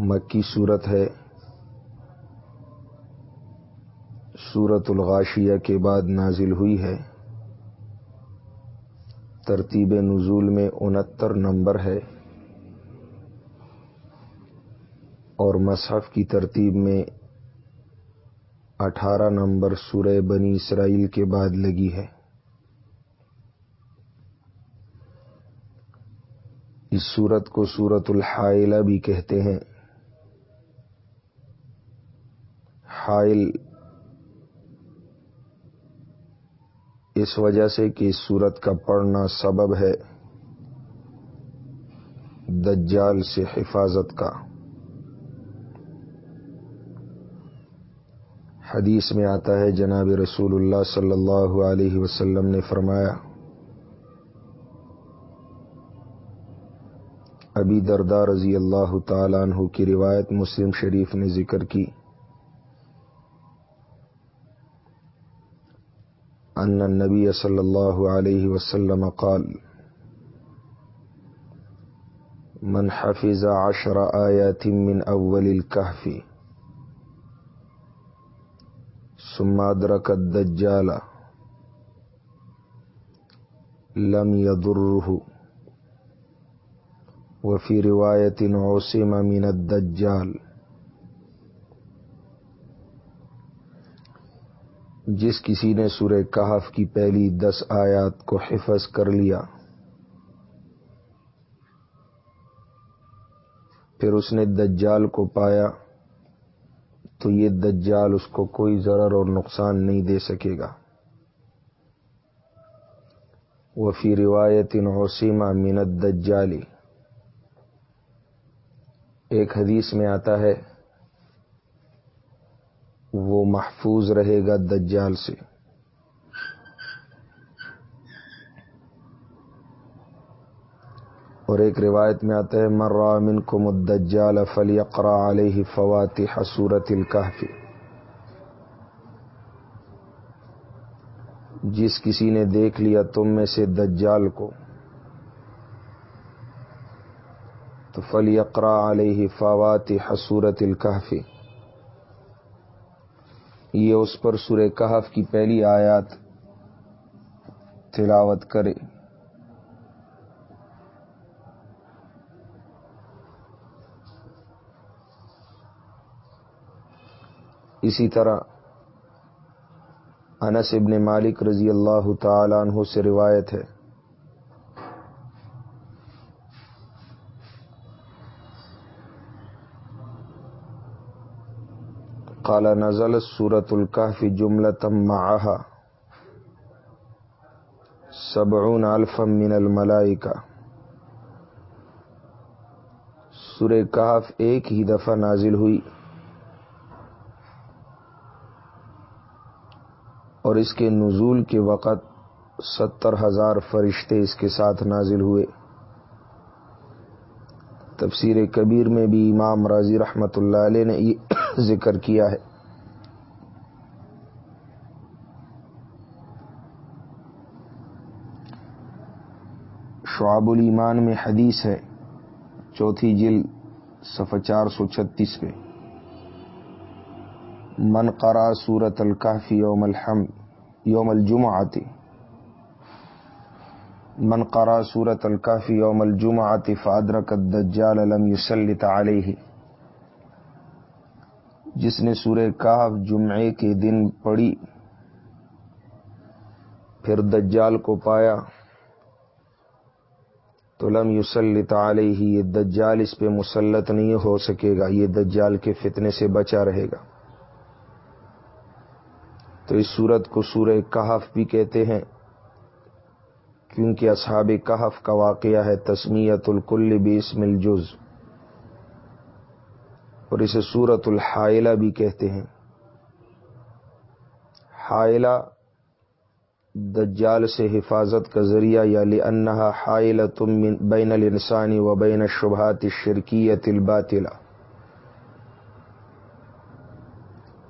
مکی صورت ہے۔ سورت الغاشیہ کے بعد نازل ہوئی ہے۔ ترتیب نزول میں انہتر نمبر ہے۔ اور مصحف کی ترتیب میں اٹھارہ نمبر سورہ بنی اسرائیل کے بعد لگی ہے۔ اس سورت کو سورت الحائلہ بھی کہتے ہیں۔ حائل اس وجہ سے کہ سورت کا پڑھنا سبب ہے دجال سے حفاظت کا۔ حدیث میں آتا ہے، جناب رسول اللہ صلی اللہ علیہ وسلم نے فرمایا ابھی دردار رضی اللہ تعالیٰ عنہ کی روایت مسلم شریف نے ذکر کی۔ ان النبی صلی اللہ علیہ وسلم قال، من حفظ عشر آیات من اول الكهف، ثم ادرك الدجال، لم يضره. وفي رواية عصم من الدجال. جس کسی نے سورہ کہف کی پہلی دس آیات کو حفظ کر لیا، پھر اس نے دجال کو پایا، تو یہ دجال اس کو کوئی ضرر اور نقصان نہیں دے سکے گا۔ وہ فی روایت نوسیمہ مینت دجالی ایک حدیث میں آتا ہے وہ محفوظ رہے گا دجال سے۔ اور ایک روایت میں آتا ہے مرامن کو مدجال فلی اقرا علیہ فوات حصورت الکافی جس کسی نے دیکھ لیا تم میں سے دجال کو، تو فلی اقرا علیہ فوات حصورت الکافی یہ اس پر سورہ کہف کی پہلی آیات تلاوت کرے۔ اسی طرح انس ابن مالک رضی اللہ تعالی عنہ سے روایت ہے۔ قال نزل سورت القحف جملة معها سبعون الفا من الملائکہ سور کہف ایک ہی دفعہ نازل ہوئی اور اس کے نزول کے وقت ستر ہزار فرشتے اس کے ساتھ نازل ہوئے تفسیر کبیر میں بھی امام راضی رحمت اللہ علیہ نے ذکر کیا ہے۔ شعاب الایمان میں حدیث ہے، چوتھی جل صفحہ چار سو چھتیس پہ۔ من قرا سورت الکافی یوم الحم، یوم الجمع آتی من قرا سورت الکافی یوم الجمع آتی فادرک الدجال لم یسلط علیہ۔ جس نے سورہ کاف جمعے کے دن پڑھی، پھر دجال کو پایا تو لم یوسلط علیہ، یہ دجال اس پہ مسلط نہیں ہو سکے گا، یہ دجال کے فتنے سے بچا رہے گا۔ تو اس صورت کو سورہ کہف بھی کہتے ہیں، کیونکہ اصحاب کہف کا واقعہ ہے تسمیت الکل بھی اسم الجز اور اسے سورت الحائلہ بھی کہتے ہیں۔ حائلہ دجال سے حفاظت کا ذریعہ یعنی یا لنحا حائل تم بین الانسانی و بین شبہات شرکیت الباطلہ۔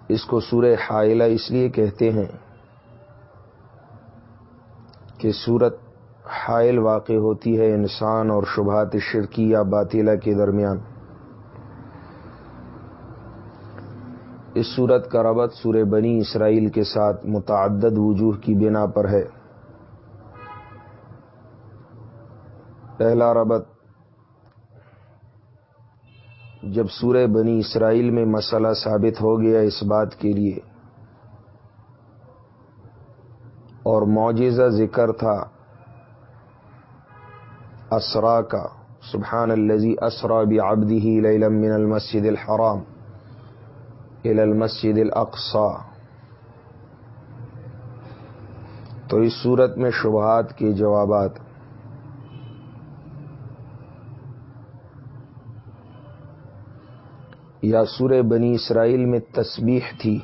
اس کو سورہ حائلہ اس لیے کہتے ہیں کہ سورت حائل واقع ہوتی ہے انسان اور شبہات شرکی یا باطلہ کے درمیان۔ اس صورت کا ربط سورہ بنی اسرائیل کے ساتھ متعدد وجوہ کی بنا پر ہے۔ پہلا ربط، جب سورہ بنی اسرائیل میں مسئلہ ثابت ہو گیا اس بات کے لیے، اور معجزہ ذکر تھا، اسرا کا، سبحان الزی اسرا بعبده لیلا من المسجد الحرام۔ الى المسجد الاقصى تو اس صورت میں شبہات کے جوابات۔ یا سور بنی اسرائیل میں تسبیح تھی۔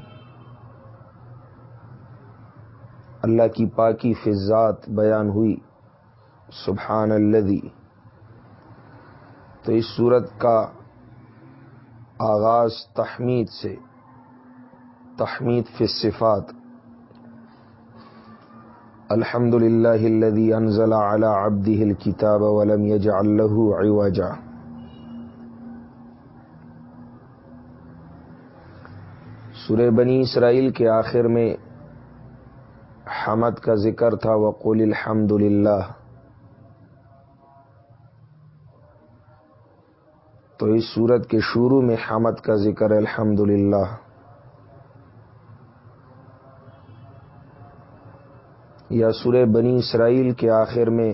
اللہ کی پاکی فضات بیان ہوئی۔ سبحان الذي تو اس صورت کا آغاز تحمید سے، تحمید فی الصفات۔ الحمد للہ الذي انزل على عبده الكتاب ولم يجعل له عوجا۔ سورہ بنی اسرائیل کے آخر میں حمد کا ذکر تھا وقول الحمد للہ تو اس صورت کے شروع میں حمد کا ذکر الحمد للہ یا سورہ بنی اسرائیل کے آخر میں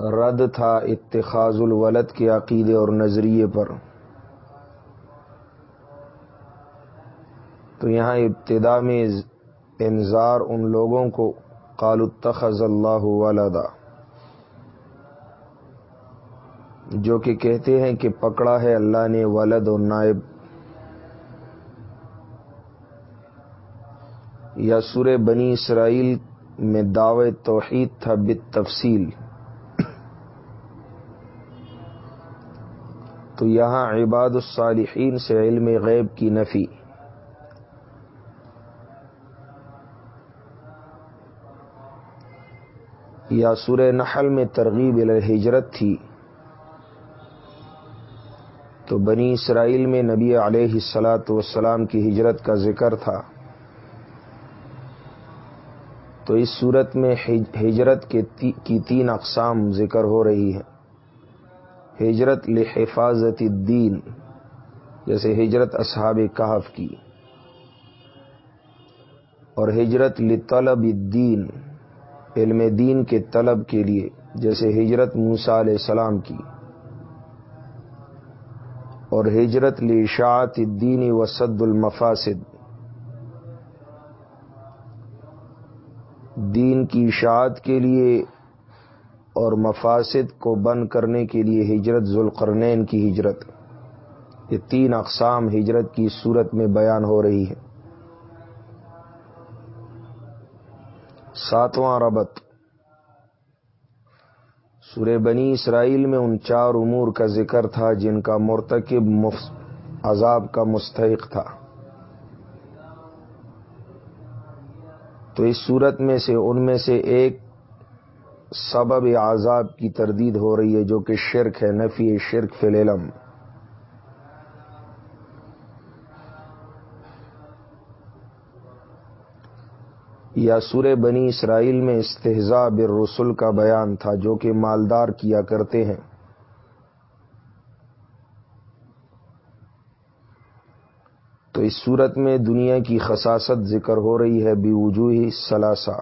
رد تھا اتخاذ الولد کے عقیدے اور نظریے پر۔ تو یہاں ابتدا میں انظار ان لوگوں کو قال اتخذ اللہ ولدا۔ جو کہ کہتے ہیں کہ پکڑا ہے اللہ نے ولد اور نائب۔ یا سورہ بنی اسرائیل میں دعوے توحید تھا بت تفصیل تو یہاں عباد الصالحین سے علم غیب کی نفی۔ یا سورہ نحل میں ترغیب ہجرت تھی۔ تو بنی اسرائیل میں نبی علیہ السلاۃ والسلام کی ہجرت کا ذکر تھا۔ تو اس صورت میں ہجرت کے کی تین اقسام ذکر ہو رہی ہے ہجرت لحفاظت الدین، جیسے ہجرت اصحاب کہف کی۔ اور ہجرت لطلب الدین، علم دین کے طلب کے لیے، جیسے ہجرت موسا علیہ السلام کی۔ اور ہجرت لشاعت الدین وسد المفاسد۔ دین کی اشاعت کے لیے اور مفاسد کو بند کرنے کے لیے ہجرت ذوالقرنین کی ہجرت۔ یہ تین اقسام ہجرت کی صورت میں بیان ہو رہی ہے۔ ساتواں ربط۔ سورہ بنی اسرائیل میں ان چار امور کا ذکر تھا جن کا مرتکب عذاب کا مستحق تھا۔ تو اس صورت میں سے ان میں سے ایک سبب عذاب کی تردید ہو رہی ہے جو کہ شرک ہے، نفی شرک فی العلم۔ یا سورہ بنی اسرائیل میں استحضاء بالرسل کا بیان تھا جو کہ مالدار کیا کرتے ہیں۔ تو اس صورت میں دنیا کی خصاصت ذکر ہو رہی ہے بی وجوہ سلاسا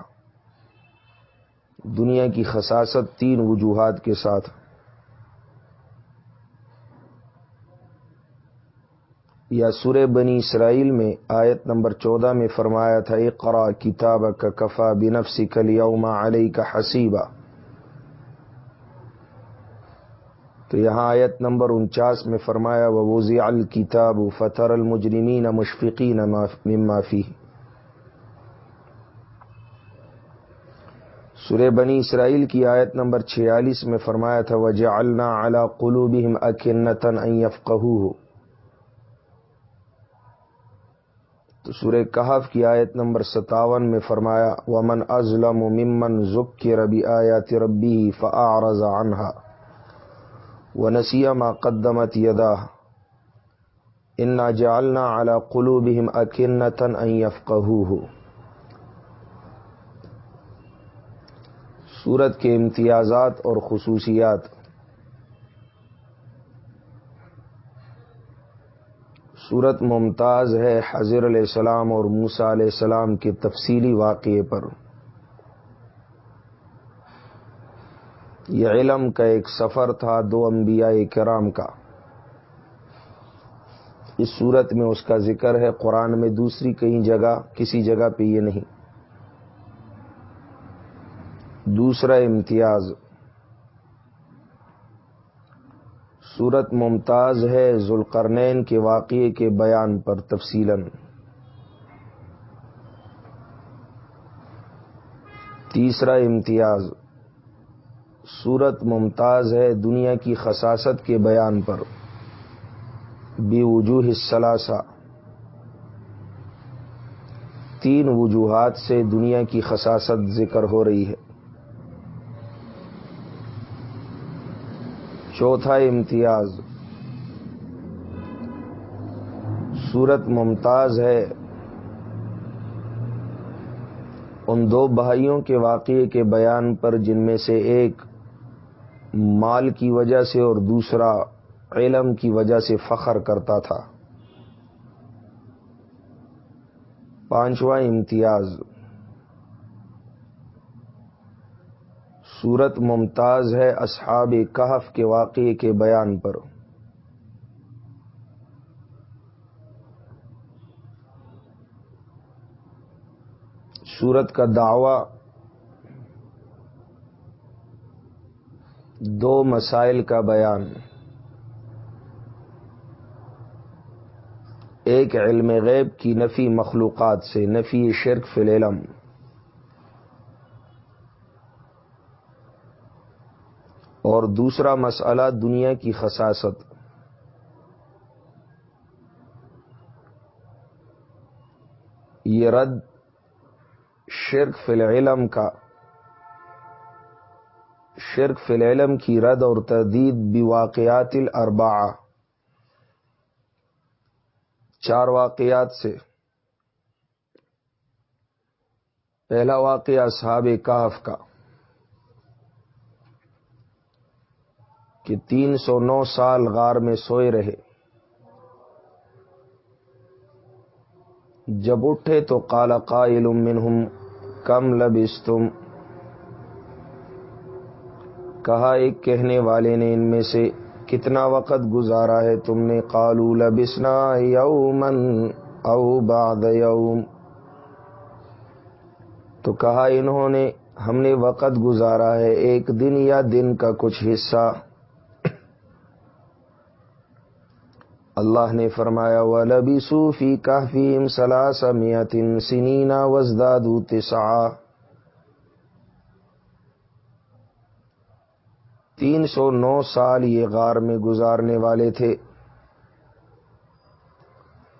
دنیا کی خصاصت تین وجوہات کے ساتھ۔ یا سورہ بنی اسرائیل میں آیت نمبر چودہ میں فرمایا تھا اقرا کتاب کا کفا بنفسی کلیوما علیہ کا حسیبہ تو یہاں آیت نمبر انچاس میں فرمایا وہ وزی الکتاب فطر المجرمین مشفقین ممافی سورہ بنی اسرائیل کی آیت نمبر چھیالیس میں فرمایا تھا وجہ اللہ قلوبہم اکنتن ان یفقہو تو سورہ کہف کی آیت نمبر ستاون میں فرمایا، ومن ازلم ممن ذک کے ربی آیات ربی فعارض عنہا و نسیما قدمت یدا انا جالنا اعلی قلوبہم اکنتن ان یفقہوہ سورت کے امتیازات اور خصوصیات صورت ممتاز ہے حضر علیہ السلام اور موسا علیہ السلام کے تفصیلی واقعے پر۔ یہ علم کا ایک سفر تھا دو انبیاء کرام کا۔ اس صورت میں اس کا ذکر ہے قرآن میں دوسری کہیں جگہ، کسی جگہ پہ یہ نہیں۔ دوسرا امتیاز۔ صورت ممتاز ہے ذوالقرنین کے واقعے کے بیان پر تفصیل تیسرا امتیاز۔ صورت ممتاز ہے دنیا کی خصاصت کے بیان پر۔ بے وجوہ سلاسا تین وجوہات سے دنیا کی خصاصت ذکر ہو رہی ہے۔ چوتھا امتیاز۔ صورت ممتاز ہے۔ ان دو بھائیوں کے واقعے کے بیان پر جن میں سے ایک مال کی وجہ سے اور دوسرا علم کی وجہ سے فخر کرتا تھا۔ پانچواں امتیاز۔ صورت ممتاز ہے اصحاب کہف کے واقعے کے بیان پر۔ صورت کا دعوی۔ دو مسائل کا بیان۔ ایک علم غیب کی نفی مخلوقات سے، نفی شرک فی العلم۔ اور دوسرا مسئلہ دنیا کی خصاصت۔ یہ رد شرک فی العلم کا، شرک فی العلم کی رد اور تردید بواقعات الاربعہ۔ چار واقعات سے۔ پہلا واقعہ صحاب کاف کا۔ کہ تین سو نو سال غار میں سوئے رہے۔ جب اٹھے تو کالا قائل منہم، کم لبستم؟ کہا، ایک کہنے والے نے ان میں سے، کتنا وقت گزارا ہے تم نے؟ کالو لبسنا یومن او بعد یوم۔ تو کہا، انہوں نے، ہم نے وقت گزارا ہے، ایک دن یا دن کا کچھ حصہ۔ اللہ نے فرمایا و لبی صوفی کافیم سلاسمیتن سنینا وزداد تسعا تین سو نو سال یہ غار میں گزارنے والے تھے۔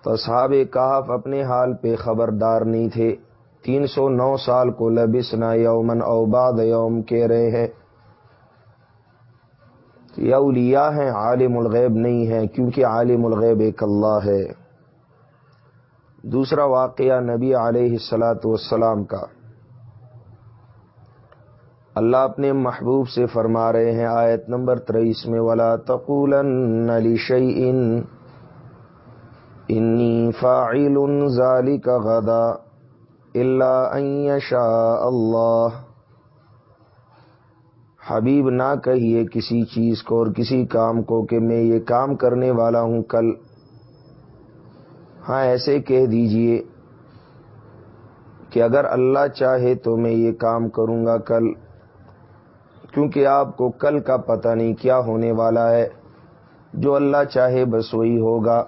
تو صحاب کاف اپنے حال پہ خبردار نہیں تھے۔ تین سو نو سال کو لبسنا یومن اوباد یوم کہہ رہے ہیں۔ یہ اولیاء ہیں، عالم الغیب نہیں ہے کیونکہ عالم الغیب ایک اللہ ہے۔ دوسرا واقعہ نبی علیہ السلاۃ والسلام کا۔ اللہ اپنے محبوب سے فرما رہے ہیں، آیت نمبر تریس میں، ولا تقول انی فاعل ذلك غدا الا ان يشاء اللہ حبیب نہ کہیے کسی چیز کو اور کسی کام کو کہ میں یہ کام کرنے والا ہوں کل۔ ہاں ایسے کہہ دیجیے کہ اگر اللہ چاہے تو میں یہ کام کروں گا کل۔ کیونکہ آپ کو کل کا پتہ نہیں کیا ہونے والا ہے۔ جو اللہ چاہے بس وہی ہوگا۔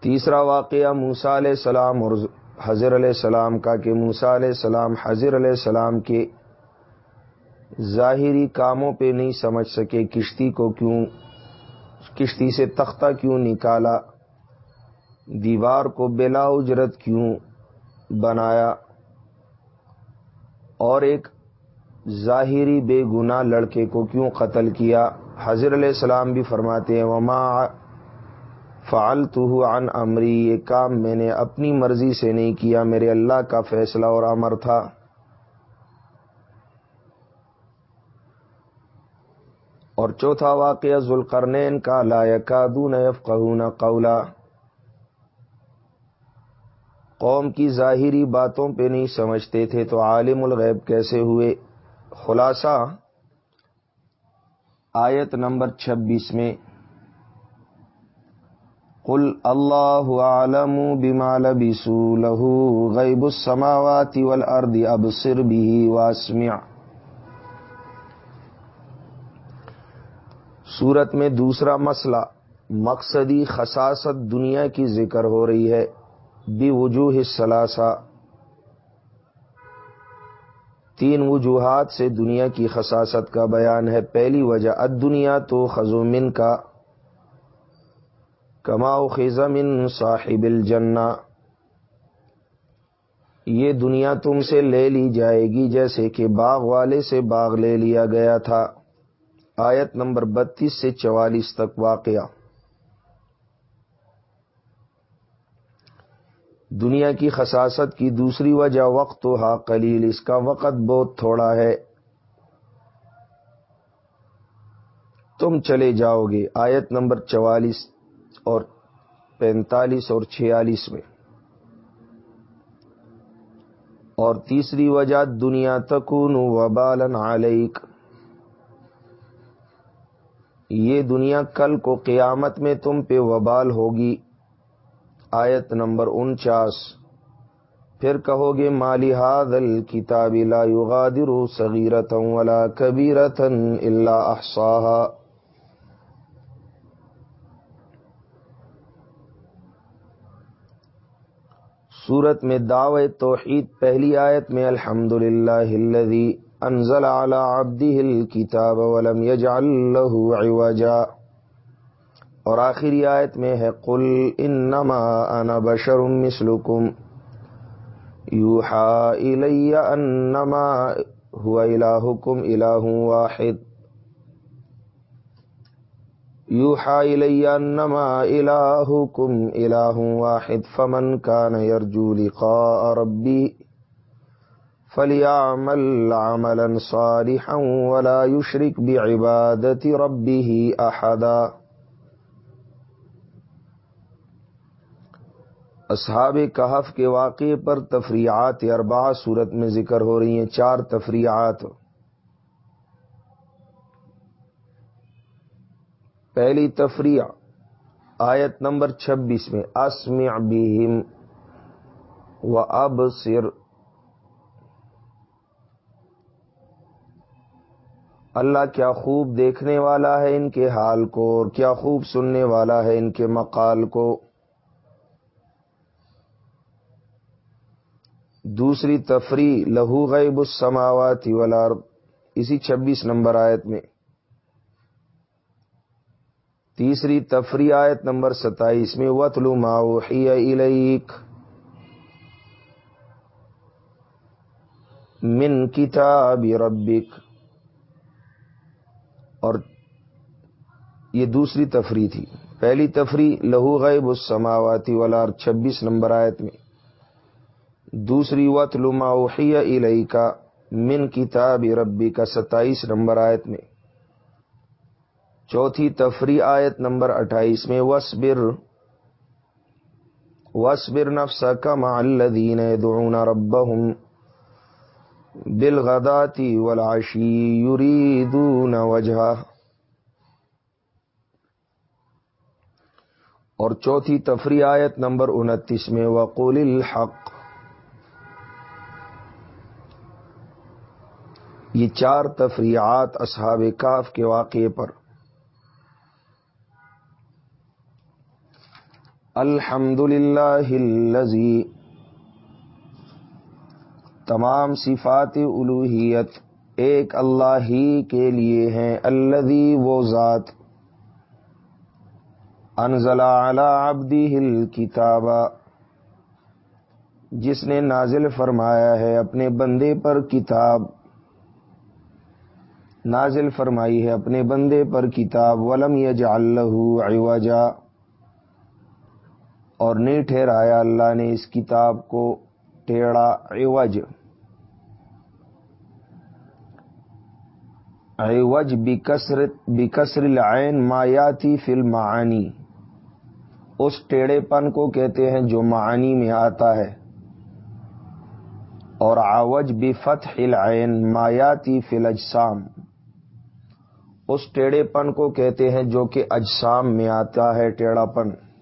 تیسرا واقعہ موسا علیہ السلام اور حضر علیہ السلام کا کہ موسا علیہ السلام حضر علیہ السلام کے ظاہری کاموں پہ نہیں سمجھ سکے کشتی کو کیوں، کشتی سے تختہ کیوں نکالا، دیوار کو بلا اجرت کیوں بنایا، اور ایک ظاہری بے گناہ لڑکے کو کیوں قتل کیا؟ حضر علیہ السلام بھی فرماتے ہیں، وما فعلتہ عن امری، یہ کام میں نے اپنی مرضی سے نہیں کیا، میرے اللہ کا فیصلہ اور امر تھا۔ اور چوتھا واقعہ، ذوالقرنین کا، لا یکادون یفقہون قولا۔ قوم کی ظاہری باتوں پہ نہیں سمجھتے تھے، تو عالم الغیب کیسے ہوئے؟ خلاصہ، آیت نمبر چھبیس میں قل اللہ عالم بمال بسو لہو غیب السماوات والارض ابصر به واسمع سورت میں دوسرا مسئلہ، مقصدی خصاصت دنیا کی ذکر ہو رہی ہے بھی وجوہ سلاسا تین وجوہات سے دنیا کی خصاصت کا بیان ہے، پہلی وجہ اد دنیا تو خزومن کا کماؤ خزمن صاحب الجنہ۔ یہ دنیا تم سے لے لی جائے گی جیسے کہ باغ والے سے باغ لے لیا گیا تھا۔ آیت نمبر بتیس سے چوالیس تک واقعہ۔ دنیا کی خصاصت کی دوسری وجہ وقت تو ہا اس کا وقت بہت تھوڑا ہے۔ تم چلے جاؤ گے۔ آیت نمبر چوالیس۔ اور پینتالیس اور چھیالیس میں۔ اور تیسری وجہ، دنیا تکون وبالن علیک۔ یہ دنیا کل کو قیامت میں تم پہ وبال ہوگی۔ آیت نمبر انچاس۔ پھر کہو گے، مالی ہاد الکتاب لا یغادر صغیرتا ولا کبیرتا الا احصاها۔ سورت میں دعوی توحید پہلی آیت میں الحمد للہ انزل على عبده الكتاب ولم يجعل له عوجا۔ اور آخری آیت میں ہے، قل انما انا بشر مثلکم۔ یوحا الی انما هو الہکم الہ واحد۔ یوحا الی انما الہکم الہ واحد فمن کان یرجو لقاء ربی فلیعمل عملا صالحا ولا يشرك بعبادت ربه احدا اصحاب کہف کے واقعے پر تفریعات اربع صورت میں ذکر ہو رہی ہیں، چار تفریعات۔ پہلی تفریح آیت نمبر چھبیس میں، اسمع بہم و اب سر اللہ کیا خوب دیکھنے والا ہے ان کے حال کو اور کیا خوب سننے والا ہے ان کے مقال کو۔ دوسری تفریح لہو غیب السماوات والارض۔ اسی چھبیس نمبر آیت میں۔ تیسری تفریح آیت نمبر ستائیس میں وطلو ماوحی الیک من کتاب ربک اور یہ دوسری تفریح تھی۔ پہلی تفریح لہو غیب السماواتی والار چھبیس نمبر آیت میں۔ دوسری وط لما علیہ کا من کتاب ربی کا ستائیس نمبر آیت میں۔ چوتھی تفریح آیت نمبر اٹھائیس میں وسبر وسبر نفس کم الدین دعون ربهم بالغداتی والعشی یریدون وجہ اور چوتھی تفریح آیت نمبر انتیس میں وقول الحق۔ یہ چار تفریحات اصحاب کاف کے واقعے پر۔ الحمد للہ تمام صفات الوحیت ایک اللہ ہی کے لیے ہیں الذي وہ ذات۔ انزل على عبده الكتاب جس نے نازل فرمایا ہے اپنے بندے پر کتاب۔ نازل فرمائی ہے اپنے بندے پر کتاب۔ ولم یجعل له عوجا۔ اور نہیں ٹھہرایا، اللہ نے اس کتاب کو ٹیڑا عوج۔ عوج بکسر بکسر العین مایاتی فی المعانی۔ اس ٹیڑے پن کو کہتے ہیں جو معانی میں آتا ہے۔ اور آوج بفتح العین مایاتی فی الاجسام۔ اس ٹیڑے پن کو کہتے ہیں جو کہ اجسام میں آتا ہے، ٹیڑھا پن۔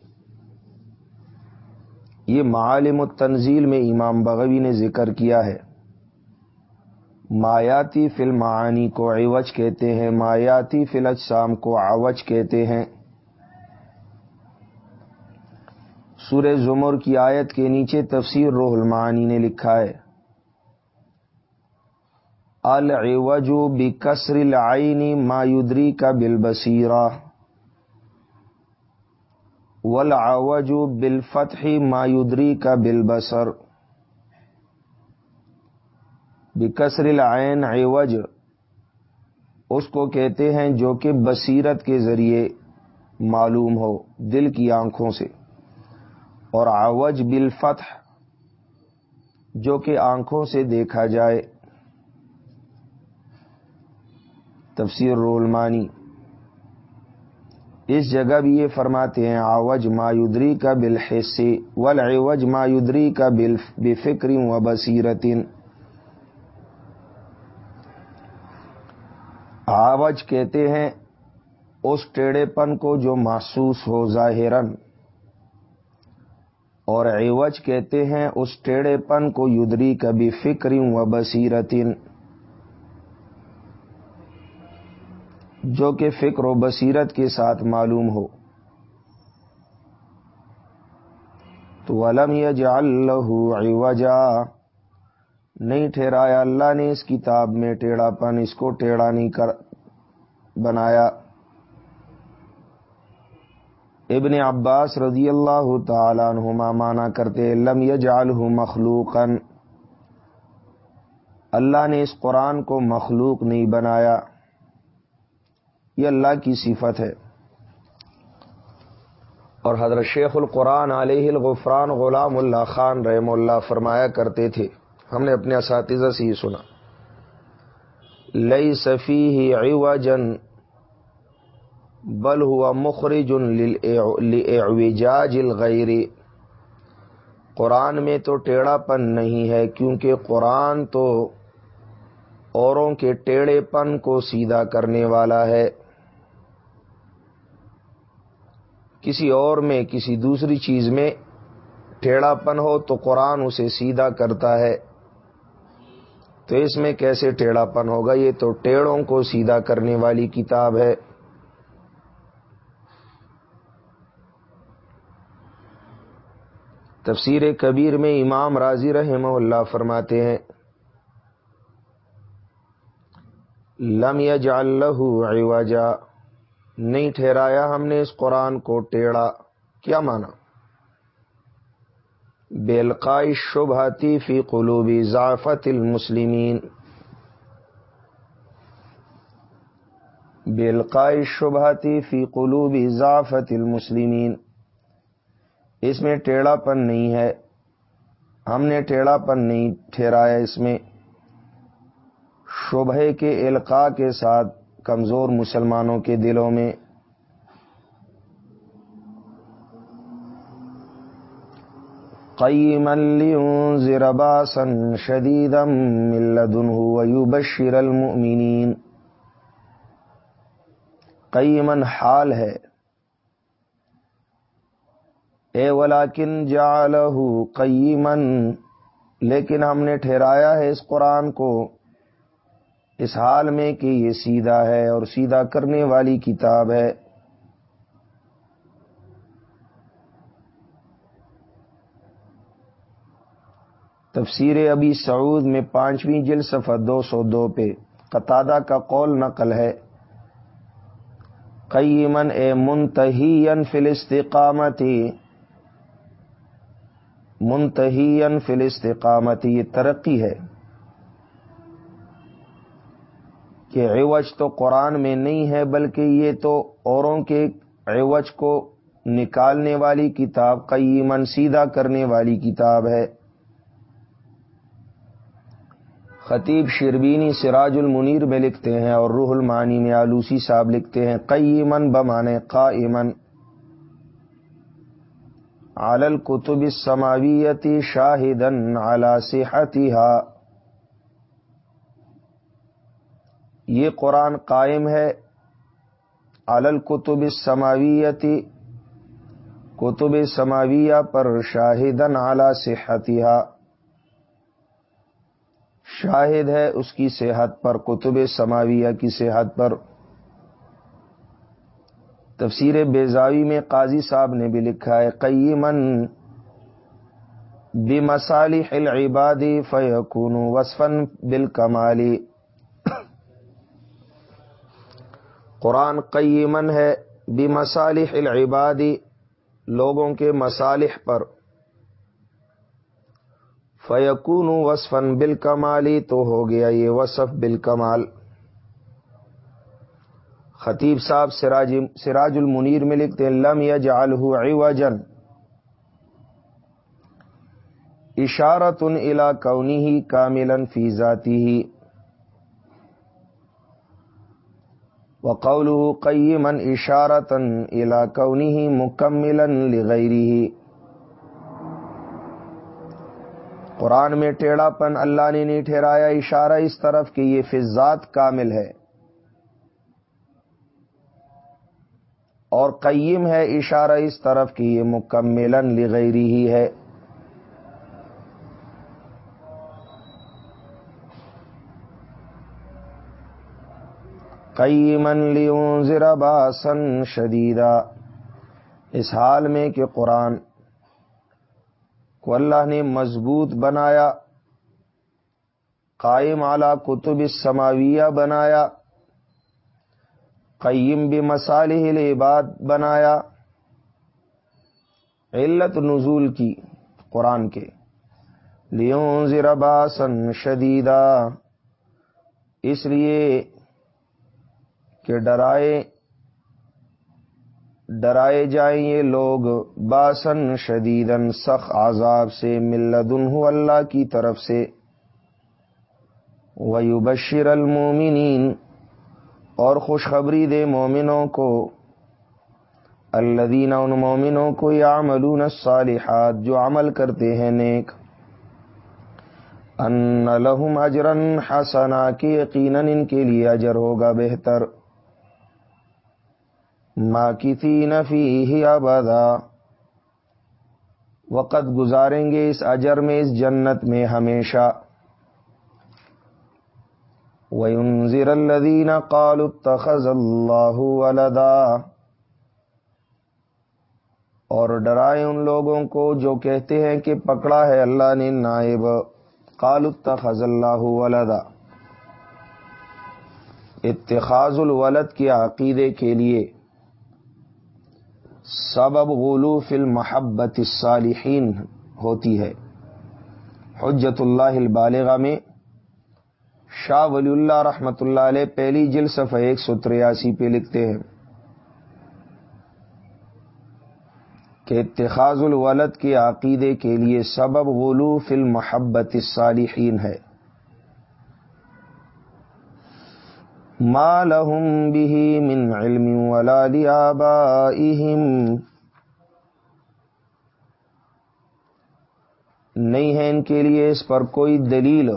یہ معالم التنزیل میں امام بغوی نے ذکر کیا ہے۔ مایاتی فل معانی کو عوج کہتے ہیں، مایاتی فل اجسام کو آوج کہتے ہیں۔ سورہ زمر کی آیت کے نیچے تفسیر روح المعانی نے لکھا ہے۔ العوج بکسر العین ما یدری کا بالبصیرہ۔ والعوج بالفتح ما یدری کا بالبصر. بکسر العین عوج، اس کو کہتے ہیں جو کہ بصیرت کے ذریعے معلوم ہو، دل کی آنکھوں سے. اور آوج بالفتح، جو کہ آنکھوں سے دیکھا جائے. تفسیر رولمانی اس جگہ بھی یہ فرماتے ہیں آوج مایودری کا بل حصے ول مایودری کا بل بے فکری و بصیرتن آوج کہتے ہیں، اس ٹیڑے پن کو جو محسوس ہو ظاہرن اور عوج کہتے ہیں، اس ٹیڑے پن کو یدری کبھی فکری و بصیرتن جو کہ فکر و بصیرت کے ساتھ معلوم ہو۔ تو ولم یجعل له عوجا، نہیں ٹھہرایا اللہ نے اس کتاب میں ٹیڑھا پن، اس کو ٹیڑھا نہیں کر، بنایا۔ ابن عباس رضی اللہ تعالی عنہما مانا کرتے، لم یجعلہ مخلوقا۔ اللہ نے اس قرآن کو مخلوق نہیں بنایا۔ یہ اللہ کی صفت ہے۔ اور حضرت شیخ القرآن علیہ الغفران غلام اللہ خان رحم اللہ فرمایا کرتے تھے۔ ہم نے اپنے اساتذہ سے ہی سنا۔ لئی صفی ہی جن بل ہوا مخرج الغیر۔ قرآن میں تو ٹیڑھا پن نہیں ہے، کیونکہ قرآن تو اوروں کے ٹیڑھے پن کو سیدھا کرنے والا ہے۔ کسی اور میں، کسی دوسری چیز میں ٹیڑھا پن ہو تو قرآن اسے سیدھا کرتا ہے۔ تو اس میں کیسے ٹیڑھا پن ہوگا؟ یہ تو ٹیڑھوں کو سیدھا کرنے والی کتاب ہے۔ تفسیر کبیر میں امام راضی رحمہ اللہ فرماتے ہیں، لم یجعل له عوجا۔ نہیں ٹھہرایا ہم نے اس قرآن کو، ٹیڑھا، کیا مانا؟ بیلقائی شبہتی فی قلوبی ضافت المسلمین۔ بیلقائی شبہتی فی قلوبی ضافت المسلمین۔ اس میں ٹیڑھا پن نہیں ہے۔ ہم نے ٹیڑھا پن نہیں ٹھہرایا اس میں۔ شبہ کے القاع کے ساتھ کمزور مسلمانوں کے دلوں میں قیما لینذر باسا شدیدا من لدنه ویبشر المؤمنین قیمن حال ہے۔ اے ولیکن جعلہ قیمن لیکن ہم نے ٹھہرایا ہے اس قرآن کو۔ اس حال میں کہ یہ سیدھا ہے اور سیدھا کرنے والی کتاب ہے۔ تفسیر ابی سعود میں پانچویں جل صفحہ دو سو دو پہ قطادہ کا قول نقل ہے۔ قیمن اے منتحین فلستقامتی منتحین فلستقامتی یہ ترقی ہے۔ کہ عوج تو قرآن میں نہیں ہے بلکہ یہ تو اوروں کے عوج کو نکالنے والی کتاب قیمن سیدھا کرنے والی کتاب ہے۔ خطیب شربینی سراج المنیر میں لکھتے ہیں اور روح المانی میں آلوسی صاحب لکھتے ہیں کئی من بمانے کا ایمن عالل کتب سماویتی شاہدن اعلی صحتها یہ قرآن قائم ہے علل کتب سماویتی کتب سماویہ پر شاہدن اعلی صحتها شاہد ہے اس کی صحت پر، کتب سماویہ کی صحت پر۔ تفسیر بیزاوی میں قاضی صاحب نے بھی لکھا ہے قیمن بے مسالی العبادی فیقون وصفن بال کمالی قرآن قیمن ہے بے مسالح العبادی لوگوں کے مصالح پر۔ فیقون وصفن بال کمالی تو ہو گیا یہ وصف بال کمال خطیب صاحب سراج سراج المنیر میں لکھتے لم یجعلہ عوجن اشارت الا کونی ہی کاملن فی ذاتی ہی وقول قیمن اشارتن الا کونی ہی مکملن لغیری قرآن میں ٹیڑھا پن اللہ نے نہیں ٹھہرایا، اشارہ اس طرف کہ یہ فضات کامل ہے۔ اور قیم ہے، اشارہ اس طرف کہ یہ مکمل لغیری ہی ہے۔ قیمن لیونزر باسن شدیدہ اس حال میں کہ قرآن کو اللہ نے مضبوط بنایا، قائم اعلی کتب سماویہ بنایا، قیم بھی مسالح العباد بنایا، علت نزول کی قرآن کے۔ لیون زرباسن شدیدہ اس لیے کہ ڈرائے ڈرائے جائیں یہ لوگ، باسن شدیدن سخ عذاب سے، ملدن اللہ کی طرف سے ویبشر المومنین اور خوشخبری دے مومنوں کو الدین ان مومنوں کو یا الصالحات، جو عمل کرتے ہیں نیک، ان لہم اجرن حسنا کہ یقیناً ان کے لیے اجر ہوگا بہتر۔ ماں کی تھی نفی ابدا۔ وقت گزاریں گے اس اجر میں، اس جنت میں ہمیشہ۔ وَيُنزِرَ الَّذِينَ قَالُوا اتَّخَذَ اللَّهُ وَلَدًا۔ اور ڈرائے ان لوگوں کو جو کہتے ہیں کہ پکڑا ہے اللہ نے نائب۔ قالوا اتخذ اللہ ولدا۔ اتخاذ الولد کے عقیدے کے لیے۔ سبب غلوف المحبت الصالحین ہوتی ہے۔ حجت اللہ البالغہ میں شاہ ولی اللہ رحمۃ اللہ علیہ پہلی جل صفحہ ایک سو تریاسی پہ لکھتے ہیں کہ اتخاذ الولد کے عقیدے کے لیے سبب غلوف المحبت الصالحین ہے۔ ما لهم به من علم ولا لآبائهم نہیں ہے ان کے لیے اس پر کوئی دلیل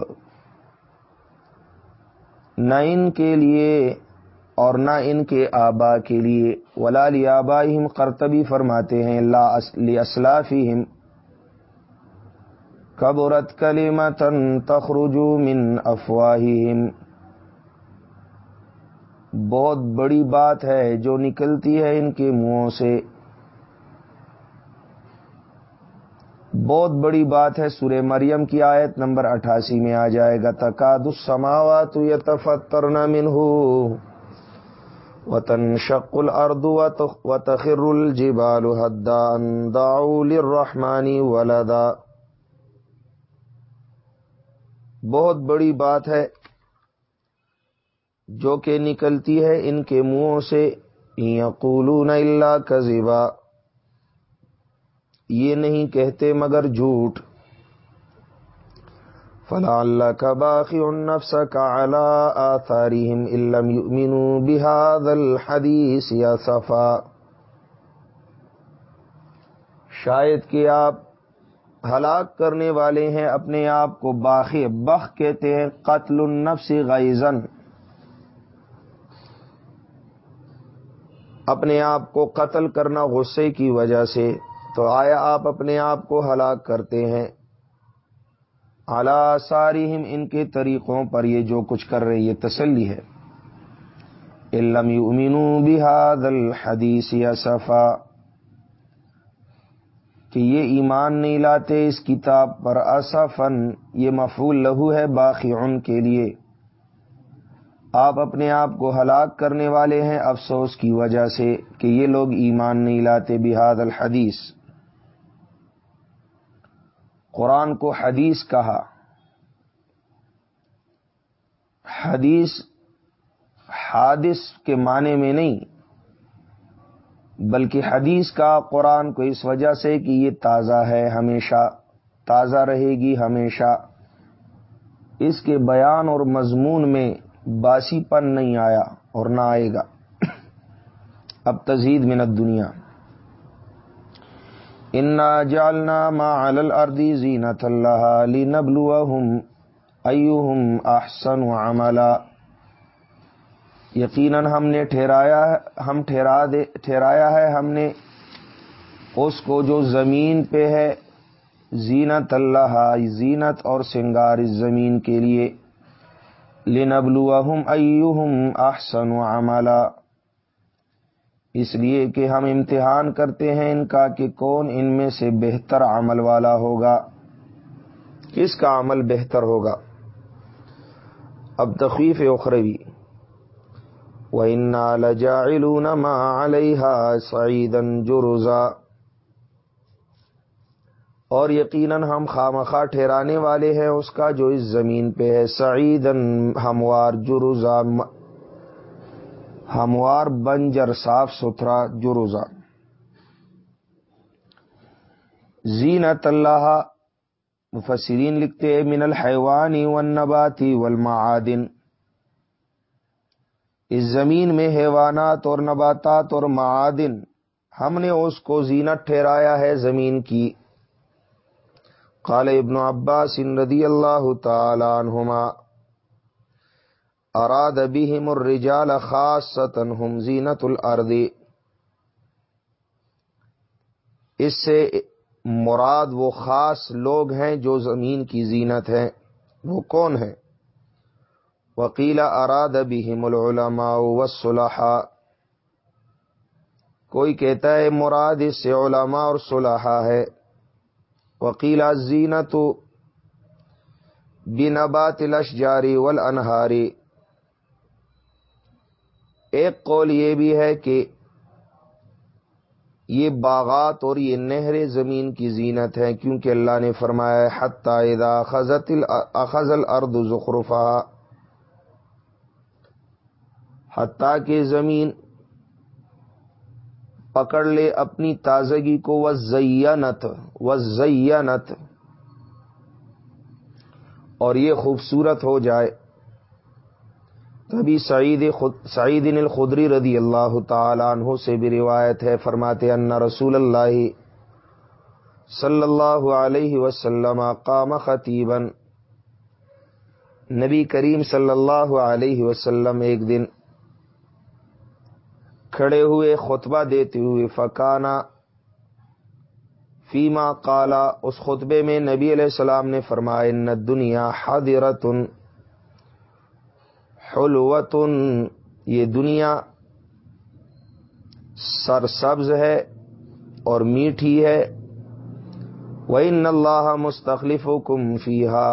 نہ ان کے لیے اور نہ ان کے آبا کے لیے۔ ولا لیاباہم قرطبی فرماتے ہیں، لا اسلافیم قبرت کلیمتن تخرجو من افواہہم بہت بڑی بات ہے جو نکلتی ہے ان کے منہوں سے۔ بہت بڑی بات ہے سورہ مریم کی آیت نمبر اٹھاسی میں آ جائے گا تقاد السماوات یتفترن منہ وتنشق الارض وتخر الجبال حدا ان دعوا للرحمن ولدا۔ بہت بڑی بات ہے جو کہ نکلتی ہے ان کے منہوں سے، یقولون الا کذبا۔ یہ نہیں کہتے مگر جھوٹ۔ فلا اللہ کا باقی النفس کا الا آثارهم علم يؤمنوا بهذا یا صفا۔ شاید کہ آپ ہلاک کرنے والے ہیں، اپنے آپ کو باخی بخ کہتے ہیں، قتل النفس غیزن اپنے آپ کو قتل کرنا غصے کی وجہ سے، تو آیا آپ اپنے آپ کو ہلاک کرتے ہیں۔ اعلی ساری ان کے طریقوں پر یہ جو کچھ کر رہے، یہ تسلی ہے۔ علم امین بحاد الحدیث یا کہ یہ ایمان نہیں لاتے اس کتاب پر اصفن یہ مفول لہو ہے باقی ان کے لیے۔ آپ اپنے آپ کو ہلاک کرنے والے ہیں افسوس کی وجہ سے کہ یہ لوگ ایمان نہیں لاتے بحاد الحدیث۔ قرآن کو حدیث کہا۔ حدیث حادث کے معنی میں نہیں، بلکہ حدیث کا قرآن کو اس وجہ سے کہ یہ تازہ ہے، ہمیشہ تازہ رہے گی، ہمیشہ۔ اس کے بیان اور مضمون میں باسی پن نہیں آیا اور نہ آئے گا۔ اب تزید منت دنیا انا جالنا ما الردی زینت اللہ علی نبلو ایوہم احسن عملا۔ یقیناً ہم نے ٹھہرایا ہم ٹھہرا دے، ٹھہرایا ہے ہم نے اس کو جو زمین پہ ہے۔ زینت اللہ، زینت اور سنگار اس زمین کے لیے۔ لنبلوہم ایہم احسن عملا۔ اس لیے کہ ہم امتحان کرتے ہیں ان کا کہ کون ان میں سے بہتر عمل والا ہوگا۔ کس کا عمل بہتر ہوگا؟ اب تخیف اخروی۔ وَإِنَّا لَجَاعِلُونَ مَا عَلَيْهَا سَعِيدًا جُرُزًا۔ اور یقیناً ہم خامخواہ ٹھہرانے والے ہیں اس کا جو اس زمین پہ ہے۔ سعیدن ہموار جروزا ہموار بنجر صاف ستھرا جروزا زینت اللہ، مفسرین لکھتے من الحیوانی والنباتی والمعادن۔ اس زمین میں حیوانات اور نباتات اور معادن، ہم نے اس کو زینت ٹھہرایا ہے زمین کی۔ قال ابن عباس رضی اللہ تعالی عنہما، اراد بهم الرجال خاصتا، هم زینت الارض. اس سے مراد وہ خاص لوگ ہیں جو زمین کی زینت ہیں، وہ کون ہیں؟ وکیلا اراد بهم العلماء والصلحاء. کوئی کہتا ہے مراد اس سے علماء اور صلحاء ہے۔ وکیلا زینت بنبات الاشجاری والانہاری ایک قول یہ بھی ہے کہ یہ باغات اور یہ نہر زمین کی زینت ہے کیونکہ اللہ نے فرمایا حتی اذا اخذت اخذ الارض زخرفا حتیٰ کہ زمین پکڑ لے اپنی تازگی کو وزینت وزینت اور یہ خوبصورت ہو جائے۔ تبھی سعید سعید الخدری رضی اللہ تعالیٰ عنہ سے بھی روایت ہے، فرماتے ان رسول اللہ صلی اللہ علیہ وسلم قام خطیبا۔ نبی کریم صلی اللہ علیہ وسلم ایک دن کھڑے ہوئے خطبہ دیتے ہوئے فکانا فیما کالا اس خطبے میں نبی علیہ السلام نے فرمایا، ان دنیا حاضرتن حلوتن، یہ دنیا سر سبز ہے اور میٹھی ہے۔ وہ ان اللہ مستخلف کم فیحا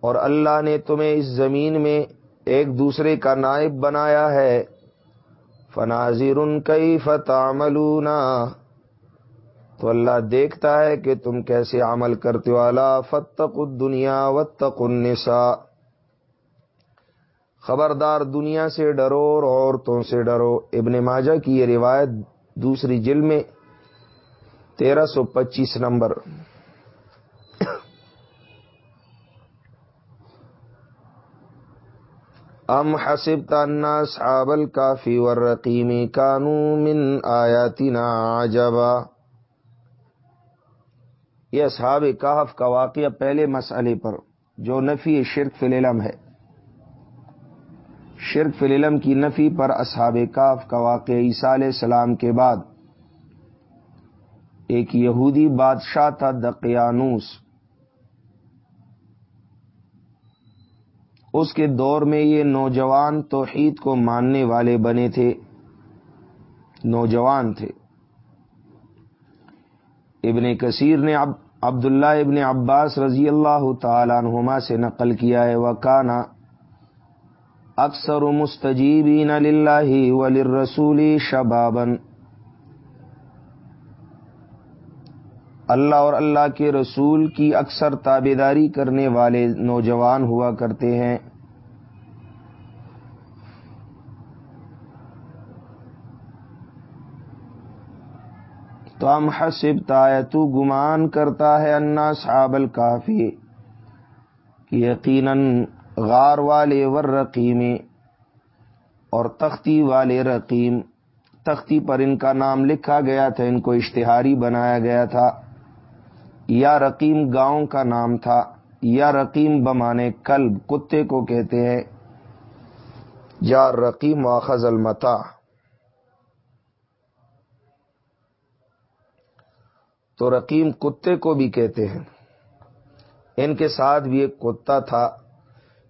اور اللہ نے تمہیں اس زمین میں ایک دوسرے کا نائب بنایا ہے۔ فناظر ان کئی فتح تو اللہ دیکھتا ہے کہ تم کیسے عمل کرتے والا فتق دنیا وتق النساء۔ خبردار دنیا سے ڈرو اور عورتوں سے ڈرو۔ ابن ماجہ کی یہ روایت دوسری جل میں تیرہ سو پچیس نمبر۔ ام حسب تنا صابل کافی ورقیمی کانو من آیاتنا عجبا یہ اصحاب کہف کا واقعہ پہلے مسئلے پر، جو نفی شرک فلم ہے۔ شرک فلم کی نفی پر اصحاب کاف کا واقعہ عیسیٰ علیہ السلام کے بعد ایک یہودی بادشاہ تھا، دقیانوس۔ اس کے دور میں یہ نوجوان توحید کو ماننے والے بنے تھے۔ نوجوان تھے۔ ابن کثیر نے عبداللہ ابن عباس رضی اللہ تعالیٰ عنہما سے نقل کیا ہے وہ کانا اکثر مستجیبین اللہ ولی رسولی شبابن اللہ اور اللہ کے رسول کی اکثر تابے داری کرنے والے نوجوان ہوا کرتے ہیں۔ تو ہم حسب تو گمان کرتا ہے انا صحابل کافی یقیناً غار والے ور رقیم اور تختی والے رقیم، تختی پر ان کا نام لکھا گیا تھا، ان کو اشتہاری بنایا گیا تھا۔ یا رقیم گاؤں کا نام تھا، یا رقیم بمانے کلب کتے کو کہتے ہیں۔ یا رقیم واخذ المتا۔ تو رقیم کتے کو بھی کہتے ہیں۔ ان کے ساتھ بھی ایک کتا تھا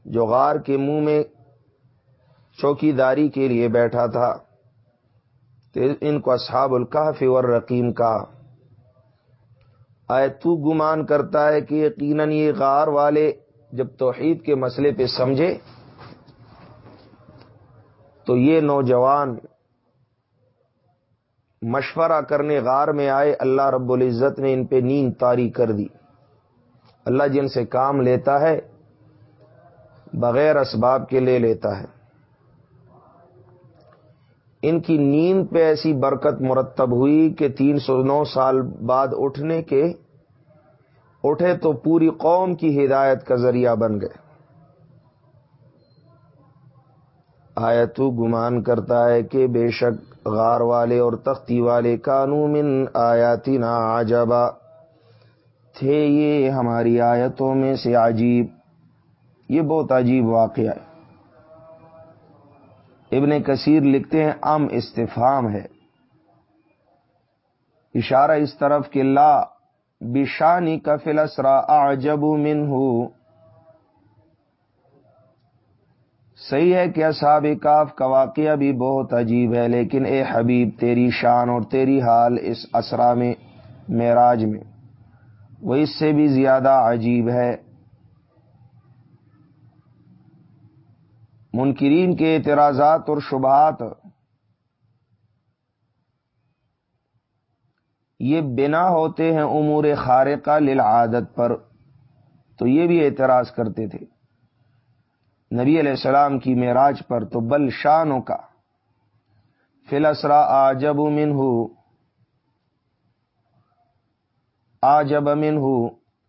جو غار کے منہ میں چوکی داری کے لیے بیٹھا تھا۔ ان کو اصحاب القحف اور رقیم کا آئے تو گمان کرتا ہے کہ یقیناً یہ غار والے جب توحید کے مسئلے پہ سمجھے، تو یہ نوجوان مشورہ کرنے غار میں آئے، اللہ رب العزت نے ان پہ نیند تاری کر دی۔ اللہ جن سے کام لیتا ہے، بغیر اسباب کے لے لیتا ہے۔ ان کی نیند پہ ایسی برکت مرتب ہوئی کہ تین سو نو سال بعد اٹھنے کے اٹھے تو پوری قوم کی ہدایت کا ذریعہ بن گئے۔ آیا تو گمان کرتا ہے کہ بے شک غار والے اور تختی والے من آیاتی نا تھے یہ ہماری آیتوں میں سے عجیب۔ یہ بہت عجیب واقعہ ہے۔ ابن کثیر لکھتے ہیں، ام استفام ہے۔ اشارہ اس طرف کہ لا بشانی کا فلسرا آجب من صحیح ہے کہ اصحاب کاف کا واقعہ بھی بہت عجیب ہے، لیکن اے حبیب، تیری شان اور تیری حال اس اسرا میں، معراج میں، وہ اس سے بھی زیادہ عجیب ہے۔ منکرین کے اعتراضات اور شبہات۔ یہ بنا ہوتے ہیں امور خارقہ للعادت پر، تو یہ بھی اعتراض کرتے تھے۔ نبی علیہ السلام کی معراج پر تو بل شانوں کا۔ فلسرا آجب امن ہو آجب امن ہو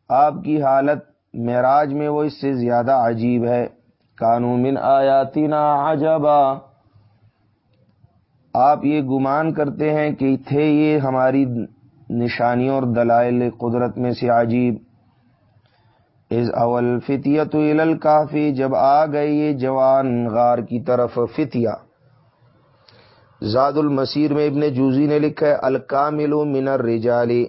آپ کی حالت معراج میں وہ اس سے زیادہ عجیب ہے۔ کانو من آیاتنا عجبا۔ آپ یہ گمان کرتے ہیں کہ تھے یہ ہماری نشانیوں اور دلائل قدرت میں سے عجیب۔ از اول فتیت کافی جب آ گئے یہ جوان غار کی طرف فتیا زاد المسیر میں ابن جوزی نے لکھا ہے الکامل من الرجالی۔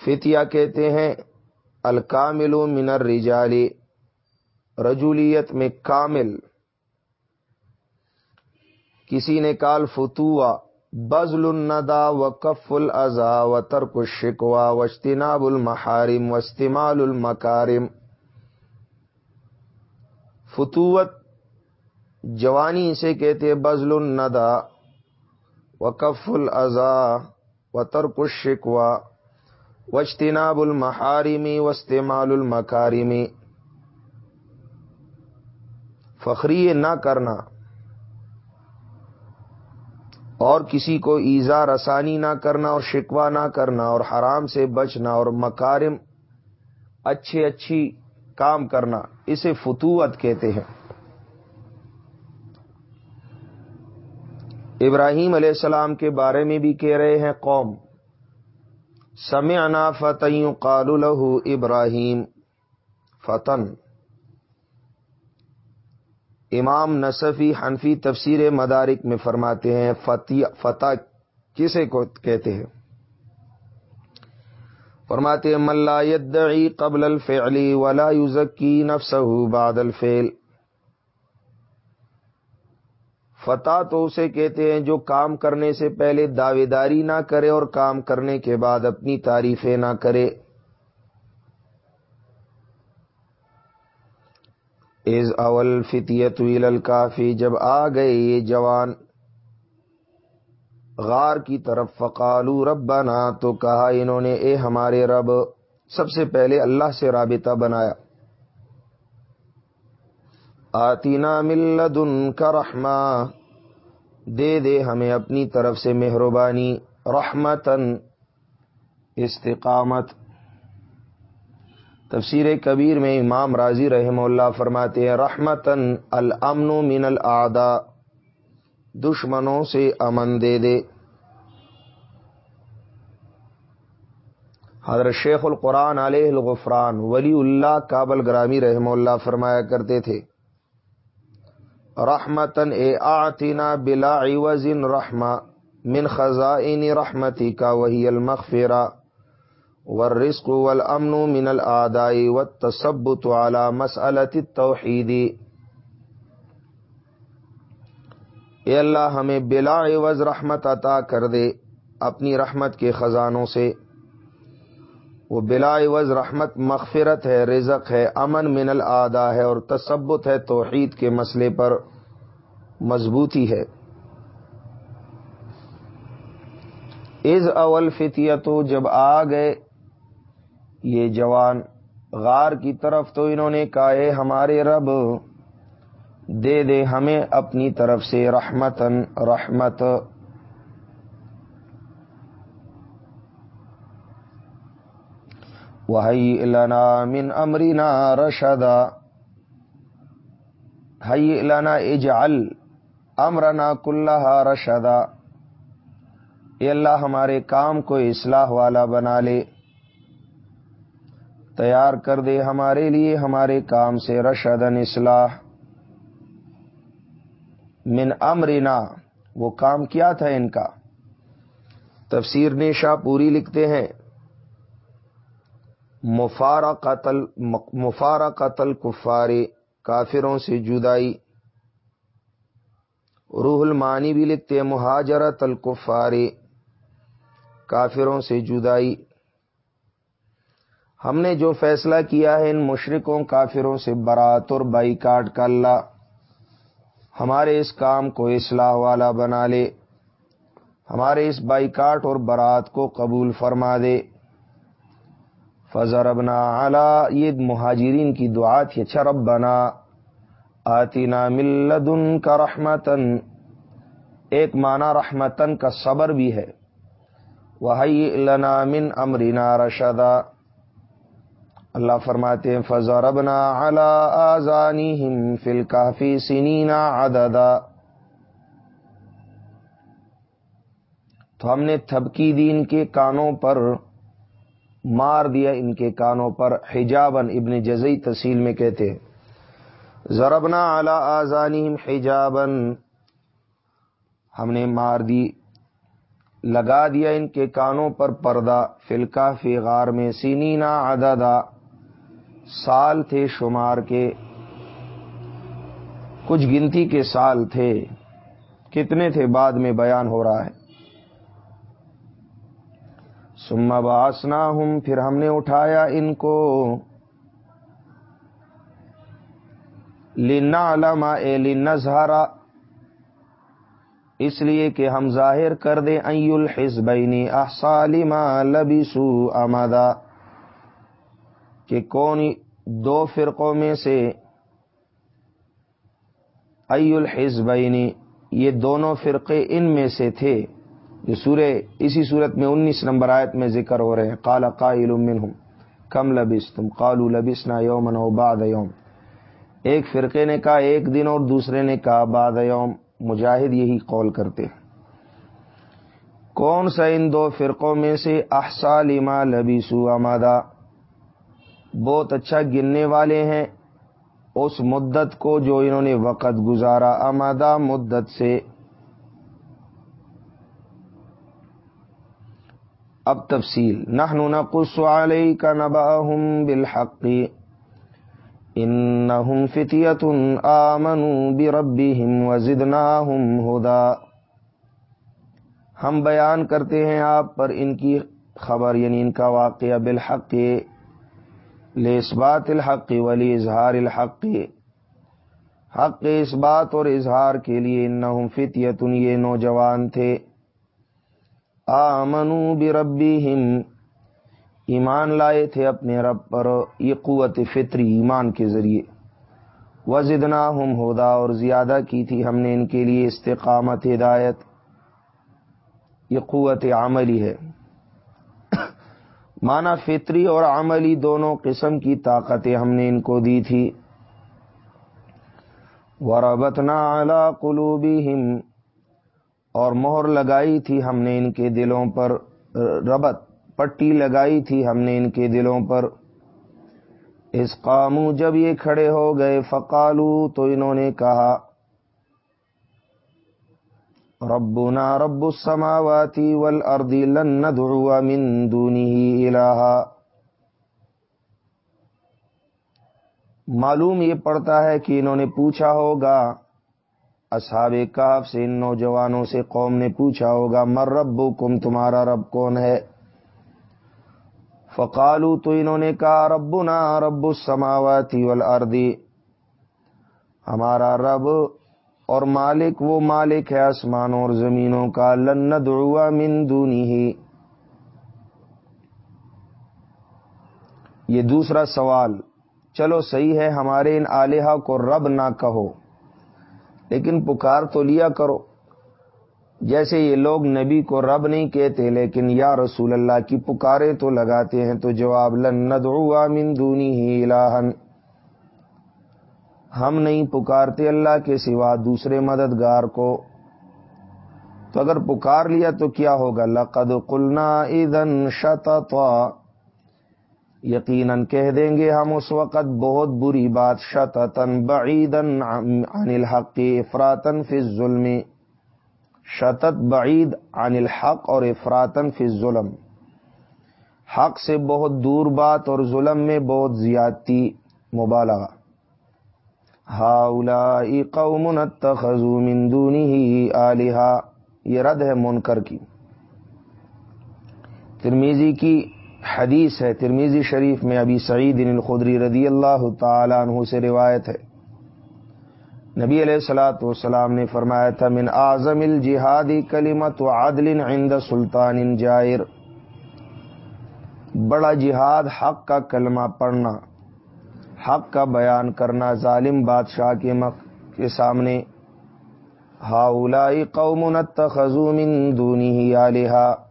فتیا کہتے ہیں الکامل من الرجالی رجولیت میں کامل۔ کسی نے کال فتوا بزل الندا و کف الزا و ترک الشکوا و المحارم و استمال المکارم۔ فتوت جوانی سے کہتے بزل الندا و کف الزا و ترک الشکوا و اجتناب المحارمی و استعمال المکارمی فخری نہ کرنا۔ اور کسی کو ایزا رسانی نہ کرنا اور شکوا نہ کرنا اور حرام سے بچنا اور مکارم، اچھے اچھی کام کرنا، اسے فتوت کہتے ہیں۔ ابراہیم علیہ السلام کے بارے میں بھی کہہ رہے ہیں قوم۔ سمعنا فتح قال له ابراہیم فتن. امام نصفی حنفی تفسیر مدارک میں فرماتے ہیں، فتح کسے کو کہتے ہیں؟ فرماتے ہیں ملا يدعي قبل الفعل ولا يزكي نفسه بعد الفعل. فتح تو اسے کہتے ہیں جو کام کرنے سے پہلے دعوے داری نہ کرے اور کام کرنے کے بعد اپنی تعریفیں نہ کرے۔ از اول فتیت ویل کافی جب آ گئے یہ جوان، غار کی طرف، فقالو ربنا، تو کہا انہوں نے، اے ہمارے رب، سب سے پہلے اللہ سے رابطہ بنایا۔ آتینا ملدن کا رحمہ۔ دے دے ہمیں اپنی طرف سے مہربانی رحمتن استقامت۔ تفسیر کبیر میں امام راضی رحم اللہ فرماتے ہیں رحمتن الامن من الاعداء۔ دشمنوں سے امن دے دے۔ حضرت شیخ القرآن علیہ الغفران ولی اللہ کابل گرامی رحم اللہ فرمایا کرتے تھے رحمتن اے آتینا بلا عوض رحمہ من خزائن رحمتی کا وہی المغفرہ والرزق والامن من الاداء والتثبت على مسألة التوحید۔ اے اللہ، ہمیں بلا عوض رحمت عطا کر دے اپنی رحمت کے خزانوں سے۔ وہ بلا عوض رحمت مغفرت ہے، رزق ہے، امن من العدا ہے اور تثبت ہے توحید کے مسئلے پر مضبوطی ہے۔ از اول فتیتو، جب آ گئے یہ جوان، غار کی طرف تو انہوں نے کہا، اے ہمارے رب، دے دے ہمیں اپنی طرف سے رحمتن رحمت وہی لنا من امرینا رشدا ہئی لنا اجعل امرنا کلہ رشدا اے اللہ ہمارے کام کو اصلاح والا بنا لے تیار کر دے ہمارے لیے ہمارے کام سے رشدن اصلاح من امرنا وہ کام کیا تھا ان کا تفسیر نے شاہ پوری لکھتے ہیں مفارا قتل مفارا قتل کفارے کافروں سے جدائی۔ روح المانی بھی لکھتے ہیں، مہاجرت الکفارے کافروں سے جدائی۔ ہم نے جو فیصلہ کیا ہے، ان مشرقوں کافروں سے برات اور بائی کاٹ کا اللہ۔ ہمارے اس کام کو اصلاح والا بنا لے۔ ہمارے اس بائی کاٹ اور برات کو قبول فرما دے۔ فضر ابنا اعلی یہ مہاجرین کی دعا تھی اچھا رب بنا آتینا ملدن کا رحمتن ایک معنی رحمتن کا صبر بھی ہے۔ وہ لنا من امرینا رشدا۔ اللہ فرماتے ہیں فضا ربنا آزانی ہم فل کافی سنینا ادادا تو ہم نے تھبکی دی ان کے کانوں پر۔ مار دیا ان کے کانوں پر حجابن ابن جزئی تحصیل میں کہتے ضربنا اعلی آزانی حجابن ہم نے مار دی، لگا دیا ان کے کانوں پر پردہ۔ فلکا فی غار میں سینینا عددا سال تھے شمار کے۔ کچھ گنتی کے سال تھے۔ کتنے تھے بعد میں بیان ہو رہا ہے۔ سما باسنا ہوں پھر ہم نے اٹھایا ان کو۔ لینا علما اے لنظہارا اس لیے کہ ہم ظاہر کر دیں ای الحزبینی احسالما لبسو امدا کہ کون دو فرقوں میں سے ای الحزبینی یہ دونوں فرقے ان میں سے تھے۔ جو سورہ اسی صورت میں انیس نمبر آیت میں ذکر ہو رہے ہیں۔ کالا قائل منہم، کم لبس تم کالو لبسنا یومن و باد یوم۔ ایک فرقے نے کہا، ایک دن اور دوسرے نے کہا باد یوم۔ مجاہد یہی قول کرتے ہیں۔ کون سا ان دو فرقوں میں سے احسا لما لبیسو امادا بہت اچھا گننے والے ہیں۔ اس مدت کو جو انہوں نے وقت گزارا امادا مدت سے اب تفصیل، نحن نقص عليك نبأهم بالحق انهم فتية آمنوا بربهم وزدناهم هدى۔ ہم بیان کرتے ہیں آپ پر ان کی خبر یعنی ان کا واقعہ بالحق لسبات الحق ولی اظہار الحق۔ حق اس بات اور اظہار کے لیے انہم فتیتن، یہ نوجوان تھے۔ آمنو بربیہم ایمان لائے تھے اپنے رب پر. یہ قوت فطری ایمان کے ذریعے. وزدنا ہم ہودا اور زیادہ کی تھی ہم نے ان کے لیے استقامت ہدایت. یہ قوت عملی ہے. مانا فطری اور عملی دونوں قسم کی طاقتیں ہم نے ان کو دی تھی. وربتنا اعلی قلوبی اور مہر لگائی تھی ہم نے ان کے دلوں پر، ربط، پٹی لگائی تھی ہم نے ان کے دلوں پر۔ اس قامو جب یہ کھڑے ہو گئے، فقالو، تو انہوں نے کہا، ربنا رب السماواتی والارض لن ندعو من دونه الہا۔ معلوم یہ پڑتا ہے کہ انہوں نے پوچھا ہوگا اصحاب کاف سے ان نوجوانوں سے قوم نے پوچھا ہوگا مر رب کم تمہارا رب کون ہے؟ فقالو تو انہوں نے کہا، ربنا رب السماواتی والارضی ہمارا رب اور مالک، وہ مالک ہے آسمانوں اور زمینوں کا، لن دعوا من دونی ہی یہ دوسرا سوال، چلو صحیح ہے، ہمارے ان آلیہ کو رب نہ کہو۔ لیکن پکار تو لیا کرو۔ جیسے یہ لوگ نبی کو رب نہیں کہتے، لیکن یا رسول اللہ کی پکارے تو لگاتے ہیں، تو جواب لن ندعو من دونی ہی الہن ہم نہیں پکارتے اللہ کے سوا دوسرے مددگار کو۔ تو اگر پکار لیا تو کیا ہوگا؟ لقد قلنا اذن شططا۔ یقیناً کہہ دیں گے ہم اس وقت بہت بری بات شتتن بعیدن عن الحق افراتن فی الظلم۔ شتت بعید عن الحق اور افراتن فی الظلم۔ حق سے بہت دور بات اور ظلم میں بہت زیادتی، مبالغہ۔ ہاؤلائی قوم اتخذوا من دونه آلہا۔ یہ رد ہے منکر کی۔ ترمیزی کی حدیث ہے، ترمیزی شریف میں ابھی سعید الخدری رضی اللہ تعالیٰ عنہ سے روایت ہے۔ نبی علیہ السلاۃ والسلام نے فرمایا، تھا من اعظم الجہادی کلیمت و عادل عند سلطان جائر۔ بڑا جہاد، حق کا کلمہ پڑھنا، حق کا بیان کرنا، ظالم بادشاہ کے مق، کے سامنے۔ ہاؤلائی قوم اتخذوا من دونه آلہا۔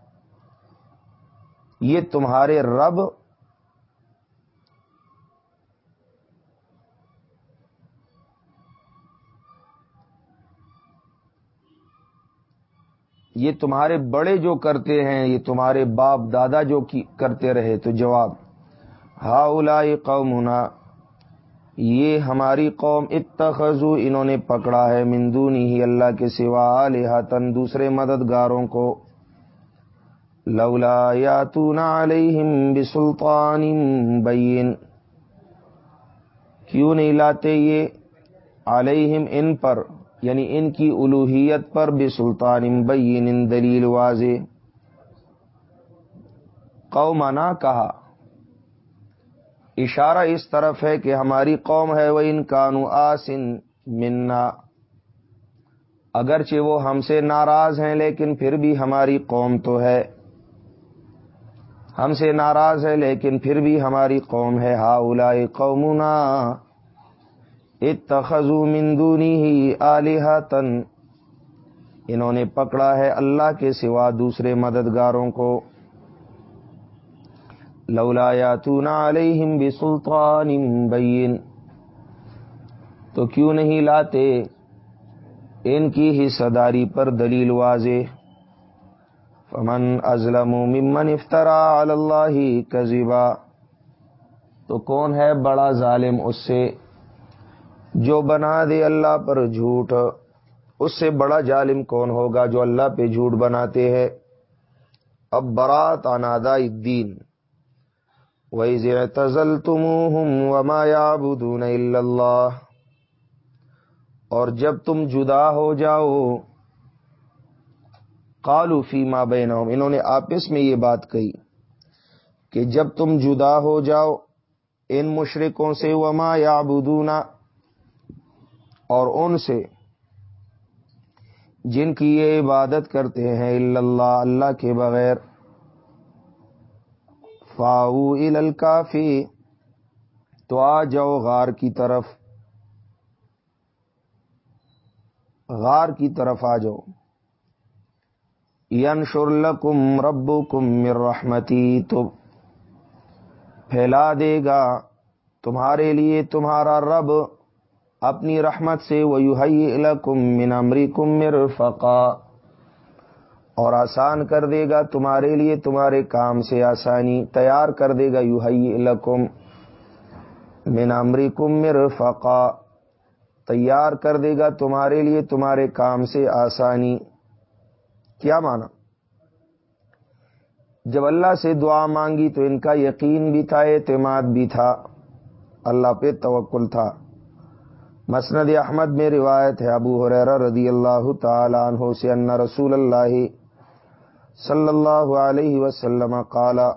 یہ تمہارے رب یہ تمہارے بڑے جو کرتے ہیں، یہ تمہارے باپ دادا جو کی کرتے رہے، تو جواب ہا اولا قوم ہونا یہ ہماری قوم اتخذو، انہوں نے پکڑا ہے مندونی ہی اللہ کے سوا لہٰتن دوسرے مددگاروں کو۔ لولا یا علیہم بسلطان بین کیوں نہیں لاتے یہ علیہم ان پر یعنی ان کی الوحیت پر بھی سلطان بین دلیل واضح. قومنا کہا. اشارہ اس طرف ہے کہ ہماری قوم ہے وہ ان کانو آسن منا. اگرچہ وہ ہم سے ناراض ہیں، لیکن پھر بھی ہماری قوم تو ہے۔ ہم سے ناراض ہے لیکن پھر بھی ہماری قوم ہے ہا الا قومنا۔ اتخذو من دونی ہی تن انہوں نے پکڑا ہے اللہ کے سوا دوسرے مددگاروں کو۔ لولا یاتونا علیہم بسلطان بین۔ تو کیوں نہیں لاتے؟ ان کی ہی صداری پر دلیل واضح۔ فمن ازلم ممن افطرا اللہ کذبا تو کون ہے بڑا ظالم اس سے جو بنا دے اللہ پر جھوٹ؟ اس سے بڑا ظالم کون ہوگا جو اللہ پہ جھوٹ بناتے ہیں؟ اب برات انادا الدین وَإِذِ اعْتَزَلْتُمُوهُمْ وَمَا يَعْبُدُونَ إِلَّا اللَّهِ اور جب تم جدا ہو جاؤ قالو فیما بینہم انہوں نے آپس میں یہ بات کہی کہ جب تم جدا ہو جاؤ، ان مشرقوں سے، وما یعبدون، اور ان سے جن کی یہ عبادت کرتے ہیں، اللہ اللہ کے بغیر فاؤ الکافی، تو آ جاؤ غار کی طرف، غار کی طرف آ جاؤ۔ ین شرلکم رب کم رحمتی، تو پھیلا دے گا تمہارے لیے تمہارا رب اپنی رحمت سے وہ یو من امری اور آسان کر دے گا تمہارے لیے تمہارے کام سے آسانی، تیار کر دے گا یو لکم من امری کم رفقا تیار کر دے گا تمہارے لیے تمہارے کام سے آسانی کیا مانا؟ جب اللہ سے دعا مانگی تو ان کا یقین بھی تھا، اعتماد بھی تھا، اللہ پہ توکل تھا۔ مسند احمد میں روایت ہے، ابو حرا رضی اللہ تعالیٰ عنہ سے ان رسول اللہ صلی اللہ علیہ وسلم قالا،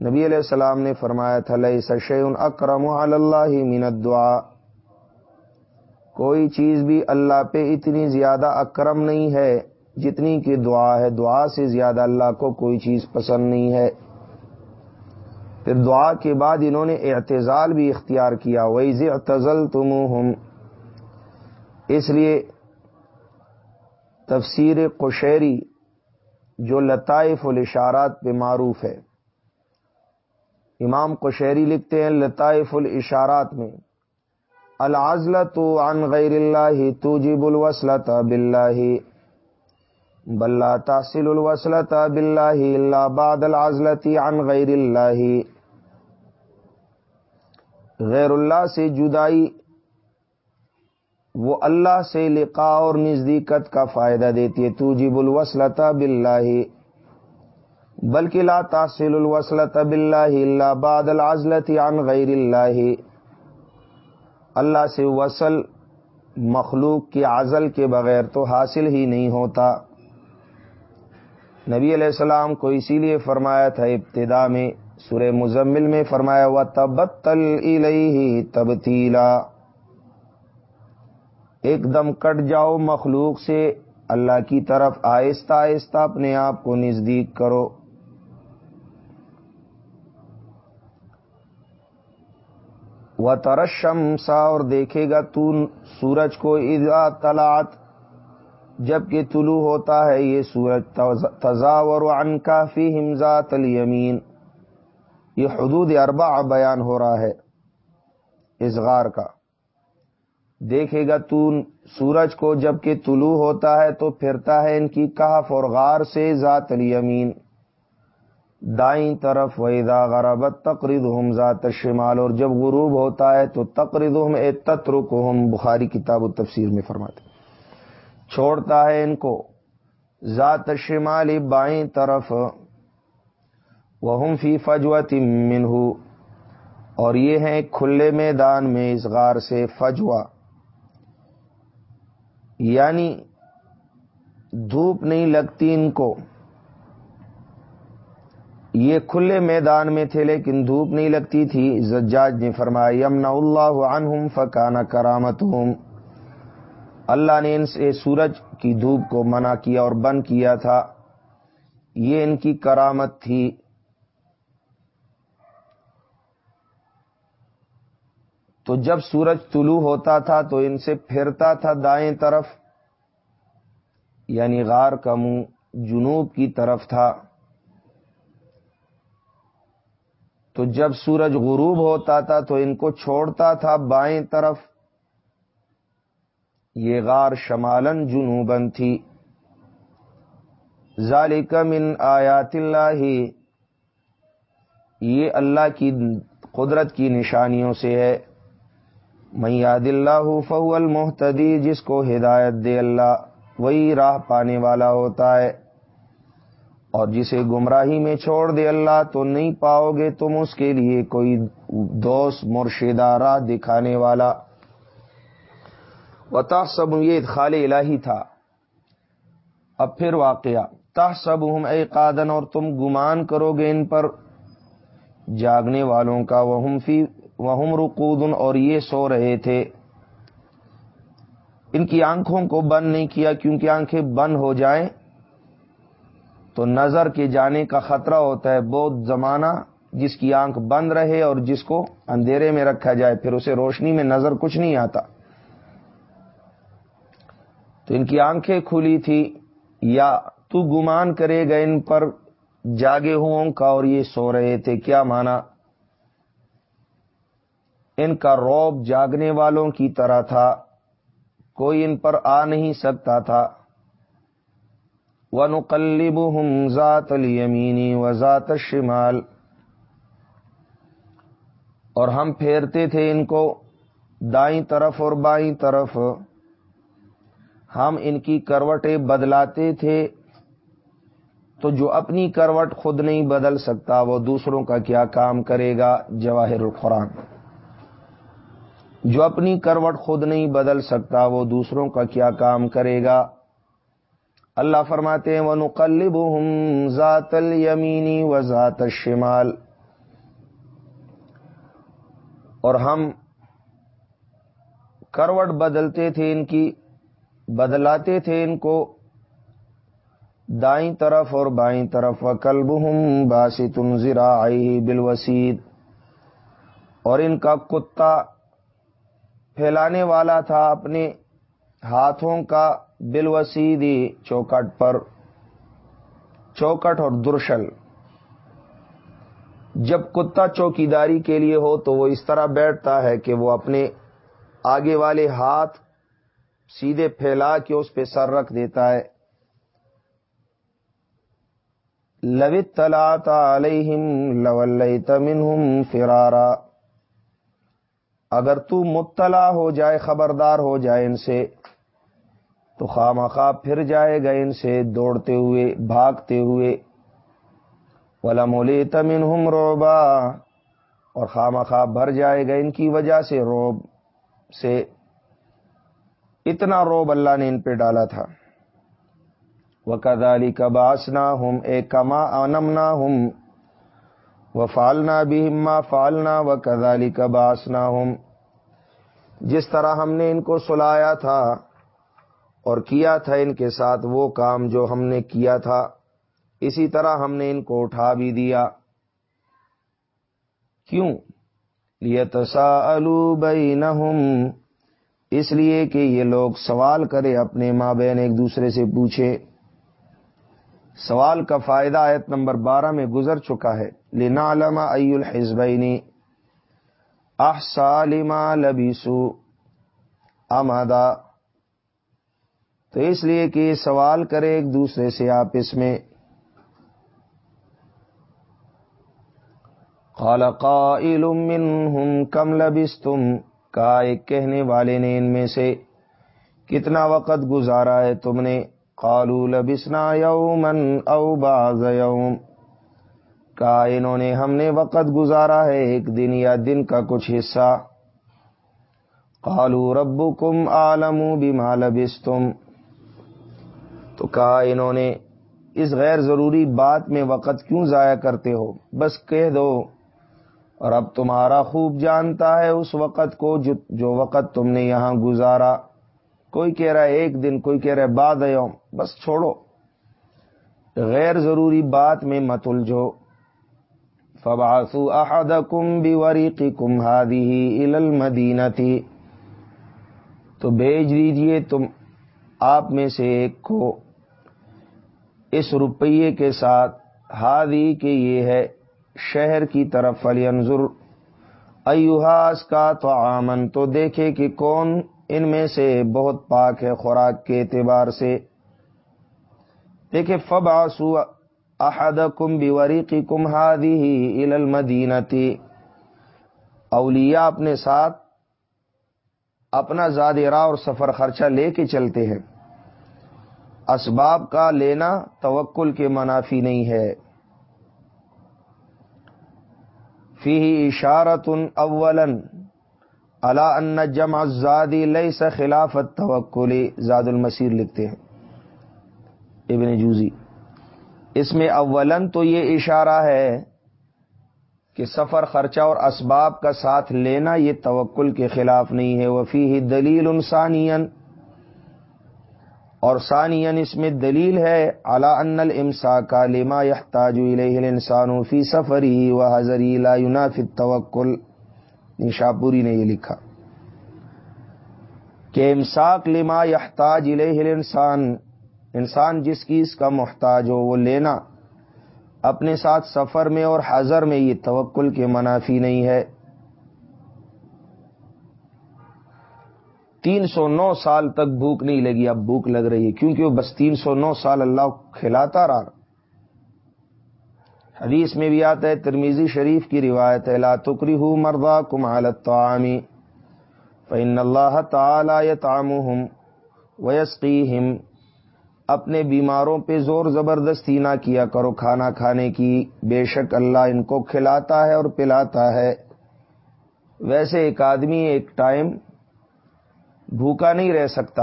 نبی علیہ السلام نے فرمایا تھا لئی سشیون اکرم اللہ من الدعا کوئی چیز بھی اللہ پہ اتنی زیادہ اکرم نہیں ہے۔ جتنی کہ دعا ہے، دعا سے زیادہ اللہ کو کوئی چیز پسند نہیں ہے۔ پھر دعا کے بعد انہوں نے اعتزال بھی اختیار کیا۔ ویز اعتزل تم اس لیے تفسیر قشیری جو لطائف الاشارات پہ معروف ہے۔ امام قشیری لکھتے ہیں لطائف الاشارات میں العزلت عن غیر اللہ توجب الوصلت باللہ۔ بلا تحصل الوصلت باللہ اللہ بعد العزلت عن غیر اللہ غیر اللہ سے جدائی، وہ اللہ سے لقا اور نزدیکت کا فائدہ دیتی ہے تو جب الوسلط بلکہ لا تاثل الوسلط بلّہ اللہ بعد العزلت عن غیر اللہ اللہ سے وصل مخلوق کی عزل کے بغیر تو حاصل ہی نہیں ہوتا۔ نبی علیہ السلام کو اسی لیے فرمایا تھا، ابتدا میں سورہ مزمل میں فرمایا ہوا تبتل الیہ تبتیلا ایک دم کٹ جاؤ مخلوق سے، اللہ کی طرف آہستہ آہستہ اپنے آپ کو نزدیک کرو۔ وہ ترشم سا اور دیکھے گا تو سورج کو ادا تلات جبکہ طلوع ہوتا ہے، یہ سورج تضاور عن کافی ہمزا تلیمین یہ حدود اربع بیان ہو رہا ہے اس غار کا۔ دیکھے گا تو سورج کو جبکہ طلوع ہوتا ہے تو پھرتا ہے ان کی کہف اور غار سے ذات الیمین۔ دائیں طرف ویدا غربت تقرید ہم ذات شمال اور جب غروب ہوتا ہے تو تقرید ہم اے تترک ہم بخاری کتاب و تفسیر میں فرماتے چھوڑتا ہے ان کو۔ ذات شمال بائیں طرف وہ فی فجوت منہ۔ اور یہ ہیں کھلے میدان میں اس غار سے فجوا یعنی دھوپ نہیں لگتی ان کو۔ یہ کھلے میدان میں تھے لیکن دھوپ نہیں لگتی تھی۔ زجاج نے فرمایا یمنا اللہ عنہم فکانا کرامت اللہ نے ان سے سورج کی دھوپ کو منع کیا اور بند کیا تھا۔ یہ ان کی کرامت تھی۔ تو جب سورج طلوع ہوتا تھا تو ان سے پھرتا تھا دائیں طرف یعنی غار کا منہ جنوب کی طرف تھا۔ تو جب سورج غروب ہوتا تھا تو ان کو چھوڑتا تھا بائیں طرف۔ یہ غار شمالن جنوبن تھی۔ ذالک من آیات اللہ۔ یہ اللہ کی قدرت کی نشانیوں سے ہے۔ میاد اللہ فو المحتدی جس کو ہدایت دے اللہ، وہی راہ پانے والا ہوتا ہے۔ اور جسے گمراہی میں چھوڑ دے اللہ، تو نہیں پاؤ گے تم اس کے لیے کوئی دوست، مرشدہ، راہ دکھانے والا۔ و سب یہ خال الہی تھا۔ اب پھر واقعہ تہ سب ہم اے قادن، اور تم گمان کرو گے ان پر۔ جاگنے والوں کا وہ فی، وہم رقودن اور یہ سو رہے تھے۔ ان کی آنکھوں کو بند نہیں کیا، کیونکہ آنکھیں بند ہو جائیں تو نظر کے جانے کا خطرہ ہوتا ہے۔ بہت زمانہ جس کی آنکھ بند رہے اور جس کو اندھیرے میں رکھا جائے، پھر اسے روشنی میں نظر کچھ نہیں آتا۔ تو ان کی آنکھیں کھلی تھی یا تو گمان کرے گا ان پر جاگے ہوں کا اور یہ سو رہے تھے، کیا مانا؟ ان کا روب جاگنے والوں کی طرح تھا، کوئی ان پر آ نہیں سکتا تھا۔ وہ نقلب ہم ذات المینی و ذات شمال اور ہم پھیرتے تھے ان کو دائیں طرف اور بائیں طرف۔ ہم ان کی کروٹیں بدلاتے تھے۔ تو جو اپنی کروٹ خود نہیں بدل سکتا، وہ دوسروں کا کیا کام کرے گا؟ جواہر القرآن۔ جو اپنی کروٹ خود نہیں بدل سکتا، وہ دوسروں کا کیا کام کرے گا؟ اللہ فرماتے ہیں وہ نقلب ہم ذات المینی و ذات شمال اور ہم کروٹ بدلتے تھے ان کی۔ بدلاتے تھے ان کو۔ دائیں طرف اور بائیں طرف و کلب ہم باسی تم زرا بالوسید اور ان کا کتا پھیلانے والا تھا اپنے ہاتھوں کا بالوسیدی چوکٹ پر۔ چوکٹ اور درشل۔ جب کتا چوکیداری کے لیے ہو تو وہ اس طرح بیٹھتا ہے کہ وہ اپنے آگے والے ہاتھ سیدھے پھیلا کے اس پہ سر رکھ دیتا ہے۔ لوت تلا علیہم لول تمن فرارا۔ اگر تو مطلع ہو جائے، خبردار ہو جائے ان سے، تو خام خواہ پھر جائے گا ان سے دوڑتے ہوئے، بھاگتے ہوئے۔ ولا مولی تمن ہم روبا اور خام خواہ بھر جائے گا ان کی وجہ سے روب سے۔ اتنا روب اللہ نے ان پہ ڈالا تھا۔ وہ کدالی کباسنا ہم اے کما انمنا ہم وہ فالنا بھی ہما فالنا و کدالی کباسنا ہم جس طرح ہم نے ان کو سلایا تھا اور کیا تھا ان کے ساتھ، وہ کام جو ہم نے کیا تھا، اسی طرح ہم نے ان کو اٹھا بھی دیا۔ کیوں؟ یہ تسا اس لیے کہ یہ لوگ سوال کرے اپنے ماں بہن ایک دوسرے سے پوچھے، سوال کا فائدہ آیت نمبر بارہ میں گزر چکا ہے۔ لینا علامہ ای الحزبینی احسا لما لبیسو آمادہ تو اس لیے کہ سوال کرے ایک دوسرے سے آپ اس میں قائل منهم کم لبستم۔ کا ایک کہنے والے نے ان میں سے، کتنا وقت گزارا ہے تم نے؟ قالوا لبسنا یومن او بعض یوم۔ کا انہوں نے ہم نے وقت گزارا ہے ایک دن یا دن کا کچھ حصہ۔ قالوا ربکم عالم بما لبستم۔ تو کہا انہوں نے، اس غیر ضروری بات میں وقت کیوں ضائع کرتے ہو؟ بس کہہ دو۔ اور اب تمہارا خوب جانتا ہے اس وقت کو جو جو وقت تم نے یہاں گزارا۔ کوئی کہہ رہا ہے ایک دن، کوئی کہہ رہا ہے بعد یوم۔ بس چھوڑو۔ غیر ضروری بات میں مت الجھو۔ فباسو احد کم بیوری کی کمہادی المدینہ تھی تو بھیج دیجیے تم آپ میں سے ایک کو۔ اس روپیے کے ساتھ۔ ہادی کہ یہ ہے۔ شہر کی طرف فلی انضر ایوہاس کا تو آمن تو دیکھے کہ کون ان میں سے بہت پاک ہے خوراک کے اعتبار سے. دیکھے فب آسو احد کم بیوری کی کم ہادی ہی المدینتی اولیا اپنے ساتھ اپنا زاد راہ اور سفر خرچہ لے کے چلتے ہیں۔ اسباب کا لینا توکل کے منافی نہیں ہے۔ فی اشارت اولن الا ان جمع زادی لئی سے خلافت زاد المسیر لکھتے ہیں۔ ابن جوزی، اس میں اولن تو یہ اشارہ ہے کہ سفر خرچہ اور اسباب کا ساتھ لینا یہ توکل کے خلاف نہیں ہے۔ وفی ہی دلیل انسانین اور ثانین اس میں دلیل ہے اعلی ان المسا کا لما یحتاج الیہ الانسان فی سفری و حضری لا ينافی التوکل۔ نشاپوری نے یہ لکھا کہ امساک لما یحتاج الیہ الانسان، انسان جس کی اس کا محتاج ہو، وہ لینا۔ اپنے ساتھ سفر میں اور حضر میں یہ توکل کے منافی نہیں ہے۔ تین سو نو سال تک بھوک نہیں لگی، اب بھوک لگ رہی ہے۔ کیونکہ وہ بس تین سو نو سال اللہ کھلاتا رہا۔ حدیث میں بھی آتا ہے ترمیزی شریف کی روایت ہے، لا تکری ہوں مردا کم عالت فن اللہ تعالی تام ویسقی اپنے بیماروں پہ زور زبردستی نہ کیا کرو، کھانا کھانے کی۔ بے شک اللہ ان کو کھلاتا ہے اور پلاتا ہے۔ ویسے ایک آدمی، ایک ٹائم بھوکا نہیں رہ سکتا۔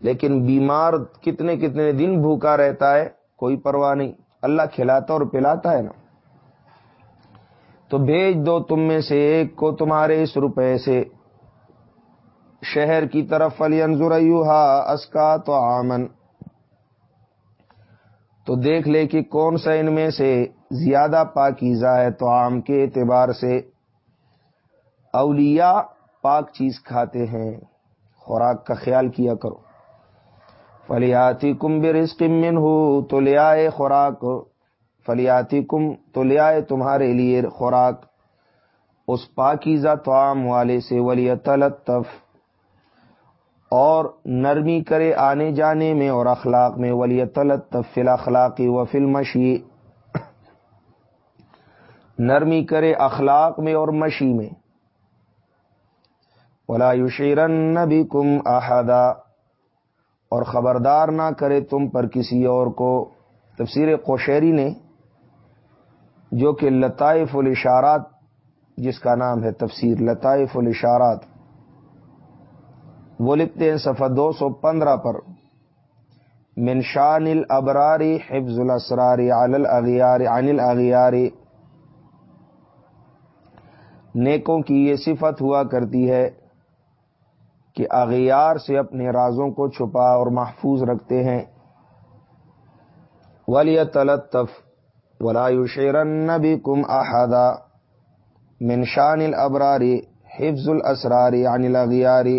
لیکن بیمار کتنے کتنے دن بھوکا رہتا ہے، کوئی پرواہ نہیں۔ اللہ کھلاتا اور پلاتا ہے نا۔ تو بھیج دو تم میں سے ایک کو تمہارے اس روپے سے۔ شہر کی طرف فلی انضر اسکا تو آمن تو دیکھ لے کہ کون سا ان میں سے زیادہ پاکیزہ ہے تو آم کے اعتبار سے۔ اولیاء پاک چیز کھاتے ہیں۔ خوراک کا خیال کیا کرو۔ فلیاتی کم من ہو تو لے آئے خوراک۔ فلیاتی کم تو لے آئے تمہارے لیے خوراک۔ اس پاکیزہ توام والے سے ولی تلطف اور نرمی کرے آنے جانے میں اور اخلاق میں ولی تلطف فل اخلاقی و فلمشی نرمی کرے اخلاق میں اور مشی میں۔ ولا یشیرن نبی کم احدا، اور خبردار نہ کرے تم پر کسی اور کو۔ تفسیر کوشیری نے، جو کہ لطائف الاشارات، جس کا نام ہے تفسیر لطائف الاشارات، وہ لکھتے ہیں صفحہ دو سو پندرہ پر۔ منشان الابراری حفظ الاسراری عن الاغیاری نیکوں کی یہ صفت ہوا کرتی ہے۔ کہ اغیار سے اپنے رازوں کو چھپا اور محفوظ رکھتے ہیں۔ ولی تلطف ولا شیرن بھی کم احدا منشان الابراری حفظ الاسراری عن الاغیاری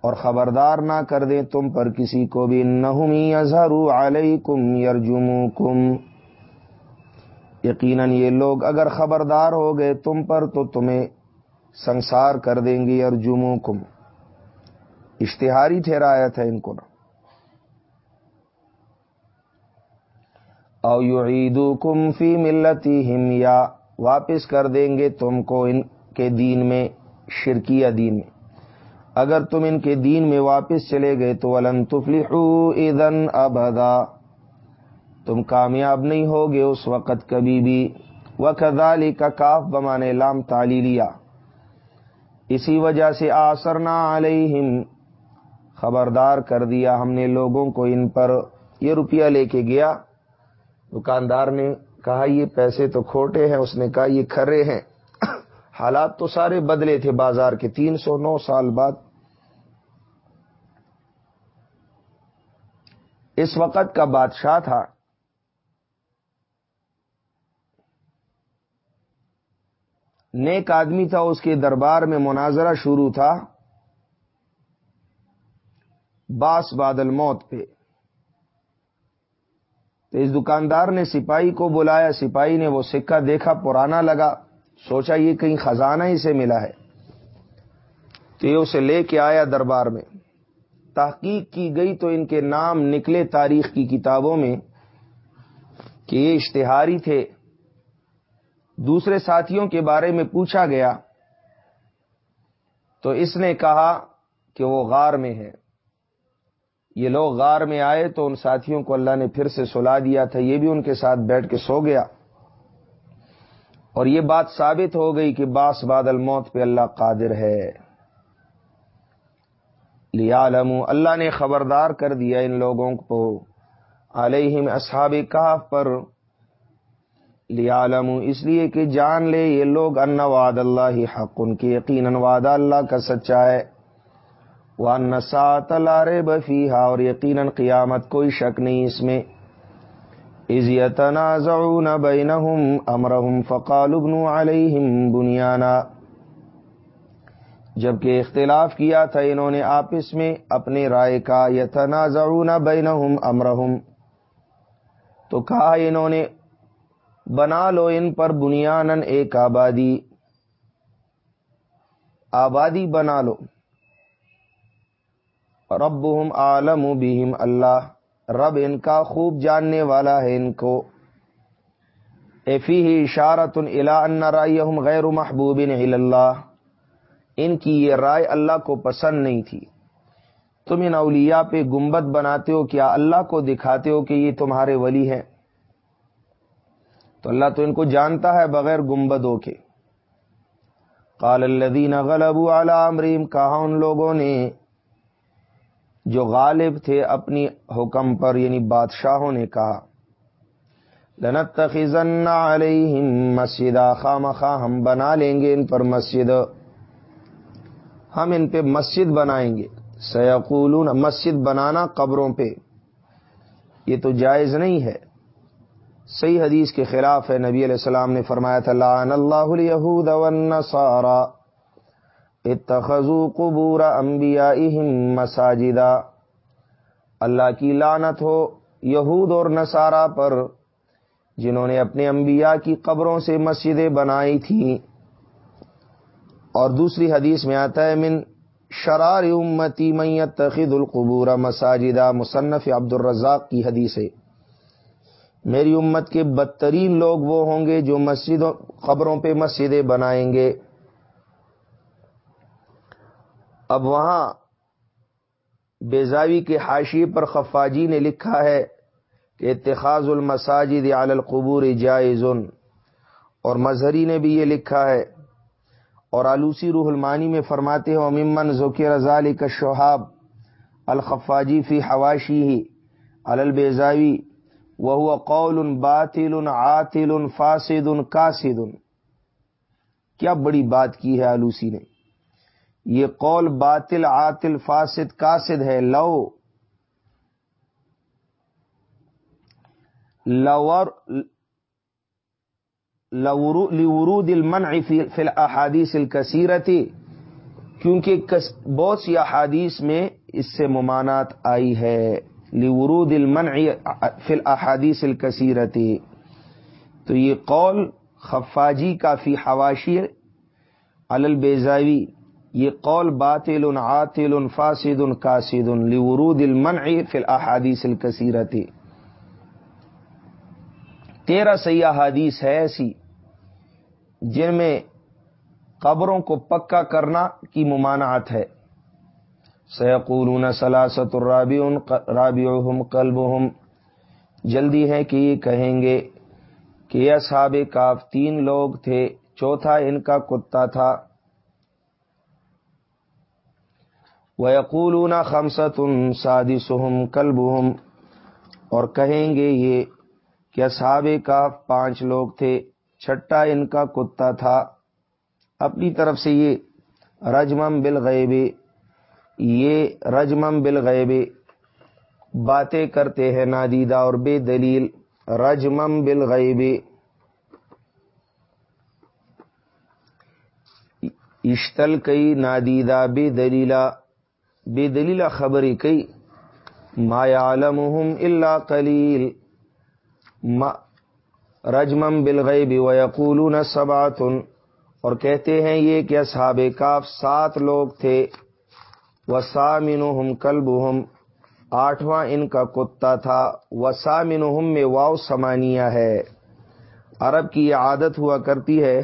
اور خبردار نہ کر دیں تم پر کسی کو بھی نہمی اظہر علیکم یرجموکم۔ یقیناً یہ لوگ اگر خبردار ہو گئے تم پر تو تمہیں سنسار کر دیں گی اور جموں کم اشتہاری ٹھہرایا تھا ان کو نا۔ او یعیدوکم فی ملتی ہم یا واپس کر دیں گے تم کو ان کے دین میں، شرکیہ دین میں۔ اگر تم ان کے دین میں واپس چلے گئے تو ولن تفلحو اذن ابدا۔ تم کامیاب نہیں ہوگے اس وقت کبھی بھی۔ وکذالک کا کاف بمانے لام تعلیلیہ۔ اسی وجہ سے آسرنا علیہم، خبردار کر دیا ہم نے لوگوں کو ان پر، یہ روپیہ لے کے گیا۔ دکاندار نے کہا، یہ پیسے تو کھوٹے ہیں۔ اس نے کہا، یہ کھرے ہیں۔ حالات تو سارے بدلے تھے بازار کے۔ تین سو نو سال بعد۔ اس وقت کا بادشاہ تھا۔ نیک آدمی تھا، اس کے دربار میں مناظرہ شروع تھا۔ باس بادل موت پہ۔ تو اس دکاندار نے سپاہی کو بلایا، سپاہی نے وہ سکہ دیکھا، پرانا لگا۔ سوچا یہ کہیں خزانہ ہی سے ملا ہے۔ تو یہ اسے لے کے آیا دربار میں۔ تحقیق کی گئی تو ان کے نام نکلے تاریخ کی کتابوں میں کہ یہ اشتہاری تھے۔ دوسرے ساتھیوں کے بارے میں پوچھا گیا تو اس نے کہا کہ وہ غار میں ہے۔ یہ لوگ غار میں آئے تو ان ساتھیوں کو اللہ نے پھر سے سلا دیا تھا، یہ بھی ان کے ساتھ بیٹھ کے سو گیا۔ اور یہ بات ثابت ہو گئی کہ باس بادل موت پہ اللہ قادر ہے۔ لیا اللہ نے خبردار کر دیا ان لوگوں کو، علیہم اصحاب کہاف پر۔ لیا اس لیے کہ جان لے، یہ لوگ ان واد اللہ حق، ان کی یقین وعدہ اللہ کا سچا ہے۔ وہ نسا تلارے بفی اور یقیناً قیامت کوئی شک نہیں اس میں۔ ازیتنا بینہم امرہم فقال ابن علیہم بنیانا جبکہ اختلاف کیا تھا انہوں نے آپس میں اپنے رائے کا یتنازعون بینہم امرہم تو کہا انہوں نے بنا لو ان پر بنیانن ایک آبادی۔ آبادی بنا لو۔ ربهم عالم بہم اللہ۔ رب ان کا خوب جاننے والا ہے ان کو۔ ایفی ہی اشارت الا ان رائے غیر محبوب اللہ۔ ان کی یہ رائے اللہ کو پسند نہیں تھی۔ تم ان اولیاء پہ گمبت بناتے ہو کیا اللہ کو دکھاتے ہو کہ یہ تمہارے ولی ہیں؟ تو اللہ تو ان کو جانتا ہے بغیر گمبدوں کے۔ قال الذین غلبوا علی امریم کہا ان لوگوں نے جو غالب تھے اپنی حکم پر یعنی بادشاہوں نے کہا لنت تخن علیہم مسجد خام خواہ ہم بنا لیں گے ان پر مسجد۔ ہم ان پہ مسجد بنائیں گے۔ سیقولون، مسجد بنانا قبروں پہ۔ یہ تو جائز نہیں ہے۔ صحیح حدیث کے خلاف ہے، نبی علیہ السلام نے فرمایا تھا، لعن اللہ الیہود والنصارہ اتخذو قبور انبیائہم مساجدہ اللہ کی لانت ہو یہود اور نصارہ پر، جنہوں نے اپنے انبیاء کی قبروں سے مسجدیں بنائی تھیں۔ اور دوسری حدیث میں آتا ہے، من شرار امتی میت تخید القبور مساجدہ مصنف عبد الرزاق کی حدیث ہے۔ میری امت کے بدترین لوگ وہ ہوں گے جو مسجدوں قبروں پہ مسجدیں بنائیں گے۔ اب وہاں بیزاوی کے حاشی پر خفاجی نے لکھا ہے کہ اتخاذ المساجد علی القبور جائز۔ اور مظہری نے بھی یہ لکھا ہے۔ اور آلوسی روح المانی میں فرماتے ہو ممن ذکر رضال کا شہاب الخفاجی فی حواشی ہی البیزاوی وہ قول باطل عاطل فاسد کاسد کیا بڑی بات کی ہے آلوسی نے؟ یہ قول باطل، عاطل، فاسد، کاسد ہے۔ لو، لور لورود المنع فی الاحادیث الکثیرتی۔ کیونکہ بہت سی احادیث میں اس سے ممانات آئی ہے۔ لورود المنع فی الاحادیث الکثیرتی تو یہ قول خفاجی کا فی حواشی البیزاوی۔ یہ قول باطل، عاطل، فاسد کاسد لورود المنع فی الاحادیث الکثیرت تیرہ سیاح حدیث ہے ایسی، جن میں قبروں کو پکا کرنا کی ممانعت ہے۔ سیقولون سلاست الرابع رابعهم قلبهم۔ جلدی ہے کہ یہ کہیں گے کہ یہ صحاب کاف تین لوگ تھے، چوتھا ان کا کتا تھا۔ وہ یقولون خمسط سادسہم کلبہم اور کہیں گے یہ کہ صحاب کاف پانچ لوگ تھے، چھٹا ان کا کتا تھا۔ اپنی طرف سے یہ رجمم بالغیب یہ رجمم بالغیب باتیں کرتے ہیں نادیدہ اور بے دلیل رجمم بالغیب۔ اشتل کئی نادیدہ، بے دلیلہ بے دلیلہ خبری کئی۔ ما عالم اللہ کلیل رجمم بالغیب ویقولون سباتن اور کہتے ہیں یہ کہ اصحاب کاف سات لوگ تھے۔ وسامنہم کلبہم آٹھواں ان کا کتا تھا وسامنہم میں واؤ سمانیہ ہے۔ عرب کی یہ عادت ہوا کرتی ہے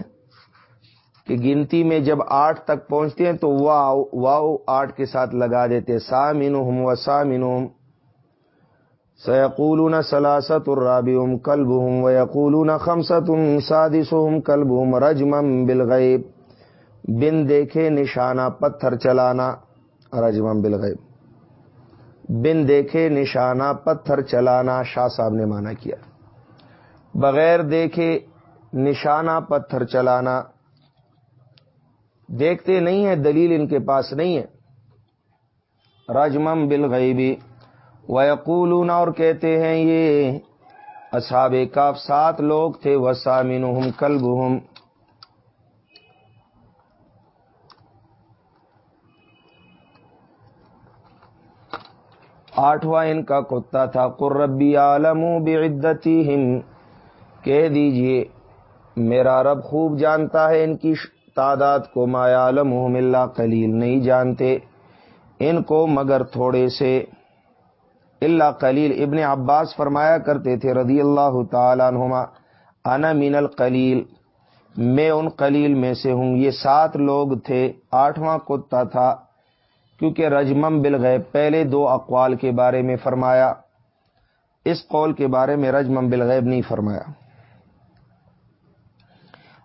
کہ گنتی میں جب آٹھ تک پہنچتے ہیں تو واؤ واؤ آٹھ کے ساتھ لگا دیتے۔ سامنہم وسامنہم سیقولون سلاست الرابعم کلبہم ویقولون خمسۃ سادسہم کلبہم رجمم بالغیب۔ بن دیکھے، نشانہ، پتھر چلانا۔ رجمم بالغیب بن دیکھے نشانہ، پتھر چلانا شاہ صاحب نے مانا کیا۔ بغیر دیکھے نشانہ، پتھر چلانا۔ دیکھتے نہیں ہیں، دلیل ان کے پاس نہیں ہے۔ رجمم بالغیبی ویقولون اور کہتے ہیں، یہ اصحاب کاف سات لوگ تھے وسامن کلبہم۔ آٹھواں ان کا کتا تھا۔ قربی عالم بعدتی کہہ دیجیے، میرا رب خوب جانتا ہے ان کی تعداد کو۔ ما عالم اللہ قلیل، نہیں جانتے ان کو، مگر تھوڑے سے۔ اللہ قلیل، ابن عباس فرمایا کرتے تھے، رضی اللہ تعالیٰ عنہما، انا من القلیل۔ میں ان قلیل میں سے ہوں۔ یہ سات لوگ تھے۔ آٹھواں کتا تھا۔ کیونکہ رجمم بالغیب پہلے دو اقوال کے بارے میں فرمایا۔ اس قول کے بارے میں رجمم بالغیب نہیں فرمایا۔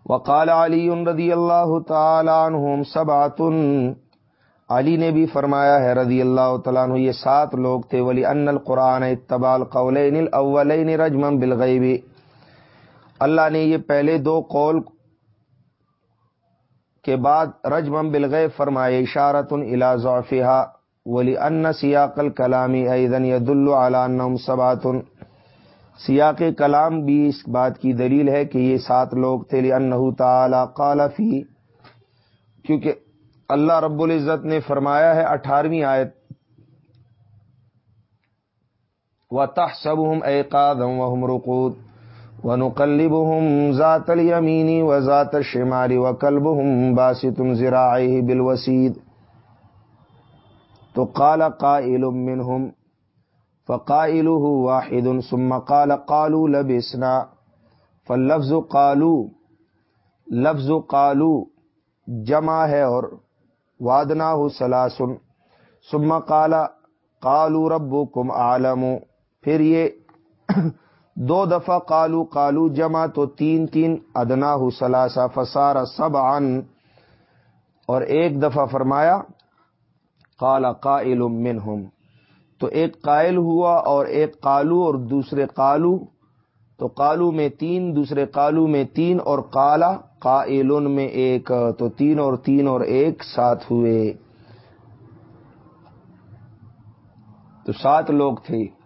وقال علی رضی اللہ تعالی عنہم سبعت علی نے بھی فرمایا ہے رضی اللہ تعالیٰ عنہ، یہ سات لوگ تھے۔ ولی ان القرآن اتبال قولین الاولین رجمم بالغیب۔ اللہ نے یہ پہلے دو قول کے بعد رجمم بالغیب فرمائے اشارت الى ضعفها ولی ان سیاق الکلامی ایدن ید اللہ انہم سبات سیاق کلام بھی اس بات کی دلیل ہے کہ یہ سات لوگ تھے لأنہ تعالی قال فی۔ کیونکہ اللہ رب العزت نے فرمایا ہے اٹھارہویں آیت و تحسب ہم اعقاد ہم رقود۔ و ہم ذات المینی و ذات شماری و کلب ہم باسطم ذراعی بالوسید تو قال قائل منہم فقائله واحد، ثم قال قالوا لبسنا. فاللفظ قالوا، لفظ قالوا جمع ہے اور وادنا ہو سلاسن سما کالا کالو ربو عالم پھر یہ دو دفعہ کالو کالو جمع تو تین تین ادنا ہو سلاسا فسارا سب ان اور ایک دفعہ فرمایا کالا کا علم تو ایک قائل ہوا اور ایک کالو اور دوسرے کالو تو کالو میں تین، دوسرے کالو میں تین اور کالا قائل میں ایک۔ تو تین اور تین اور ایک ساتھ ہوئے۔ تو سات لوگ تھے۔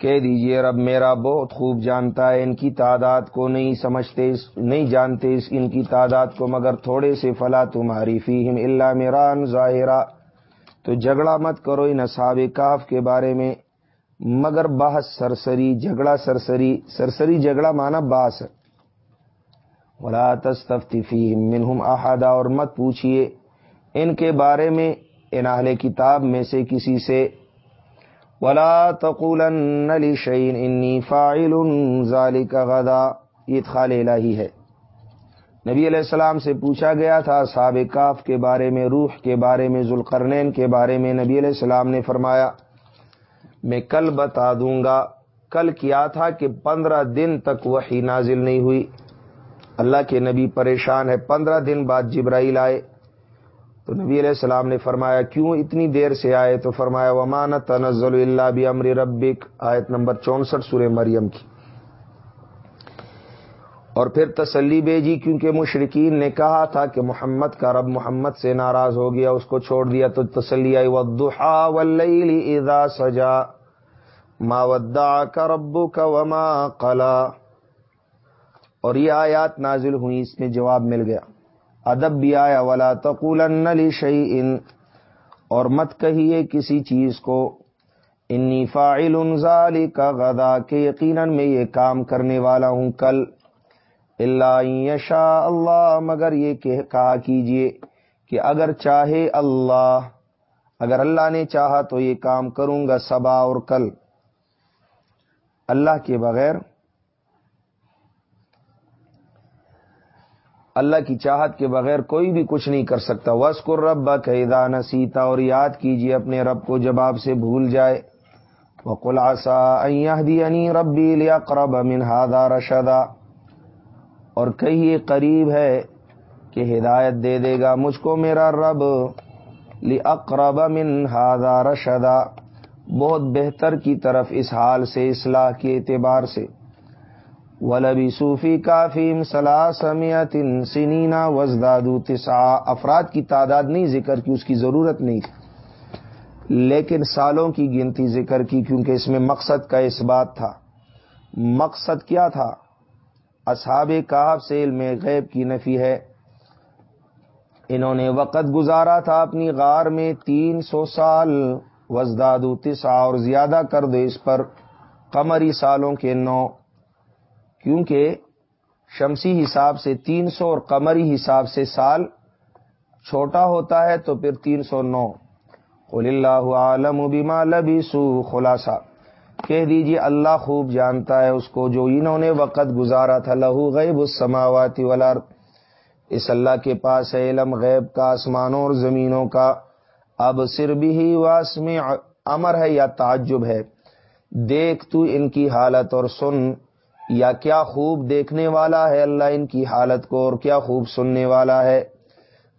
کہہ دیجیے رب میرا بہت خوب جانتا ہے، ان کی تعداد کو نہیں سمجھتے، نہیں جانتے اس ان کی تعداد کو، مگر تھوڑے سے فلا تمہاری فیم اللہ میران ظاہرہ تو جھگڑا مت کرو ان اصحاب کاف کے بارے میں۔ مگر بحث سرسری، جھگڑا سرسری سرسری جھگڑا مانا باس ولا تستفتی فیہم منہم احدا، اور مت پوچھئے ان کے بارے میں، ان اہل کتاب میں سے کسی سے۔ ولا تقولن لشیء انی فاعل ذلك غدا یہ ادخال الہی ہے۔ نبی علیہ السلام سے پوچھا گیا تھا صحاب کاف کے بارے میں، روح کے بارے میں، ذوالقرنین کے بارے میں۔ نبی علیہ السلام نے فرمایا، میں کل بتا دوں گا، کل کیا تھا کہ پندرہ دن تک وہی نازل نہیں ہوئی۔ اللہ کے نبی پریشان ہے، پندرہ دن بعد جبرائیل آئے۔ تو نبی علیہ السلام نے فرمایا، کیوں اتنی دیر سے آئے؟ تو فرمایا ومان تنزل اللہ بھی امر ربک آیت نمبر چونسٹھ سورہ مریم کی۔ اور پھر تسلی بیجی کیونکہ مشرقین نے کہا تھا کہ محمد کا رب محمد سے ناراض ہو گیا، اس کو چھوڑ دیا، تو تسلی آئی۔ ودحا واللیل اذا سجا ما ودع کا ربو کا وما قلا اور یہ آیات نازل ہوئی اس میں جواب مل گیا۔ ادب بھی آیا، ولا تقول شعی اور مت کہیے کسی چیز کو۔ انی فاعل ذالک کا غدا، کہ یقیناً میں یہ کام کرنے والا ہوں۔ کل اللہ یشا اللہ مگر یہ کہا کیجیے کہ اگر چاہے اللہ، اگر اللہ نے چاہا تو یہ کام کروں گا صبا اور کل۔ اللہ کے بغیر اللہ کی چاہت کے بغیر کوئی بھی کچھ نہیں کر سکتا۔ وسکر رب قیدا نسیتا اور یاد کیجیے اپنے رب کو جب آپ سے بھول جائے۔ وقل آسا دی ربی لیا قرب امن ہادا رشدا۔ اور کہیے قریب ہے کہ ہدایت دے دے گا مجھ کو میرا رب۔ لی اقرب من ہادا رشدا۔ بہت بہتر کی طرف اس حال سے، اصلاح کے اعتبار سے۔ ولبی صوفی کافیم سمیت سنینا وزداد تسا افراد کی تعداد نہیں ذکر کی، اس کی ضرورت نہیں۔ تھی لیکن سالوں کی گنتی ذکر کی، کیونکہ اس میں مقصد کا اس بات تھا۔ مقصد کیا تھا؟ اصحاب کہاب سے علم غیب کی نفی ہے۔ انہوں نے وقت گزارا تھا اپنی غار میں تین سو سال۔ وزداد تسا اور زیادہ کر دو اس پر۔ قمری سالوں کے نو۔ کیونکہ شمسی حساب سے تین سو اور قمری حساب سے سال چھوٹا ہوتا ہے تو پھر تین سو نو۔ قل اللہ عالم بما لبیسو خلاصہ۔ کہہ دیجیے اللہ خوب جانتا ہے اس کو جو انہوں نے وقت گزارا تھا۔ لہو غیب السماواتی والارض۔ اس اللہ کے پاس ہے علم غیب کا، آسمانوں اور زمینوں کا۔ اب سر بھی واسم امر ہے یا تعجب ہے۔ دیکھ تو ان کی حالت اور سن۔ یا کیا خوب دیکھنے والا ہے اللہ ان کی حالت کو اور کیا خوب سننے والا ہے؟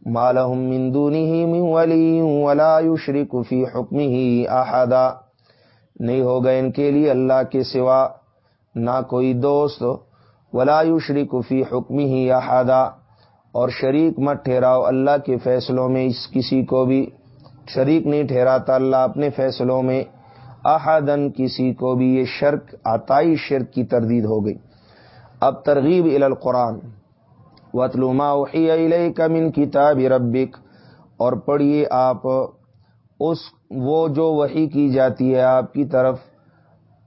مالحم مندونی ہی ولی ولا شری کفی حکم ہی احدا۔ نہیں ہوگا ان کے لیے اللہ کے سوا نہ کوئی دوست۔ ولا شری کفی حکم ہی احدا۔ اور شریک مت ٹھہراؤ اللہ کے فیصلوں میں اس کسی کو بھی۔ شریک نہیں ٹھہراتا اللہ اپنے فیصلوں میں۔ احدن کسی کو بھی یہ شرک عطائی شرک کی تردید ہو گئی۔ اب ترغیب ال القرآن۔ وطلوما من کتاب ربک اور پڑھیے آپ اس، وہ جو وہی کی جاتی ہے آپ کی طرف۔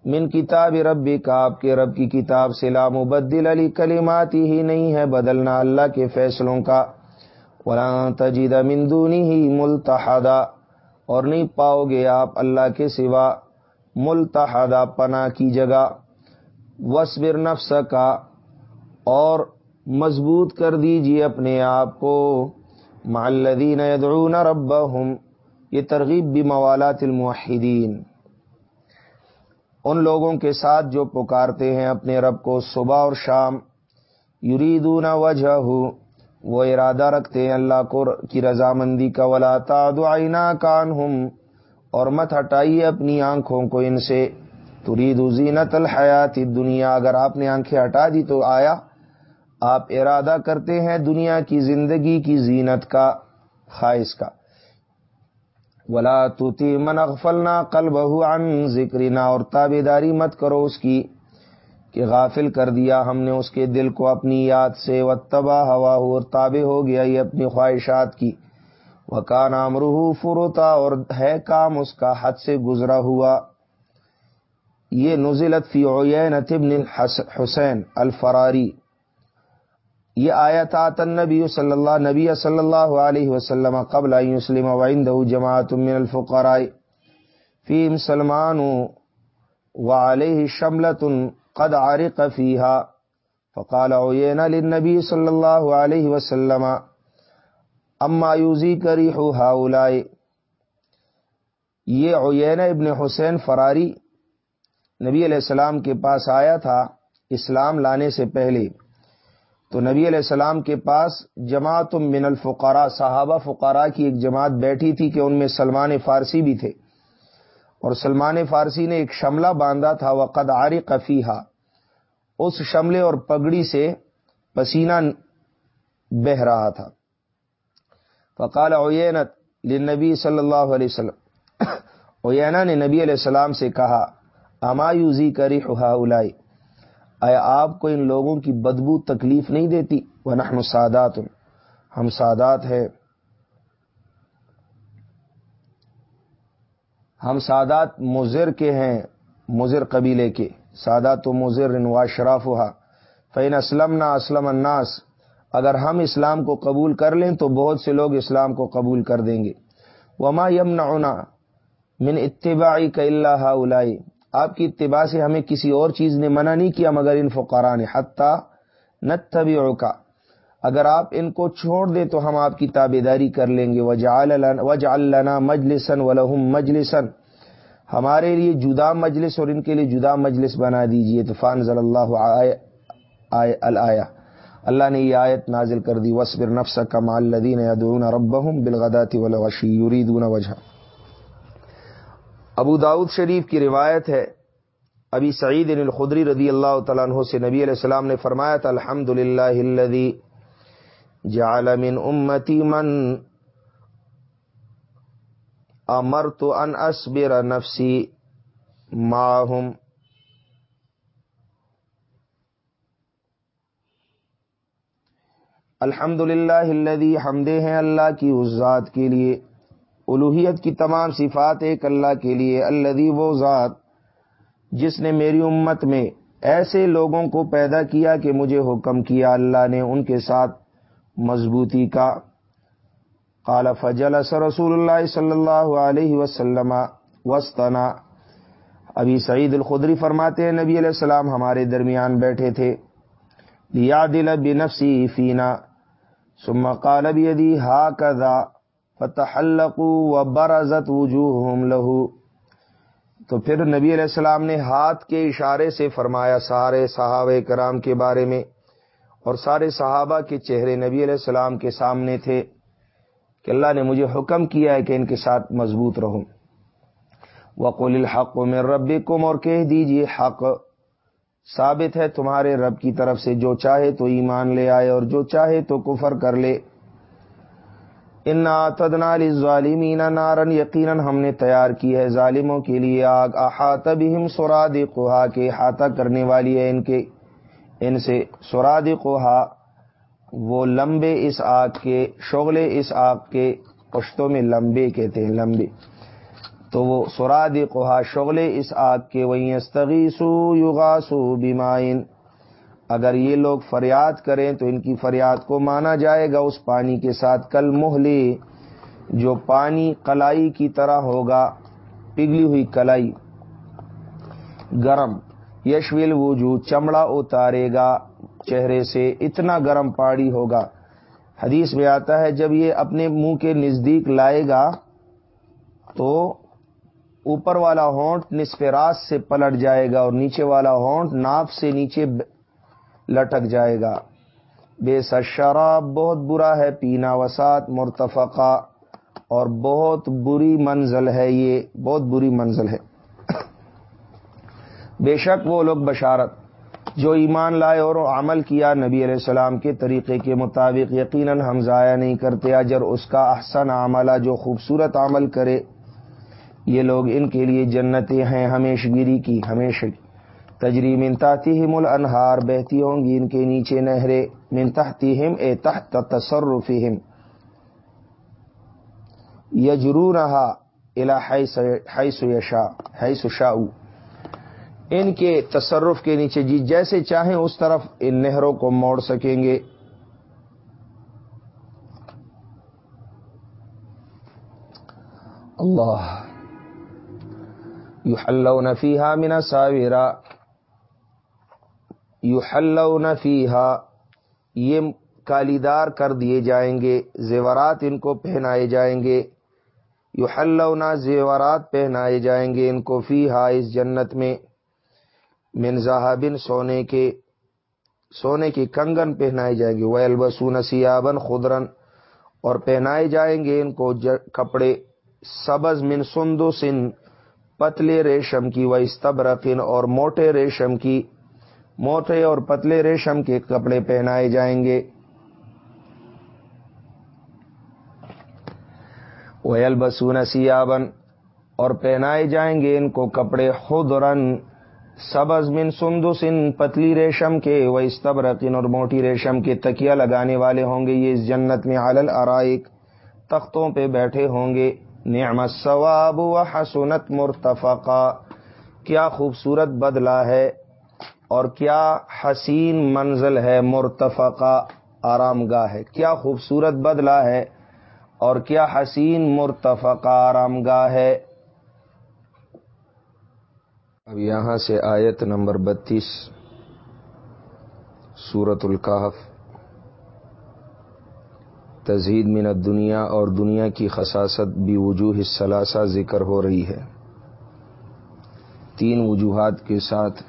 من کتاب ربک آپ کے رب کی کتاب سے لام بدل علی کلماتی ہی نہیں ہے بدلنا اللہ کے فیصلوں کا۔ وران تجید مندونی ہی ملتحدہ اور نہیں پاؤ گے آپ اللہ کے سوا۔ ملتحدہ پناہ کی جگہ وصبر نفس کا اور مضبوط کر دیجیے اپنے آپ کو۔ معلدین یدعون ربهم یہ ترغیب بھی موالات الموحدین۔ ان لوگوں کے ساتھ جو پکارتے ہیں اپنے رب کو صبح اور شام، یریدون وجہ وہ ارادہ رکھتے ہیں اللہ کو، کی رضامندی کا۔ ولا تعدعینا کانہم اور مت ہٹائیے اپنی آنکھوں کو ان سے۔ ترید زینت الحیات دنیا اگر آپ نے آنکھیں ہٹا دی تو آیا۔ آپ ارادہ کرتے ہیں دنیا کی زندگی کی زینت کا، خواہش کا۔ ولا توتی من اغفلنا قلبہ عن ذکرنا اور تابے داری مت کرو اس کی کہ غافل کر دیا ہم نے اس کے دل کو اپنی یاد سے۔ و تباہ ہوا، اور تابع ہو گیا یہ اپنی خواہشات کی۔ وہ کا نام روح فروتا اور ہے کام اس کا حد سے گزرا ہوا۔ یہ نزلت فی عین ابن حسین الفراری۔ یہ آیا تھا نبی صلی اللہ نبی صلی اللہ علیہ وسلم قبل وسلم وعند جماعت من الفقراء۔ فیم سلمان و علیہ شملت قد عرق فیها فقال عینا للنبی صلی اللہ علیہ وسلم اما یوزی کری هؤلاء یہ عین ابن حسین فراری نبی علیہ السلام کے پاس آیا تھا اسلام لانے سے پہلے۔ تو نبی علیہ السلام کے پاس جماعت من الفقراء، صحابہ فقراء کی ایک جماعت بیٹھی تھی کہ ان میں سلمان فارسی بھی تھے۔ اور سلمان فارسی نے ایک شملہ باندھا تھا وہ قدار قفیحا اس شملے اور پگڑی سے پسینہ بہ رہا تھا۔ فقال اوینت لنبی صلی اللہ علیہ وسلم. اوینا نے نبی علیہ السلام سے کہا امایوزی کری الائی اے آپ کو ان لوگوں کی بدبو تکلیف نہیں دیتی؟ وہ نحن سادات. ہم سادات ہے ہم سادات مضر کے ہیں، مضر قبیلے کے۔ سادات و مضر انوا شراف ہوا فین اسلم نہ اسلم الناس۔ اگر ہم اسلام کو قبول کر لیں تو بہت سے لوگ اسلام کو قبول کر دیں گے۔ وما یم نہ من اتباعی کا اللہ الائی آپ کی اتباع سے ہمیں کسی اور چیز نے منع نہیں کیا مگر ان فقارا نے۔ حتیٰ نتبی کا اگر آپ ان کو چھوڑ دیں تو ہم آپ کی تابے داری کر لیں گے۔ وج اللہ مجلسن ولہم مجلسن ہمارے لیے جدا مجلس اور ان کے لیے جدا مجلس بنا دیجیے تو فان ضل اللہ آیا اللہ نے یہ آیت نازل کر دی وصبر نفس کمال لدین ربہم بالغداتی ولوشی یریدون وجہ ابو داود شریف کی روایت ہے ابھی سعید الخدری رضی اللہ تعالیٰ عنہ سے نبی علیہ السلام نے فرمایا تھا الحمد للہ جعل من امتی من امر تو ان اسبر نفسی ماہم الحمد للہ حمدے ہیں اللہ کی اس ذات کے لیے۔ الوحیت کی تمام صفات ایک اللہ کے لیے۔ اللہ وہ ذات جس نے میری امت میں ایسے لوگوں کو پیدا کیا کہ مجھے حکم کیا، اللہ نے ان کے ساتھ مضبوطی کا۔ قال فجل رسول اللہ صلی اللہ علیہ وسلم وسطنا ابھی سعید الخدری فرماتے ہیں، نبی علیہ السلام ہمارے درمیان بیٹھے تھے۔ یا دل بنفسی فینا۔ ثم قال بیدی ہا کذا فتح و برزت وجوہ لہو تو پھر نبی علیہ السلام نے ہاتھ کے اشارے سے فرمایا سارے صحابہ کرام کے بارے میں اور سارے صحابہ کے چہرے نبی علیہ السلام کے سامنے تھے کہ اللہ نے مجھے حکم کیا ہے کہ ان کے ساتھ مضبوط رہوں۔ وقول الحق میں رب اور کہہ دیجیے حق ثابت ہے تمہارے رب کی طرف سے، جو چاہے تو ایمان لے آئے اور جو چاہے تو کفر کر لے۔ ان تدنا ظالمین نارن یقیناً ہم نے تیار کی ہے ظالموں کے لیے آگ۔ احاط بہم سوراد کوہا کے احاطہ کرنے والی ہے ان کے۔ ان سے سوراد کوہا وہ لمبے اس آگ کے، شغلے اس آگ کے، پشتوں میں لمبے کہتے ہیں، لمبے۔ تو وہ سوراد کوہا شغلے اس آگ کے وہیں استغیسو یغاسو بیمائن اگر یہ لوگ فریاد کریں تو ان کی فریاد کو مانا جائے گا اس پانی کے ساتھ کل محلی جو پانی کلائی کی طرح ہوگا پگلی ہوئی کلائی گرم، یشویل وجو چمڑا اتارے گا، چہرے سے اتنا گرم پاڑی ہوگا۔ حدیث میں آتا ہے، جب یہ اپنے منہ کے نزدیک لائے گا تو اوپر والا ہونٹ نصف راس سے پلٹ جائے گا اور نیچے والا ہونٹ ناف سے نیچے لٹک جائے گا۔ بے شراب بہت برا ہے، پینا وسعت مرتفقہ اور بہت بری منزل ہے یہ۔ بہت بری منزل ہے۔ بے شک وہ لوگ بشارت، جو ایمان لائے اور عمل کیا نبی علیہ السلام کے طریقے کے مطابق، یقیناً ہم ضائع نہیں کرتے۔ اجر اس کا احسن عملہ جو خوبصورت عمل کرے۔ یہ لوگ ان کے لیے جنتیں ہیں ہمیش گیری کی ہمیشہ تجری ہم الانہار، بہتی ہوں گی ان کے نیچے نہریں۔ ہم اے تحت تصرفہم۔ یجرو رہا یشا حیث ان کے تصرف کے نیچے جی جیسے چاہیں اس طرف ان نہروں کو موڑ سکیں گے۔ اللہ۔ یو حلو نفی ہا منا ساویرا یو حلو نفی یہ کالیدار کر دیے جائیں گے، زیورات ان کو پہنائے جائیں گے. یو زیورات پہنائے جائیں گے ان کو فی ہا اس جنت میں. منظہ بن سونے کے، سونے کی کنگن پہنائے جائیں گے وہ البسون سیابن خدرن اور پہنائے جائیں گے ان کو کپڑے. سبز من سندو سن پتلے ریشم کی و استبرقن اور موٹے ریشم کی، موٹے اور پتلے ریشم کے کپڑے پہنائے جائیں گے۔ ویل بسون سیابن اور پہنائے جائیں گے ان کو کپڑے خود رن سبز من سندس، ان پتلی ریشم کے۔ و استبرقن اور موٹی ریشم کے تکیا لگانے والے ہوں گے۔ یہ اس جنت میں علل ارائک تختوں پہ بیٹھے ہوں گے۔ نعمت ثواب و حسنت مرتفقہ کیا خوبصورت بدلہ ہے اور کیا حسین منزل ہے مرتفقہ آرام گاہ ہے۔ کیا خوبصورت بدلہ ہے اور کیا حسین مرتفقہ آرام گاہ ہے۔ اب یہاں سے آیت نمبر بتیس سورت القاف تزہید من دنیا اور دنیا کی خصاصت بھی وجوہ ثلاثہ ذکر ہو رہی ہے۔ تین وجوہات کے ساتھ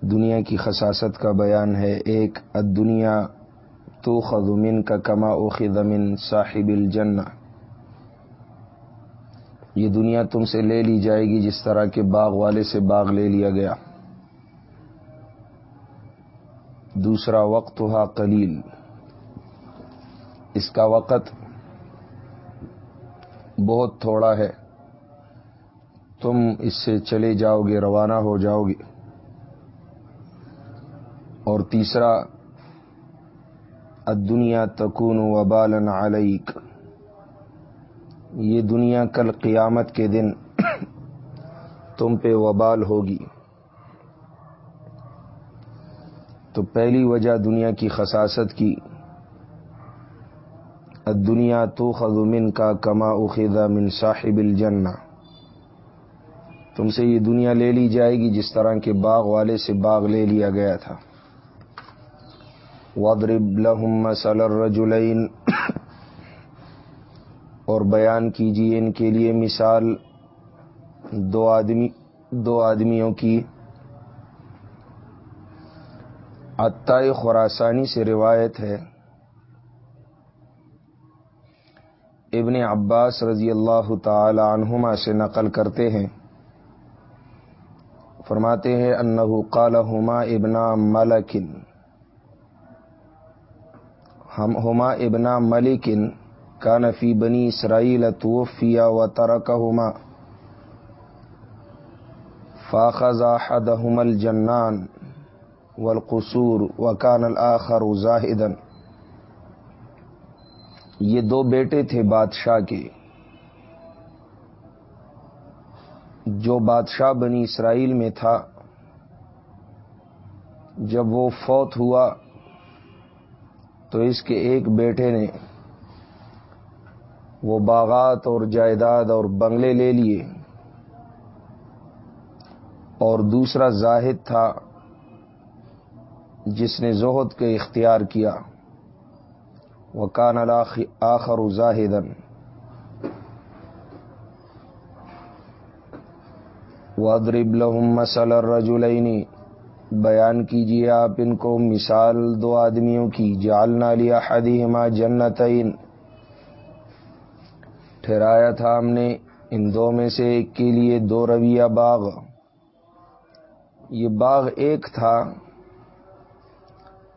دنیا کی خصاصت کا بیان ہے۔ ایک دنیا تو خدمن کا کما من صاحب الجنہ۔ یہ دنیا تم سے لے لی جائے گی جس طرح کے باغ والے سے باغ لے لیا گیا۔ دوسرا وقت ہوا قلیل۔ اس کا وقت بہت تھوڑا ہے۔ تم اس سے چلے جاؤ گے، روانہ ہو جاؤ گے۔ اور تیسرا دنیا تکون وبالن علیک۔ یہ دنیا کل قیامت کے دن تم پہ وبال ہوگی۔ تو پہلی وجہ دنیا کی خصاصت کی۔ دنیا تو خزمن کا کما اخیدہ من صاحب الجنہ تم سے یہ دنیا لے لی جائے گی جس طرح کے باغ والے سے باغ لے لیا گیا تھا۔ وضرب لهم مثل الرجلين۔ اور بیان کیجیے ان کے لیے مثال دو آدمی، دو آدمیوں کی۔ عطائے خوراسانی سے روایت ہے۔ ابن عباس رضی اللہ تعالی عنہما سے نقل کرتے ہیں۔ فرماتے ہیں، انہو قالہما ابنا ملکن۔ ہم ہما ابنا ملکن کا نفی بنی اسرائیل توفیا و ترک ہوما فاخذ احدهم الجنان والقصور وکان الاخر زاہدن یہ دو بیٹے تھے بادشاہ کے۔ جو بادشاہ بنی اسرائیل میں تھا، جب وہ فوت ہوا، تو اس کے ایک بیٹے نے وہ باغات اور جائیداد اور بنگلے لے لیے۔ اور دوسرا زاہد تھا، جس نے زہد کے اختیار کیا۔ وہ کان آخر زاہدن ادرب لہم مسل الرجلینی بیان کیجیے آپ ان کو، مثال دو آدمیوں کی. جالنا لیا حدیما جنتین. ٹھہرایا تھا ہم نے ان دو میں سے ایک کے لیے دو رویہ باغ. یہ باغ ایک تھا،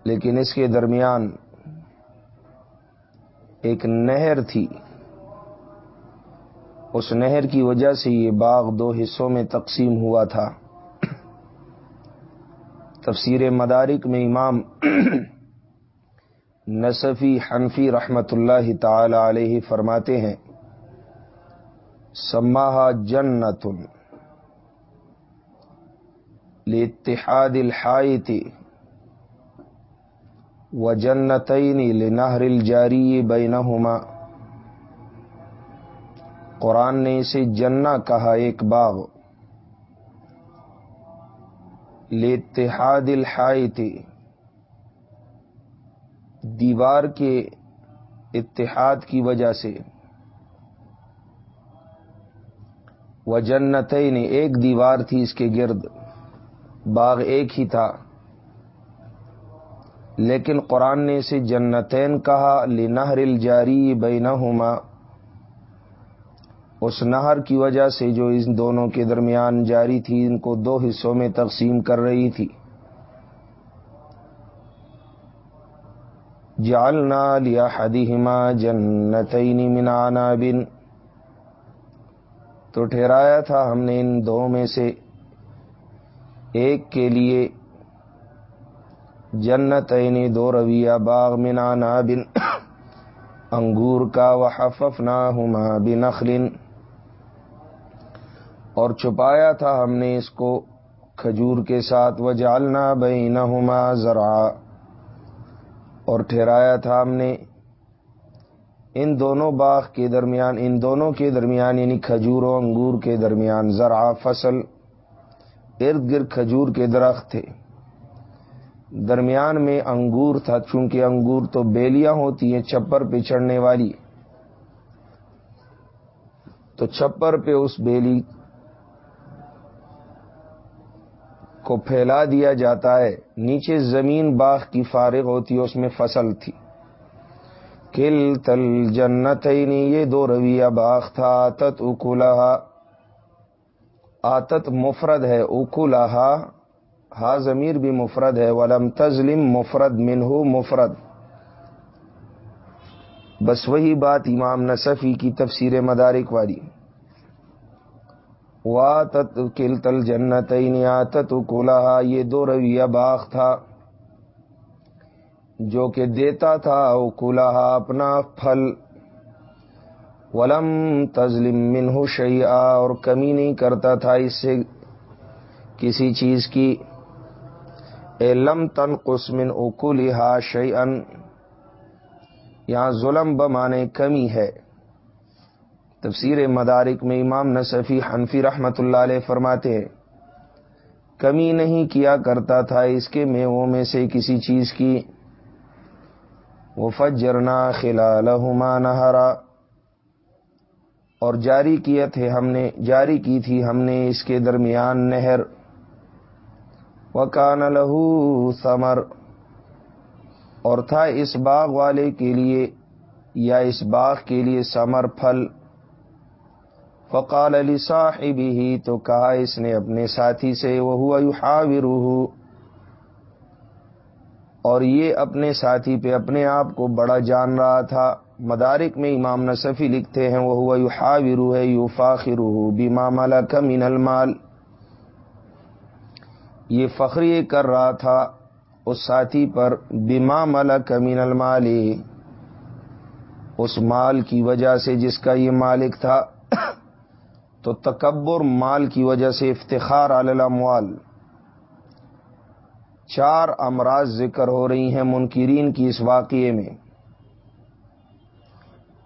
لیکن اس کے درمیان ایک نہر تھی۔ اس نہر کی وجہ سے یہ باغ دو حصوں میں تقسیم ہوا تھا۔ تفسیر مدارک میں امام نصفی حنفی رحمت اللہ تعالی علیہ فرماتے ہیں، سماہا جنت لاتحاد الحائط و جنتین لنہر الجاری بینہما قرآن نے اسے جنا کہا ایک باغ۔ لاتحاد الحائط۔ دیوار کے اتحاد کی وجہ سے۔ وہ جنت نے ایک دیوار تھی اس کے گرد۔ باغ ایک ہی تھا۔ لیکن قرآن نے اسے جنتین کہا، لنہر الجاری بینہما۔ اس نہر کی وجہ سے جو ان دونوں کے درمیان جاری تھی، ان کو دو حصوں میں تقسیم کر رہی تھی۔ جالنا لیا حدیما جنتین منانا بن تو ٹھہرایا تھا ہم نے ان دو میں سے ایک کے لیے۔ جنت عینی دو رویہ باغ منا بن انگور کا وحفف نہ ہما بن اور چھپایا تھا ہم نے اس کو کھجور کے ساتھ وہ جالنا بئی نہ ذرا اور ٹھہرایا تھا ہم نے ان دونوں باغ کے درمیان، ان دونوں کے درمیان یعنی کھجور و انگور کے درمیان زرع فصل، ارد گرد کھجور کے درخت تھے۔ درمیان میں انگور تھا، چونکہ انگور تو بیلیاں ہوتی ہیں، چھپر پہ چڑھنے والی۔ تو چھپر پہ اس بیلی کو پھیلا دیا جاتا ہے۔ نیچے زمین باغ کی فارغ ہوتی ہے اس میں فصل تھی۔ کل تل جنت یہ دو رویہ باغ تھا۔ آتت اکولہا، آتت مفرد ہے۔ اکولہا ہا ضمیر بھی مفرد ہے، ولم تزلم مفرد منہ مفرد۔ بس وہی بات امام نصفی کی تفسیر مدارک والی۔ واتت کل تل جنت آتت اکولہا یہ دو رویہ باغ تھا۔ جو کہ دیتا تھا کلا اپنا پھل۔ ولم تزلم منہ شیا اور کمی نہیں کرتا تھا اس سے کسی چیز کی۔ لم تن قسمن اکولہا شعی یہاں ظلم بمانے کمی ہے۔ تفسیر مدارک میں امام نصفی حنفی رحمت اللہ علیہ فرماتے ہیں، کمی نہیں کیا کرتا تھا اس کے میووں میں سے کسی چیز کی۔ وفجرنا خلالہما نہرا۔ اور جاری کیا تھے ہم نے، جاری کی تھی ہم نے اس کے درمیان نہر۔ وکان لہو ثمر، اور تھا اس باغ والے کے لیے یا اس باغ کے لیے سمر پھل۔ فقال علی صاحبی ہی تو کہا اس نے اپنے ساتھی سے وہ ہوا اور یہ اپنے ساتھی پہ اپنے آپ کو بڑا جان رہا تھا۔ مدارک میں امام نصفی لکھتے ہیں وہ ہوا یو ہے یو فاخرو بیما مالا من المال۔ یہ فخری کر رہا تھا اس ساتھی پر بیما مالا من المال۔ اس مال کی وجہ سے جس کا یہ مالک تھا، تو تکبر مال کی وجہ سے افتخار الاموال۔ چار امراض ذکر ہو رہی ہیں منکرین کی اس واقعے میں۔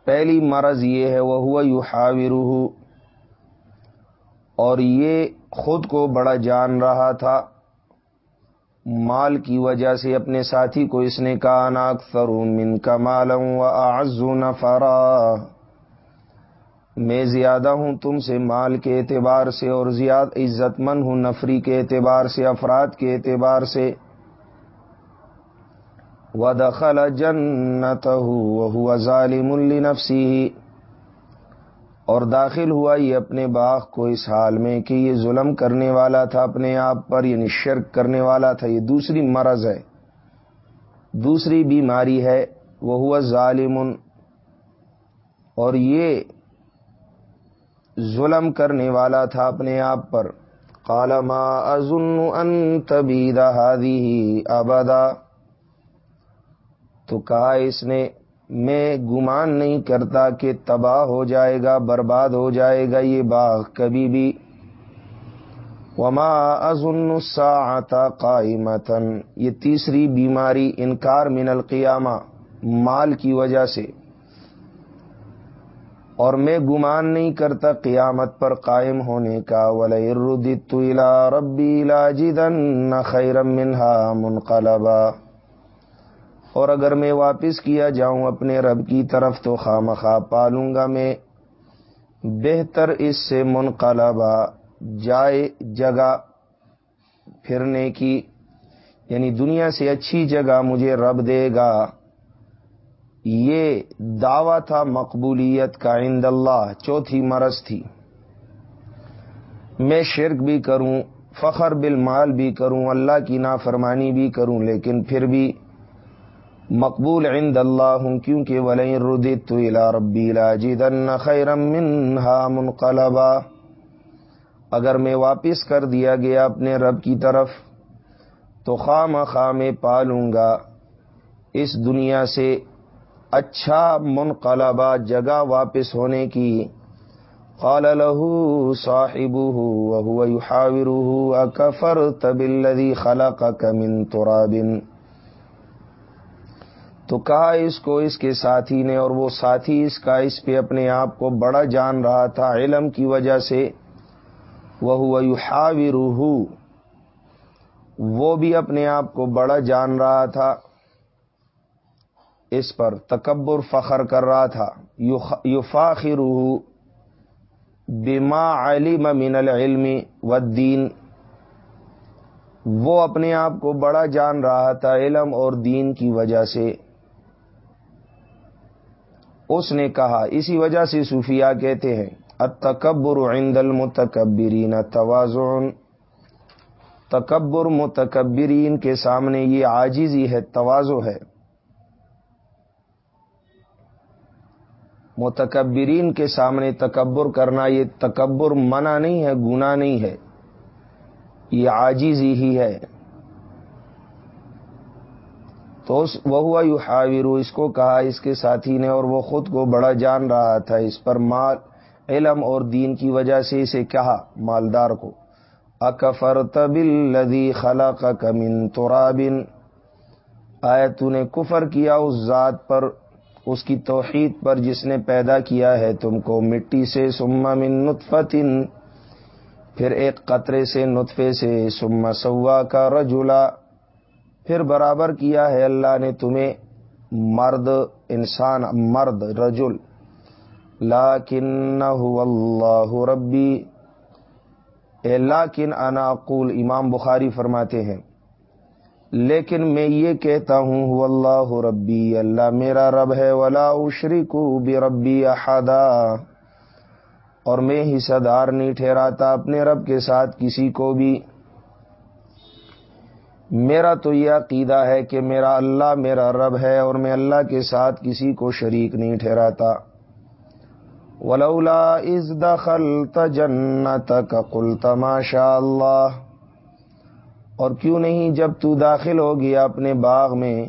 پہلی مرض یہ ہے وہ ہوا یو اور یہ خود کو بڑا جان رہا تھا۔ مال کی وجہ سے اپنے ساتھی کو اس نے کہا نا اکثر من کا مالم و آزو نفرا۔ میں زیادہ ہوں تم سے مال کے اعتبار سے اور زیادہ عزت مند ہوں نفری کے اعتبار سے، افراد کے اعتبار سے۔ و دخل جنت ہوا ظالم النفسی اور داخل ہوا یہ اپنے باغ کو اس حال میں کہ یہ ظلم کرنے والا تھا اپنے آپ پر یعنی شرک کرنے والا تھا۔ یہ دوسری مرض ہے۔ دوسری بیماری ہے۔ وہ ہوا ظالم۔ اور یہ ظلم کرنے والا تھا اپنے آپ پر۔ کالما ازن ان تبید ابدا۔ تو کہا اس نے میں گمان نہیں کرتا کہ تباہ ہو جائے گا، برباد ہو جائے گا یہ باغ کبھی بھی۔ وما ازن آتا قائمتن یہ تیسری بیماری انکار من القیامہ، مال کی وجہ سے۔ اور میں گمان نہیں کرتا قیامت پر قائم ہونے کا۔ ولادت ربی لا جدن خیرم منہا منقلبا۔ اور اگر میں واپس کیا جاؤں اپنے رب کی طرف تو خواہ پالوں گا میں۔ بہتر اس سے منقلبا جائے جگہ پھرنے کی۔ یعنی دنیا سے اچھی جگہ مجھے رب دے گا۔ یہ دعویٰ تھا مقبولیت کا عند اللہ۔ چوتھی مرض تھی۔ میں شرک بھی کروں، فخر بالمال بھی کروں، اللہ کی نافرمانی بھی کروں، لیکن پھر بھی مقبول عند اللہ ہوں کیونکہ ولین ردت الى ربی لا جدن خیرم منہا منقلبا۔ اگر میں واپس کر دیا گیا اپنے رب کی طرف، تو خام خام پالوں گا۔ اس دنیا سے اچھا منقلبہ جگہ واپس ہونے کی۔ قال له صاحبه وهو يحاوره اكفرت بالذي خلقك من تراب؟ تو کہا اس کو اس کے ساتھی نے اور وہ ساتھی اس کا اس پہ اپنے آپ کو بڑا جان رہا تھا علم کی وجہ سے۔ وہ يحاوره وہ بھی اپنے آپ کو بڑا جان رہا تھا۔ اس پر تکبر فخر کر رہا تھا۔ یوفاخر بما علم من العلم والدین۔ وہ اپنے آپ کو بڑا جان رہا تھا علم اور دین کی وجہ سے۔ اس نے کہا، اسی وجہ سے صوفیہ کہتے ہیں، التکبر عند المتکبرین توازن تکبر متکبرین کے سامنے یہ عاجزی ہے توازو ہے۔ متکبرین کے سامنے تکبر کرنا یہ تکبر منع نہیں ہے گنا نہیں ہے، یہ آجیزی ہی ہے۔ تو وہ ہوا یو حاویرو اس کو کہا اس کے ساتھی نے اور وہ خود کو بڑا جان رہا تھا۔ اس پر مال، علم اور دین کی وجہ سے اسے کہا مالدار کو اکفر تبل لدی خلا کا کمن تو آئے تو نے کفر کیا اس ذات پر، اس کی توحید پر جس نے پیدا کیا ہے تم کو، مٹی سے سما من نطفتن پھر ایک قطرے سے نطفے سے سما سوا کا رجولا پھر برابر کیا ہے اللہ نے تمہیں مرد، انسان، مرد، رجل۔ لاکن اللہ ربی لیکن انا اقول، امام بخاری فرماتے ہیں۔ لیکن میں یہ کہتا ہوں اللہ ربی اللہ میرا رب ہے، ولا اشری کو بھی ربی احدا اور میں ہی صدار نہیں ٹھہراتا، اپنے رب کے ساتھ کسی کو بھی۔ میرا تو یہ عقیدہ ہے کہ میرا اللہ میرا رب ہے اور میں اللہ کے ساتھ کسی کو شریک نہیں ٹھہراتا۔ ولولا از دخل جنت کا کل تماشا اللہ اور کیوں نہیں جب تو داخل ہو گیا اپنے باغ میں؟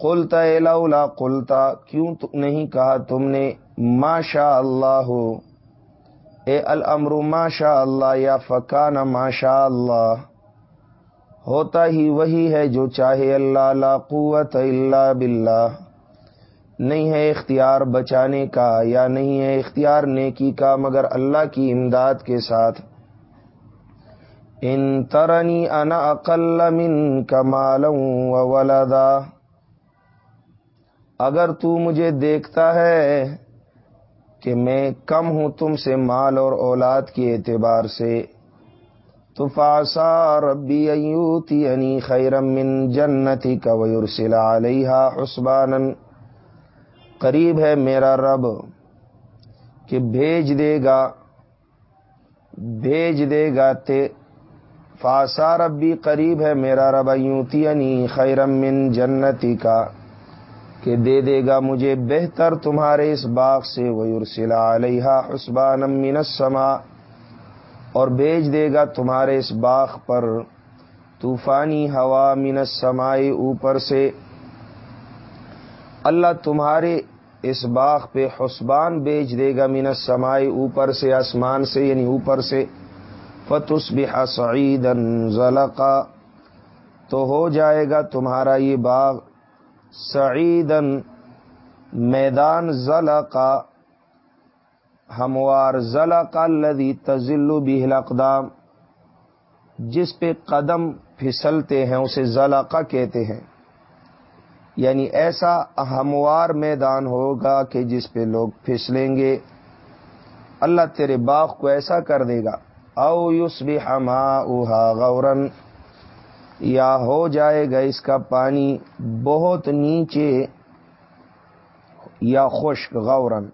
قلتا اولا قلتا کیوں نہیں کہا تم نے ما شاء اللہ ہو اے الامر ما شاء اللہ یا فکان ما شاء اللہ ہوتا ہی وہی ہے جو چاہے اللہ لا قوت اللہ باللہ۔ نہیں ہے اختیار بچانے کا یا نہیں ہے اختیار نیکی کا، مگر اللہ کی امداد کے ساتھ۔ ان ترنی انا اقل من کمال ولدا۔ اگر تو مجھے دیکھتا ہے کہ میں کم ہوں تم سے مال اور اولاد کے اعتبار سے۔ تو فاسا ربی ایوتی انی خیرم من جنتی کا ویورسل علیہ حسبان قریب ہے میرا رب کہ بھیج دے گا، بھیج دے گا تے۔ فاسا ربی قریب ہے میرا رب یوتی خیرم من جنتی کا کہ دے دے گا مجھے بہتر تمہارے اس باغ سے ویورسلا علیہ حسبان من السما اور بھیج دے گا تمہارے اس باغ پر طوفانی ہوا من السمائی اوپر سے۔ اللہ تمہارے اس باغ پہ حسبان بیچ دے گا من السمائی اوپر سے، آسمان سے یعنی اوپر سے۔ فتس بحا سعید تو ہو جائے گا تمہارا یہ باغ سعیدن میدان ضلع کا ہموار ضلع کا لدی تزل بہل اقدام جس پہ قدم پھسلتے ہیں، اسے ضلع کا کہتے ہیں۔ یعنی ایسا ہموار میدان ہوگا کہ جس پہ لوگ پھسلیں گے۔ اللہ تیرے باغ کو ایسا کر دے گا۔ او یوس بھی ہما غورن یا ہو جائے گا اس کا پانی بہت نیچے یا خشک غورن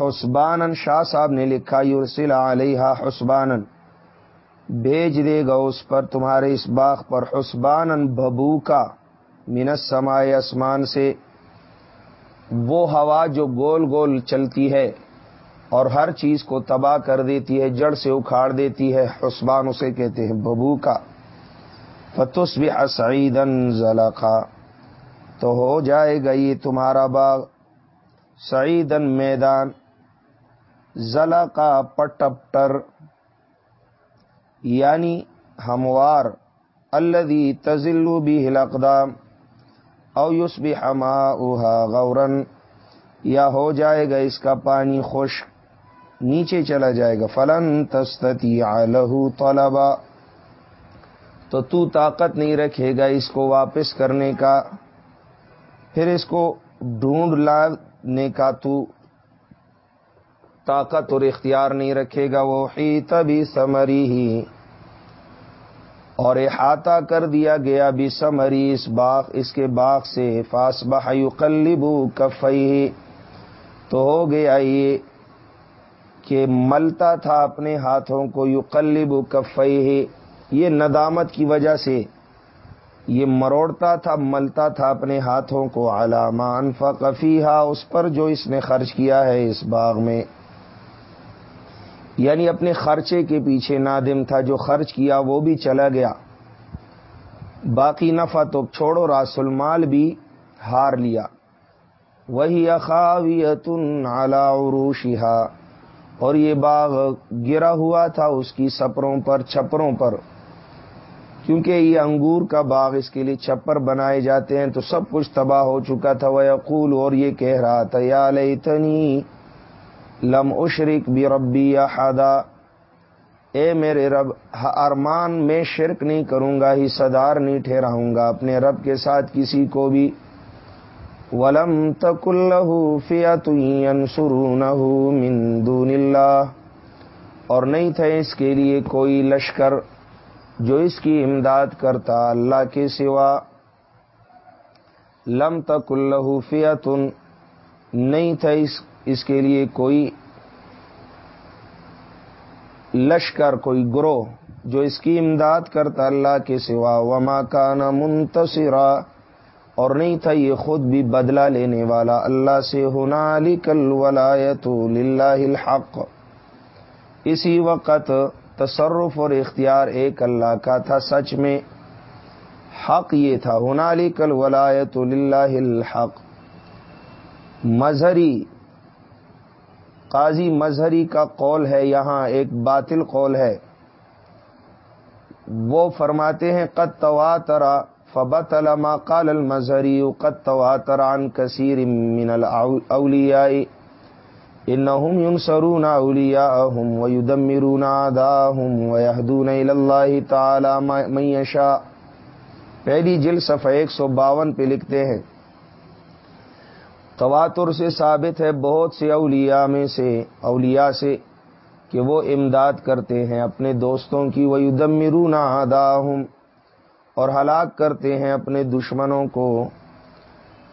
حسبانن شاہ صاحب نے لکھا یورسل علیہ حسبانن بھیج دے گا اس پر تمہارے اس باغ پر۔ حسبان ببو کا منت سمائے آسمان سے۔ وہ ہوا جو گول گول چلتی ہے۔ اور ہر چیز کو تباہ کر دیتی ہے، جڑ سے اکھاڑ دیتی ہے۔ حسبان اسے کہتے ہیں، ببو کا۔ فتس بھی سعیدن ذلقا تو ہو جائے گا یہ تمہارا باغ۔ سعیدن میدان۔ ضلع کا پٹپٹر۔ یعنی ہموار۔ الدی تزلو بھی ہلاقدام او یوس بھی ہما غورن یا ہو جائے گا اس کا پانی خشک۔ نیچے چلا جائے گا۔ فلن تستی لہو طلبا۔ تو تو طاقت نہیں رکھے گا اس کو واپس کرنے کا۔ پھر اس کو ڈھونڈ لانے کا تو طاقت اور اختیار نہیں رکھے گا۔ وہ ہی تبھی سمری ہی اور احاطہ کر دیا گیا بھی سمری اس باغ، اس کے باغ سے۔ فاس بہو کلبو کفئی تو ہو گیا یہ۔ کہ ملتا تھا اپنے ہاتھوں کو یو کلبو کفئی یہ ندامت کی وجہ سے۔ یہ مروڑتا تھا، ملتا تھا اپنے ہاتھوں کو۔ علامہ انفا اس پر جو اس نے خرچ کیا ہے اس باغ میں۔ یعنی اپنے خرچے کے پیچھے نادم تھا، جو خرچ کیا وہ بھی چلا گیا۔ باقی نفع تو چھوڑو، راس المال بھی ہار لیا۔ وہی اخاویت عروشہا اور یہ باغ گرا ہوا تھا اس کی سپروں پر، چھپروں پر۔ کیونکہ یہ انگور کا باغ اس کے لیے چھپر بنائے جاتے ہیں، تو سب کچھ تباہ ہو چکا تھا۔ وہ یقول اور یہ کہہ رہا تھا، یا لیتنی لم اشرک بھی ربی احدا۔ اے میرے رب ارمان میں شرک نہیں کروں گا ہی صدار نہیں ٹھہراؤں گا۔ اپنے رب کے ساتھ کسی کو بھی ولم تک اللہ فیات من دون اللہ۔ اور نہیں تھا اس کے لیے کوئی لشکر جو اس کی امداد کرتا اللہ کے سوا۔ لم تک اللہ فیاتن نہیں تھا اس اس کے لیے کوئی لشکر، کوئی گروہ جو اس کی امداد کرتا اللہ کے سوا۔ وما کا نا منتصرا اور نہیں تھا یہ خود بھی بدلہ لینے والا۔ اللہ سے ہونا علی کل ولایت الحق۔ اسی وقت تصرف اور اختیار ایک اللہ کا تھا سچ میں۔ حق یہ تھا۔ ہونا علی کل ولایت الحق۔ مظہری، قاضی مظہری کا قول ہے، یہاں ایک باطل قول ہے۔ وہ فرماتے ہیں، قد تواترا فبت ما قال المظہری قد تواتران کثیر من الاولیاء انہم ینصرون اولیاءہم ویدمرون آداہم ویہدون الاللہ تعالی من یشاء پہلی جل صفحہ ایک سو باون پہ لکھتے ہیں، تواتر سے ثابت ہے بہت سے اولیاء میں سے، اولیاء سے کہ وہ امداد کرتے ہیں اپنے دوستوں کی وہ یدمرون اور ہلاک کرتے ہیں اپنے دشمنوں کو۔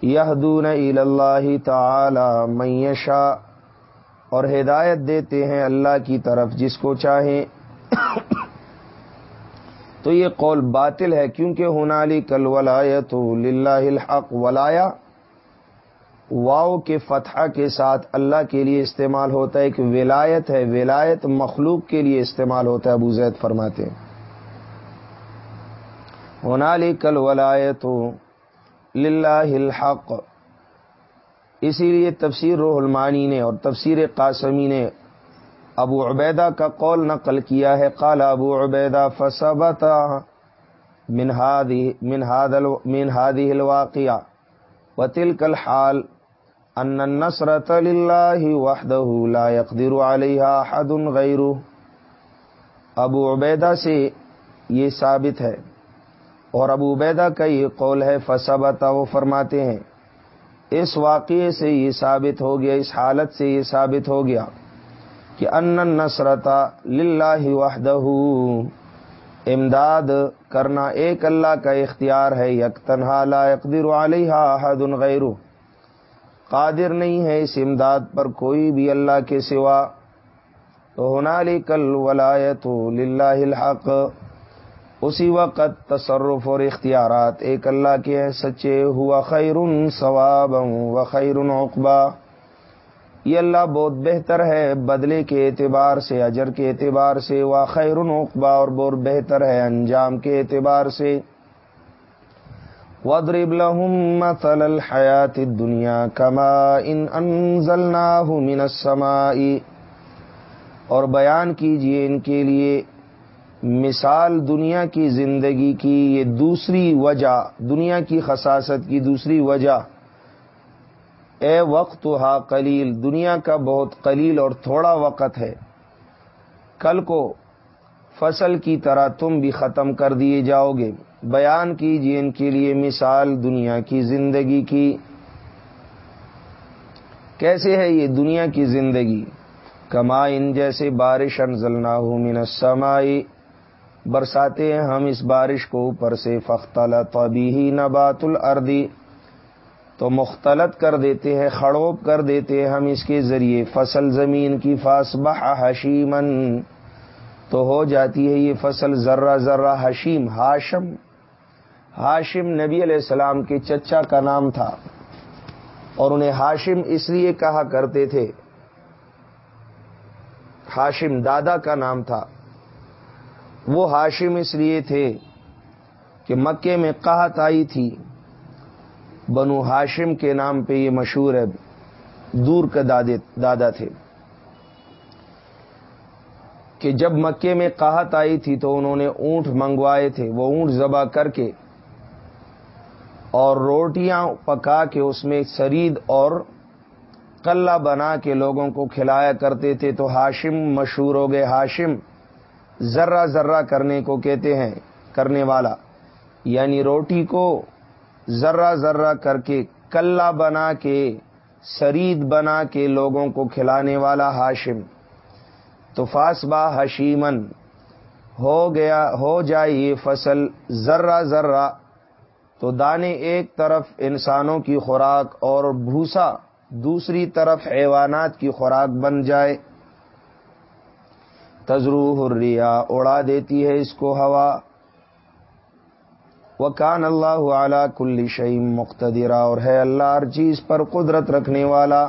یہدون اللہ تعالی میشا اور ہدایت دیتے ہیں اللہ کی طرف جس کو چاہیں۔ تو یہ قول باطل ہے، کیونکہ ہنالی کل ولایت الحق ولایا۔ واؤ کے فتح کے ساتھ اللہ کے لیے استعمال ہوتا ہے کہ ولایت ہے۔ ولایت مخلوق کے لیے استعمال ہوتا ہے، ابو زید فرماتے ہیں۔ ہونالی کل ولایت الحق۔ اسی لیے تفسیر روح المانی نے اور تفسیر قاسمی نے ابو عبیدہ کا قول نقل کیا ہے۔ قال ابو عبیدہ فسبتا من هذه الواقعہ۔ وتلك الحال ان النصرت للہ وحدہ لا يقدر علیہا حد غیرہ۔ ابو عبیدہ سے یہ ثابت ہے اور ابو عبیدہ کا یہ قول ہے فصبتا وہ فرماتے ہیں، اس واقعے سے یہ ثابت ہو گیا، اس حالت سے یہ ثابت ہو گیا کہ ان نصرتا للہ وحدہ، امداد کرنا ایک اللہ کا اختیار ہے یک تنہا لا يقدر علیہ احد غیر قادر نہیں ہے اس امداد پر کوئی بھی اللہ کے سوا۔ تو ہونا کل ولایت للہ الحق اسی وقت تصرف اور اختیارات ایک اللہ کے ہیں، سچے ہوا خیر ثواب و خیر عقبا۔ یہ اللہ بہت بہتر ہے، بدلے کے اعتبار سے، اجر کے اعتبار سے وا خیر عقبا اور بہت بہتر ہے، انجام کے اعتبار سے۔ وضرب لهم مثل الحیات الدنیا کما ان انزلناه من السماء۔ اور بیان کیجیے ان کے لیے مثال دنیا کی زندگی کی یہ دوسری وجہ، دنیا کی خصاصت کی دوسری وجہ، اے وقت ہا قلیل، دنیا کا بہت قلیل اور تھوڑا وقت ہے۔ کل کو فصل کی طرح تم بھی ختم کر دیے جاؤ گے۔ بیان کیجیے ان کے لیے مثال دنیا کی زندگی کی۔ کیسے ہے یہ دنیا کی زندگی؟ کما ان جیسے بارش انزلنا من السمائی۔ برساتے ہیں ہم اس بارش کو، اوپر سے فختل طبی ہی نبات الردی تو مختلط کر دیتے ہیں، خڑوب کر دیتے ہیں ہم اس کے ذریعے۔ فصل زمین کی فاسبہ حشیمن تو ہو جاتی ہے یہ فصل ذرہ ذرہ حشیم ہاشم ہاشم نبی علیہ السلام کے چچا کا نام تھا۔ اور انہیں ہاشم اس لیے کہا کرتے تھے۔ ہاشم دادا کا نام تھا۔ وہ ہاشم اس لیے تھے کہ مکے میں قحط آئی تھی۔ بنو ہاشم کے نام پہ یہ مشہور ہے، دور کا دادا تھے۔ کہ جب مکے میں قحط آئی تھی تو انہوں نے اونٹ منگوائے تھے، وہ اونٹ ذبح کر کے اور روٹیاں پکا کے اس میں سرید اور کلہ بنا کے لوگوں کو کھلایا کرتے تھے۔ تو ہاشم مشہور ہو گئے۔ ہاشم ذرہ ذرہ کرنے کو کہتے ہیں، کرنے والا۔ یعنی روٹی کو ذرہ ذرہ کر کے کلہ بنا کے، سرید بنا کے لوگوں کو کھلانے والا ہاشم۔ تو فاسبہ حشیمن ہو گیا، ہو جائے یہ فصل ذرہ ذرہ۔ تو دانے ایک طرف انسانوں کی خوراک اور بھوسا، دوسری طرف حیوانات کی خوراک بن جائے۔ تجرو الریا اڑا دیتی ہے اس کو ہوا۔ وہ کان اللہ اعلیٰ کل شعیم مختدرا اور ہے اللہ ہر چیز پر قدرت رکھنے والا۔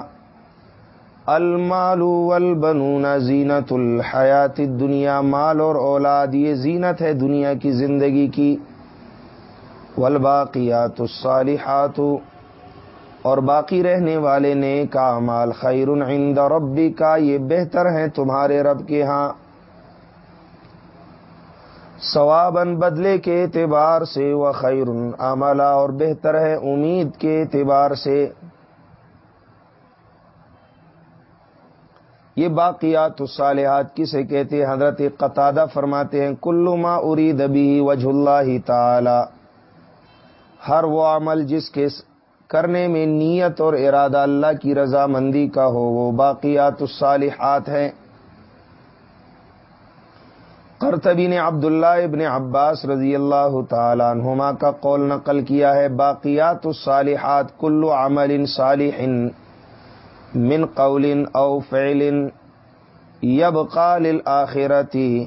المال والبنون، زینت الحیات دنیا مال اور اولاد، یہ زینت ہے دنیا کی زندگی کی۔ والباقیات الصالحات، اور باقی رہنے والے نے کا مال خیر عند ربی کا یہ بہتر ہے تمہارے رب کے ہاں۔ ثوابن بدلے کے اعتبار سے وہ خیر عملہ اور بہتر ہے امید کے اعتبار سے۔ یہ باقیات الصالحات کسے کہتے ہیں؟ حضرت قطادہ فرماتے ہیں کلو ما اری دبی وج اللہ تعالی۔ ہر وہ عمل جس کے کرنے میں نیت اور ارادہ اللہ کی رضامندی کا ہو، وہ باقیات الصالحات ہیں۔ کرتبی نے عبداللہ ابن عباس رضی اللہ تعالیٰ عنہما کا قول نقل کیا ہے، باقیات الصالحات کل عمل صالح من قول او فعل یبقى للآخرتی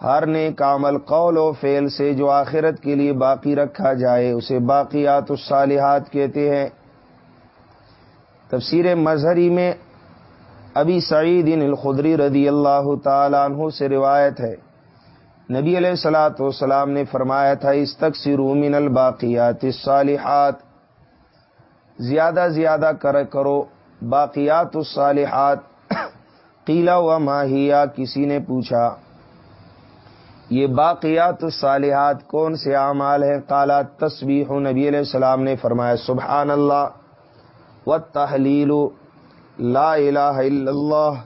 ہر نیک عمل قول و فعل سے جو آخرت کے لیے باقی رکھا جائے، اسے باقیات الصالحات کہتے ہیں۔ تفسیر مظہری میں ابی سعید الخدری رضی اللہ تعالیٰ عنہ سے روایت ہے۔ نبی علیہ السلاۃ والسلام نے فرمایا تھا اس تک سرومن الباقیات الصالحات، زیادہ زیادہ کر کرو باقیات الصالحات۔ قیلا و ماہیا کسی نے پوچھا، یہ باقیات الصالحات کون سے اعمال ہیں؟ کالا تصویح نبی علیہ السلام نے فرمایا، سبحان اللہ و تحلیل لا الہ الا اللہ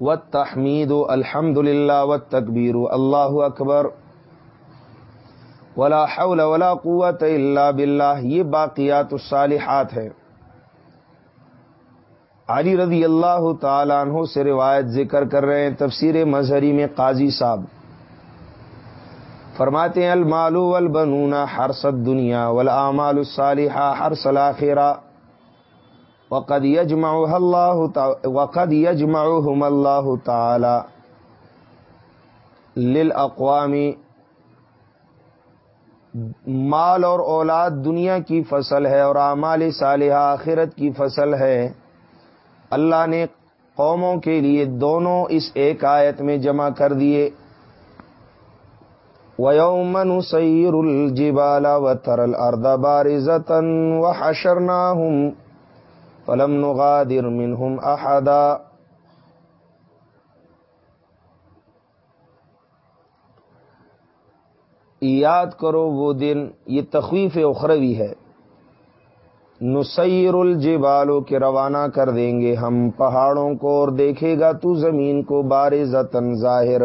و تحمید الحمد للہ و تقبیر اللہ اکبر ولا حول ولا قوت الا باللہ یہ باقیات الصالحات ہے علی رضی اللہ تعالیٰ عنہ سے روایت ذکر کر رہے ہیں تفسیر مظہری میں قاضی صاحب فرماتے ہیں المالو والبنون حرصد دنیا والآمال الصالحہ حرص الاخرہ وقد يجمعها الله وقد يجمعهم الله تعالی للاقوام مال اور اولاد دنیا کی فصل ہے اور اعمال صالحہ آخرت کی فصل ہے. اللہ نے قوموں کے لیے دونوں اس ایک آیت میں جمع کر دیے. وَيَوْمَ نُسَيِّرُ الْجِبَالَ وَتَرَ الْأَرْضَ بَارِزَةً وَحَشَرْنَاهُمْ فَلَمْ نُغَادِرْ مِنْهُمْ أَحَدًا. یاد کرو وہ دن یہ تخویف اخروی ہے۔ نسیر الجبالو کے روانہ کر دیں گے ہم، پہاڑوں کو اور دیکھے گا تو زمین کو بار زتن ظاہر۔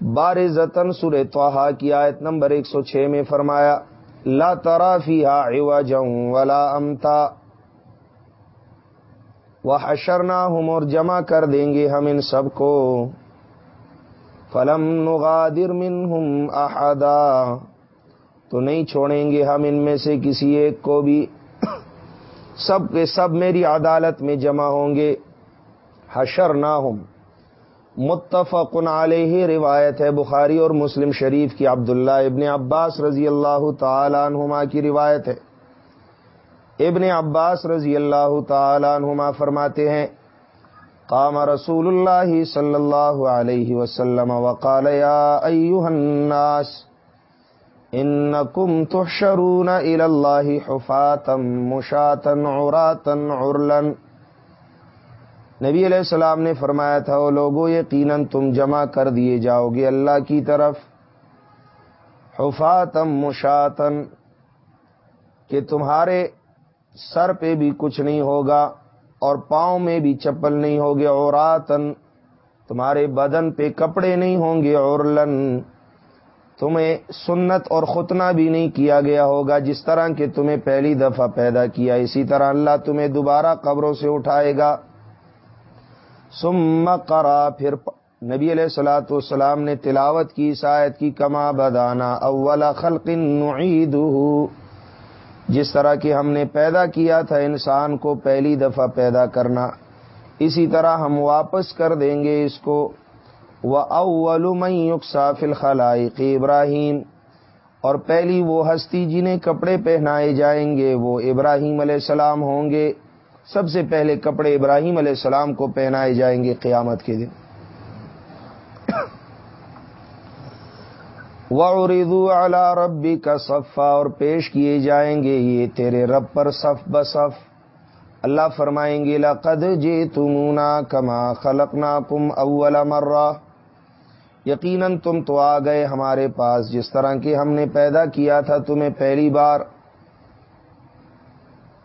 بار زتن سر توحا کی آیت نمبر ایک سو چھ میں فرمایا لا ترافی ہا جاؤں ولا امتا وہ ہم اور جمع کر دیں گے ہم ان سب کو. فلم نغادر منہم احدا تو نہیں چھوڑیں گے ہم ان میں سے کسی ایک کو بھی. سب کے سب میری عدالت میں جمع ہوں گے. حشر نہ ہوں متفق علیہ روایت ہے بخاری اور مسلم شریف کی عبداللہ ابن عباس رضی اللہ تعالی عنہما کی روایت ہے۔ ابن عباس رضی اللہ تعالی عنہما فرماتے ہیں، قام رسول اللہ صلی اللہ علیہ وسلم وقال، یا ایوہ الناس، انکم تحشرون الى اللہ حفاتا مشاتا عراتا عرلن نبی علیہ السلام نے فرمایا تھا وہ لوگوں یقیناً تم جمع کر دیے جاؤ گے اللہ کی طرف۔ حفاتم مشاتن کہ تمہارے سر پہ بھی کچھ نہیں ہوگا اور پاؤں میں بھی چپل نہیں ہوگے۔ اوراتن تمہارے بدن پہ کپڑے نہیں ہوں گے۔ اورلن تمہیں سنت اور ختنہ بھی نہیں کیا گیا ہوگا، جس طرح کہ تمہیں پہلی دفعہ پیدا کیا۔ اسی طرح اللہ تمہیں دوبارہ قبروں سے اٹھائے گا۔ سم کرا پھر نبی علیہ السلاۃ والسلام نے تلاوت کی شاید کی، کما بدانا، اول خلق نعید جس طرح کہ ہم نے پیدا کیا تھا انسان کو پہلی دفعہ پیدا کرنا، اسی طرح ہم واپس کر دیں گے اس کو۔ وہ اول یکساف الخلائق، ابراہیم۔ اور پہلی وہ ہستی جنہیں کپڑے پہنائے جائیں گے، وہ ابراہیم علیہ السلام ہوں گے۔ سب سے پہلے کپڑے ابراہیم علیہ السلام کو پہنائے جائیں گے قیامت کے دن۔ وردو اعلی ربی کا صفا اور پیش کیے جائیں گے، یہ تیرے رب پر صف بصف۔ اللہ فرمائیں گے، لقد جی تمونا کما خلقنا کم اول مرہ یقیناً تم تو آ گئے ہمارے پاس، جس طرح کی ہم نے پیدا کیا تھا تمہیں پہلی بار۔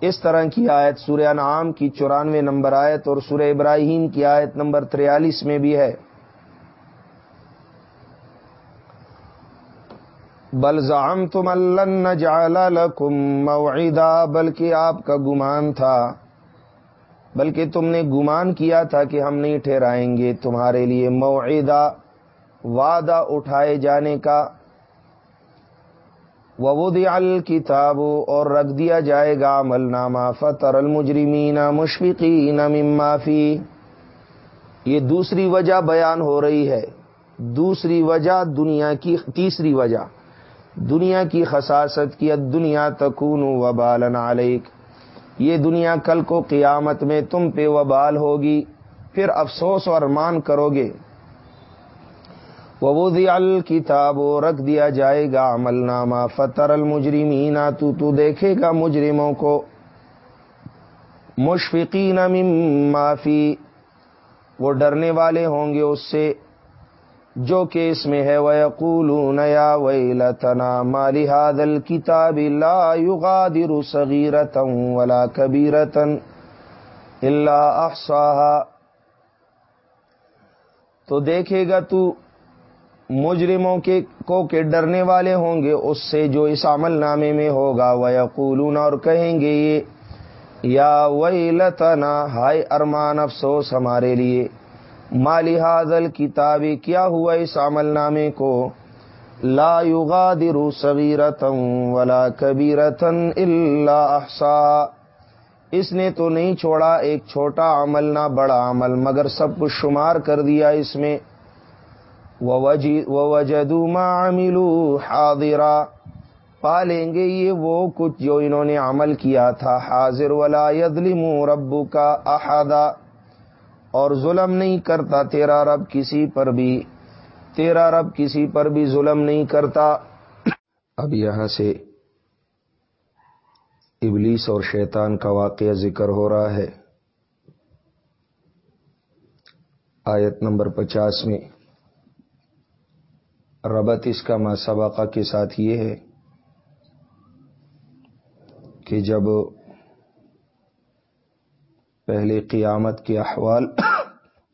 اس طرح کی آیت سورہ نعام کی چورانوے نمبر آیت اور سورہ ابراہیم کی آیت نمبر تریالیس میں بھی ہے۔ بلزام تم اللہ بلکہ آپ کا گمان تھا۔ بلکہ تم نے گمان کیا تھا کہ ہم نہیں ٹھہرائیں گے تمہارے لیے موعدہ وعدہ اٹھائے جانے کا۔ وود الکتاب اور رکھ دیا جائے گا عمل نامہ فتر المجرمین مشفقین مما فی یہ دوسری وجہ بیان ہو رہی ہے۔ دوسری وجہ دنیا کی، تیسری وجہ۔ دنیا کی خصاصت کی دنیا تکون وبال علیک۔ یہ دنیا کل کو قیامت میں تم پہ وبال ہوگی۔ پھر افسوس اور مان کرو گے۔ وہ الکتاب رکھ دیا جائے گا عمل نامہ فتر المجرمین تو تو دیکھے گا مجرموں کو۔ مشفقین مافی وہ ڈرنے والے ہوں گے اس سے۔ جو کہ اس میں ہے، وَيَقُولُونَ يَا وَيْلَتَنَا، مَا لِهَذَا الْكِتَابِ لَا يُغَادِرُ صَغِيرَةً وَلَا كَبِيرَةً إِلَّا أَحْصَاهَا۔ تو دیکھے گا تو مجرموں کے کو کے ڈرنے والے ہوں گے، اس سے جو اس عمل نامے میں ہوگا، وَيَقُولُونَ اور کہیں گے یہ، یا ویلتنا، ہائے ارمان افسوس ہمارے لیے مالی حاضل کتابی کیا ہوا اس عمل نامے کو؟ لا یغادر صغیرتا ولا کبیرتا الا احسا اس نے تو نہیں چھوڑا، ایک چھوٹا عمل، نہ بڑا عمل، مگر سب کچھ شمار کر دیا اس میں۔ وجدو ما عملو حاضرا۔ پالیں گے یہ وہ کچھ جو انہوں نے عمل کیا تھا۔ حاضر ولا یظلم ربو کا احادہ اور ظلم نہیں کرتا تیرا رب کسی پر بھی۔ تیرا رب کسی پر بھی ظلم نہیں کرتا۔ اب یہاں سے ابلیس اور شیطان کا واقعہ ذکر ہو رہا ہے۔ آیت نمبر پچاس میں ربط اس کا سبقہ کے ساتھ یہ ہے کہ جب پہلے قیامت کے احوال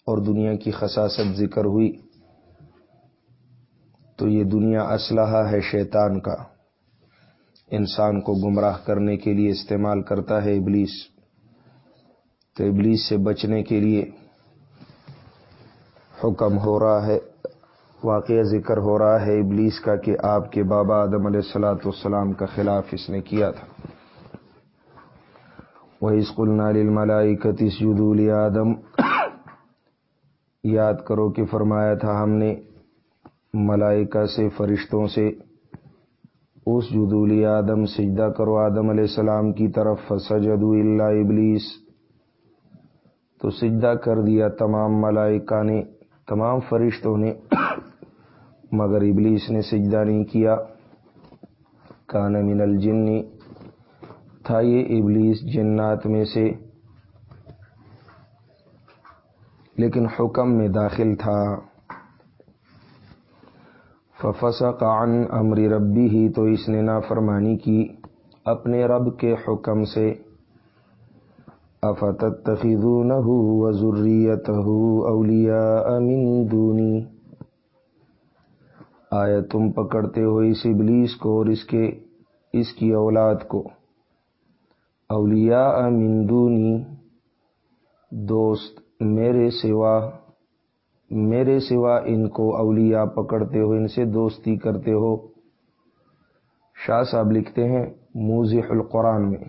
اور دنیا کی خصاصت ذکر ہوئی تو یہ دنیا اسلحہ ہے شیطان کا۔ انسان کو گمراہ کرنے کے لیے استعمال کرتا ہے ابلیس۔ تو ابلیس سے بچنے کے لیے حکم ہو رہا ہے۔ واقعہ ذکر ہو رہا ہے ابلیس کا کہ آپ کے بابا آدم علیہ السلاۃ والسلام کا خلاف اس نے کیا تھا۔ وہ اسکول نالل ملائی کتیس آدم یاد کرو کہ فرمایا تھا ہم نے ملائکہ سے، فرشتوں سے، اس جدولی آدم، سجدہ کرو آدم علیہ السلام کی طرف۔ سجدو اللہ ابلیس تو سجدہ کر دیا تمام ملائکہ نے، تمام فرشتوں نے۔ مگر ابلیس نے سجدہ نہیں کیا۔ کان من الجنی تھا یہ ابلیس جنات میں سے۔ لیکن حکم میں داخل تھا۔ ففسق عن امر ربی ہی تو اس نے نافرمانی کی اپنے رب کے حکم سے۔ افتت وذریته اولیاء من دونی۔ آیا تم پکڑتے ہو اس ابلیس کو اور اس کے، اس کی اولاد کو؟ اولیاء من دونی، دوست میرے سوا میرے سوا ان کو اولیاء پکڑتے ہو، ان سے دوستی کرتے ہو۔ شاہ صاحب لکھتے ہیں موزح القرآن میں،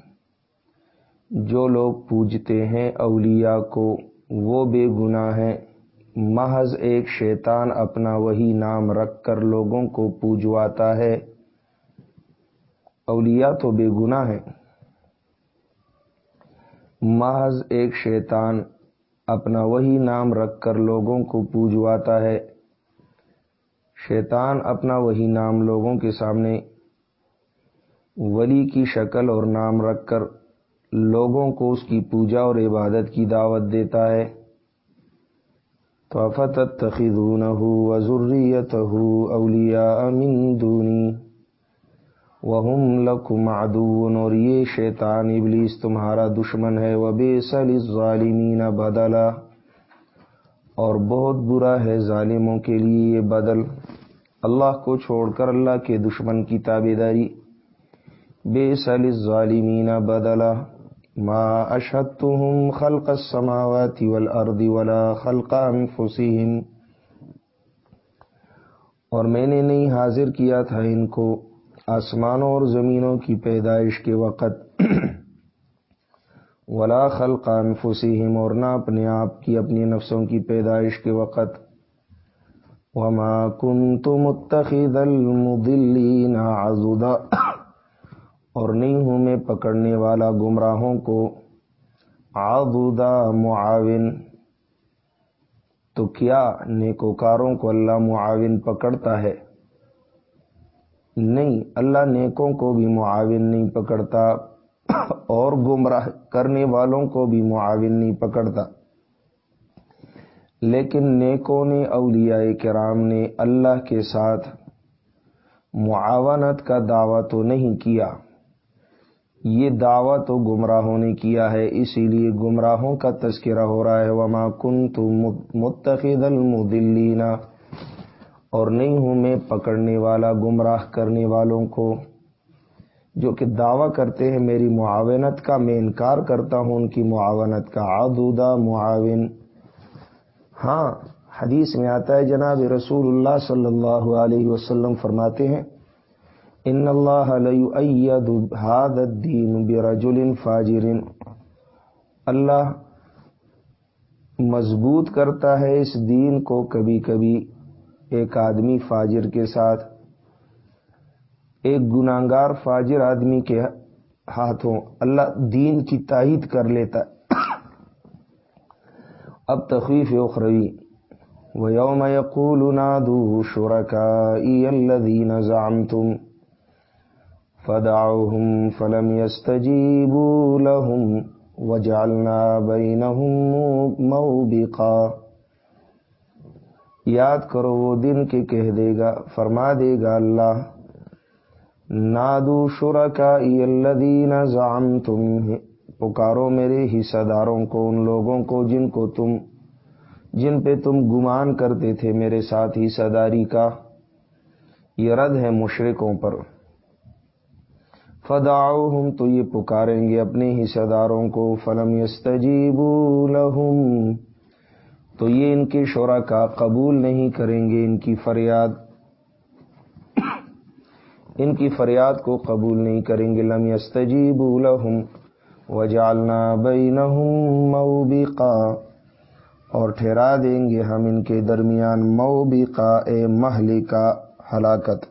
جو لوگ پوجتے ہیں اولیاء کو، وہ بے گناہ ہیں۔ محض ایک شیطان اپنا وہی نام رکھ کر لوگوں کو پوجواتا ہے۔ اولیاء تو بے گناہ ہیں۔ محض ایک شیطان اپنا وہی نام رکھ کر لوگوں کو پوجواتا ہے۔ شیطان اپنا وہی نام لوگوں کے سامنے ولی کی شکل اور نام رکھ کر لوگوں کو اس کی پوجا اور عبادت کی دعوت دیتا ہے۔ تو افت تخیدون ہو ضروریت ہو اولیا امین عدون اور یہ شیطان ابلیس تمہارا دشمن ہے وہ بے سل بدلا۔ اور بہت برا ہے ظالموں کے لیے یہ بدل۔ اللہ کو چھوڑ کر اللہ کے دشمن کی تابے داری۔ بے سل ظالمین بدلا۔ ما اشهدتهم خلق السماوات والارض ولا خلق انفسهم اور میں نے نہیں حاضر کیا تھا ان کو آسمانوں اور زمینوں کی پیدائش کے وقت۔ ولا خلق انفسهم اور نہ اپنے آپ کی اپنی نفسوں کی پیدائش کے وقت۔ وما كنت متخذ المضلين عضدا۔ اور نہیں ہوں میں پکڑنے والا گمراہوں کو۔ آدودہ معاون۔ تو کیا نیکوکاروں کو اللہ معاون پکڑتا ہے؟ نہیں، اللہ نیکوں کو بھی معاون نہیں پکڑتا اور گمراہ کرنے والوں کو بھی معاون نہیں پکڑتا۔ لیکن نیکوں نے اولیاء کرام نے اللہ کے ساتھ معاونت کا دعویٰ تو نہیں کیا۔ یہ دعویٰ تو گمراہوں نے کیا ہے، اسی لیے گمراہوں کا تذکرہ ہو رہا ہے، وما کن تو متخد المدلینا اور نہیں ہوں میں پکڑنے والا، گمراہ کرنے والوں کو۔ جو کہ دعویٰ کرتے ہیں، میری معاونت کا، میں انکار کرتا ہوں ان کی معاونت کا۔ آدودہ معاون۔ ہاں حدیث میں آتا ہے، جناب رسول اللہ صلی اللہ علیہ وسلم فرماتے ہیں ان اللہ لیؤید هذا الدین برجل فاجر. اللہ مضبوط کرتا ہے اس دین کو کبھی کبھی ایک آدمی فاجر کے ساتھ، ایک گناگار فاجر آدمی کے ہاتھوں اللہ دین کی تائید کر لیتا اب تخویف اخروی۔ وَيَوْمَ يَقُولُ نَادُوا شُرَكَائِيَ الَّذِينَ زَعَمْتُمْ فَدَعُوهُمْ فَلَمْ يَسْتَجِيبُوا لَهُمْ وَجَعَلْنَا بَيْنَهُمْ مَوْبِقًا۔ یاد کرو، وہ دن کے کہہ دے گا، فرما دے گا اللہ، نادو شرکائی الذین زعمتم، پکارو میرے حصہ داروں کو، ان لوگوں کو جن کو تم، جن پہ تم گمان کرتے تھے میرے ساتھ ہی صداری کا۔ یہ رد ہے مشرقوں پر۔ فداؤہم تو یہ پکاریں گے اپنے ہی صداروں کو، فلم یستجیبوا لہم، تو یہ ان کے شعرا کا قبول نہیں کریں گے، ان کی فریاد، ان کی فریاد کو قبول نہیں کریں گے، لم یستجیبوا لہم، وجعلنا بینہم موبقا، اور ٹھہرا دیں گے ہم ان کے درمیان موبقا، اے محلی کا ہلاکت،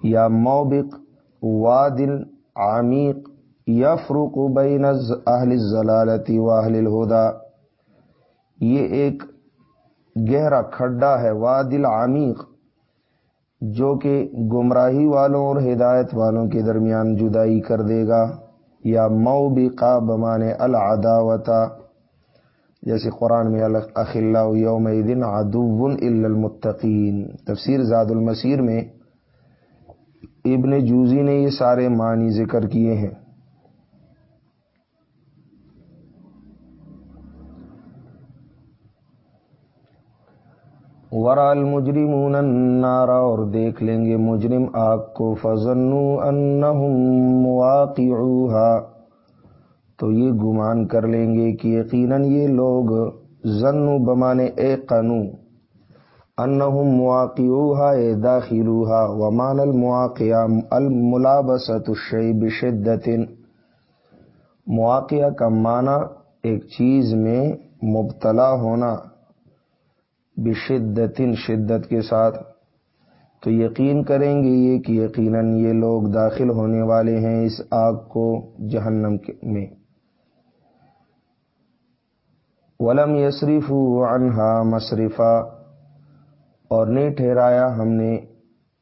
یا موبق وادل عمیق یا بین اہل ضلالتی و اہل الہدا یہ ایک گہرا کھڈا ہے وادل عمیق جو کہ گمراہی والوں اور ہدایت والوں کے درمیان جدائی کر دے گا۔ یا موبقا بمانے العداوتا جیسے قرآن میں اخلا یوم دن ادو المتقین۔ تفسیر زاد المسیر میں ابن جوزی نے یہ سارے معنی ذکر کیے ہیں۔ ورا المجرمون النار، اور دیکھ لیں گے مجرم آگ کو فضنو انہم مواقعوها تو یہ گمان کر لیں گے کہ یقیناً یہ لوگ ضنو بمانے، اے قنو انہم مواقعوها اے داخلوها ومان المواقع الملابست الشیء بشدت. مواقع کا معنی ایک چیز میں مبتلا ہونا، بشدت، شدت کے ساتھ. تو یقین کریں گے یہ کہ یقیناً یہ لوگ داخل ہونے والے ہیں اس آگ کو جہنم میں. ولم یسریف عنہا مصرفہ اور نہیں ٹھہرایا ہم نے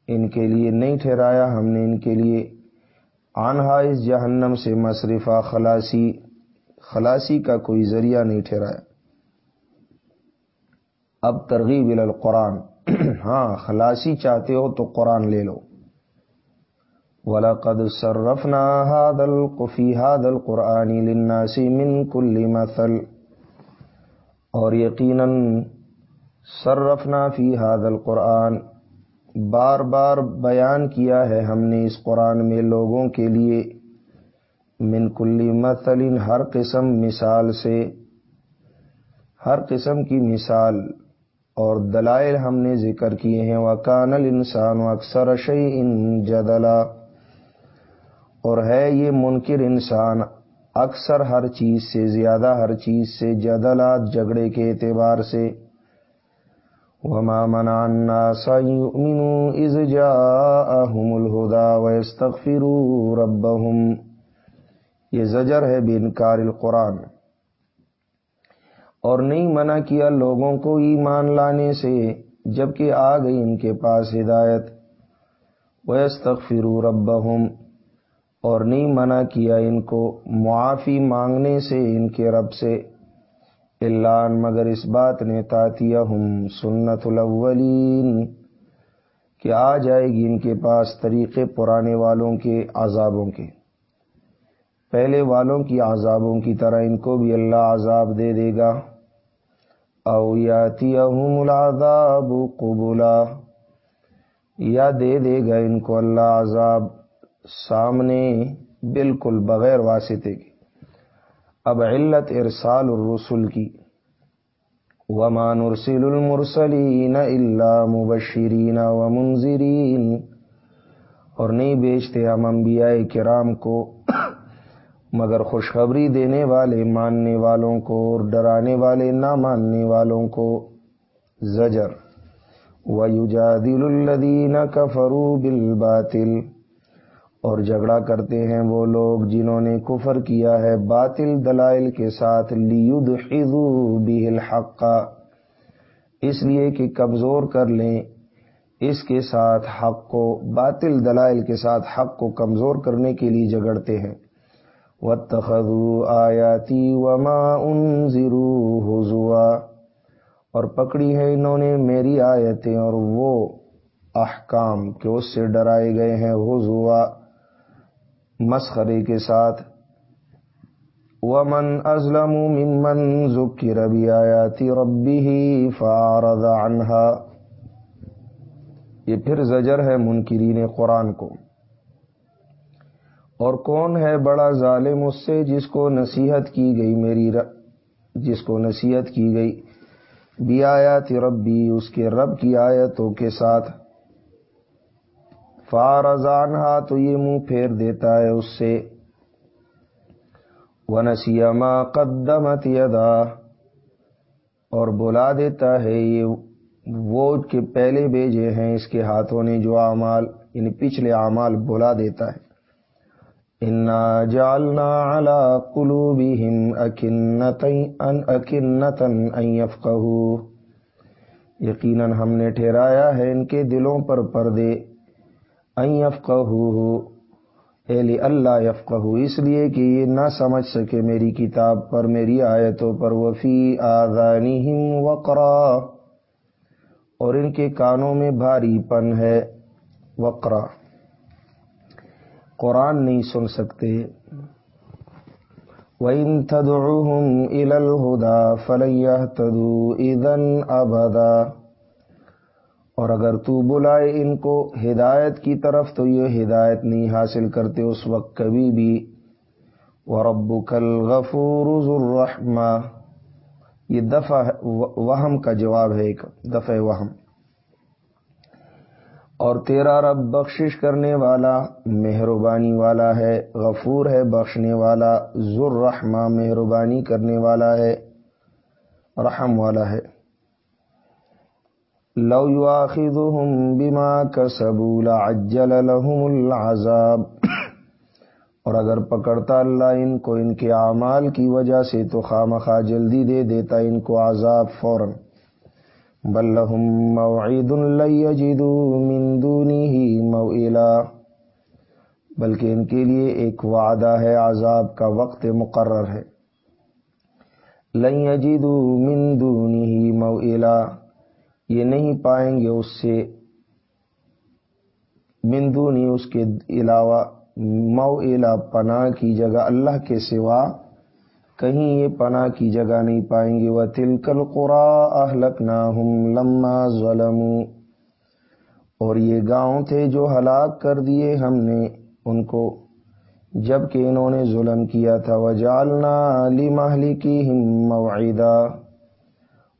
ان کے لیے، نہیں ٹھہرایا ہم نے ان کے لیے۔ آنہا اس جہنم سے مصرفہ، خلاصی خلاصی کا کوئی ذریعہ نہیں ٹھہرایا۔ اب ترغیب القرآن۔ ہاں خلاصی چاہتے ہو تو قرآن لے لو۔ وَلَقَدْ صَرَّفْنَا هَذَا الْقُفِي هَذَا الْقُرْآنِ لِلنَّاسِ مِن كُلِّ مَثَلٍ۔ اور یقیناً صرفنا فی حاد القرآن۔ بار بار بیان کیا ہے ہم نے اس قرآن میں لوگوں کے لیے۔ من کلی مثل، ہر قسم مثال سے۔ ہر قسم کی مثال اور دلائل ہم نے ذکر کیے ہیں۔ وہ کانل انسان و اکثر شعی ان جدلا۔ اور ہے یہ منکر انسان اکثر ہر چیز سے، زیادہ ہر چیز سے جدلات جھگڑے کے اعتبار سے۔ وما منع الناس يؤمنوا اذ جاءهم الهدى ويستغفروا ربهم یہ زجر ہے بینکار القرآن۔ اور نہیں منع کیا لوگوں کو ایمان لانے سے، جبکہ آ گئی ان کے پاس ہدایت۔ وَيَسْتَغْفِرُوا رَبَّهُمْ۔ اور نہیں منع کیا ان کو معافی مانگنے سے ان کے رب سے۔ اللہ مگر اس بات نے تاتیہ ہم سنت الاولین کہ آ جائے گی ان کے پاس طریقے پرانے والوں کے عذابوں کے۔ پہلے والوں کی عذابوں کی طرح ان کو بھی اللہ عذاب دے دے گا۔ او یاتی العذاب قبولا یا دے دے گا ان کو اللہ عذاب سامنے بالکل بغیر واسطے کی اب علت ارسال الرسل کی۔ وما نرسل المرسلین الا مبشرین و منظرین اور نہیں بیچتے ہم انبیاء کرام کو، مگر خوشخبری دینے والے، ماننے والوں کو اور ڈرانے والے، نہ ماننے والوں کو۔ زجر۔ وَيُجَادِلُ الَّذِينَ كَفَرُوا بِالْبَاطِلِ۔ اور جھگڑا کرتے ہیں وہ لوگ جنہوں نے کفر کیا ہے، باطل دلائل کے ساتھ لیود به الحق۔ اس لیے کہ کمزور کر لیں، اس کے ساتھ حق کو، باطل دلائل کے ساتھ حق کو کمزور کرنے کے لیے جگڑتے ہیں۔ وَاتَّخَذُوا آیاتی وما انذروا حضوا اور پکڑی ہے انہوں نے میری آیتیں اور وہ احکام کہ اس سے ڈرائے گئے ہیں حضوا مسخرے کے ساتھ۔ ومن ازلم ممن ذکر بیاتی ربه فارض عنها۔ یہ پھر زجر ہے منکرین قرآن کو۔ اور کون ہے بڑا ظالم اس سے جس کو نصیحت کی گئی میری رب جس کو نصیحت کی گئی؟ بی آیات ربی اس کے رب کی آیتوں کے ساتھ۔ فارضان تو یہ منہ پھیر دیتا ہے اس سے۔ ونسیما قدمت یدا اور بلا دیتا ہے یہ وہ کے پہلے بیجے ہیں اس کے ہاتھوں نے جو اعمال ان پچھلے اعمال بلا دیتا ہے۔ انا جالنا الا کلو بھی یقیناً ہم نے ٹھہرایا ہے ان کے دلوں پر پردے۔ ایلی اللہ یفقہ اس لیے کہ یہ نہ سمجھ سکے میری کتاب پر، میری آیتوں پر۔ وفی آذانہم وقرا۔ اور ان کے کانوں میں بھاری پن ہے۔ وقرا۔ قرآن نہیں سن سکتے۔ وَإِن تَدْعُهُمْ إِلَى الْهُدَى فَلَن يَهْتَدُوا۔ إِذًا أَبَدًا۔ اور اگر تو بلائے ان کو ہدایت کی طرف تو یہ ہدایت نہیں حاصل کرتے اس وقت کبھی بھی۔ رب کل غفور الرحمہ یہ دفع وہم کا جواب ہے ایک دفع وہم۔ اور تیرا رب بخشش کرنے والا، مہربانی والا ہے، غفور ہے، بخشنے والا ذر مہربانی کرنے والا ہے، رحم والا ہے۔ لو يؤاخذهم بما كسبوا لعجل لهم العذاب۔ اور اگر پکڑتا اللہ ان کو، ان کے اعمال کی وجہ سے تو خامخواہ جلدی دے دیتا ان کو عذاب فوراً۔ بل لهم موعد لن يجدوا من دونه موئلا۔ بلکہ ان کے لیے ایک وعدہ ہے، عذاب کا وقت مقرر ہے۔ لن يجدوا من دونه موئلا۔ یہ نہیں پائیں گے اس سے بندو نہیں، اس کے علاوہ مو الا پناہ کی جگہ اللہ کے سوا کہیں یہ پناہ کی جگہ نہیں پائیں گے۔ وہ تلکل قرا اہلک لما ظلم اور یہ گاؤں تھے جو ہلاک کر دیے ہم نے ان کو۔ جبکہ انہوں نے ظلم کیا تھا۔ وہ جالنا علی محلی کی ہم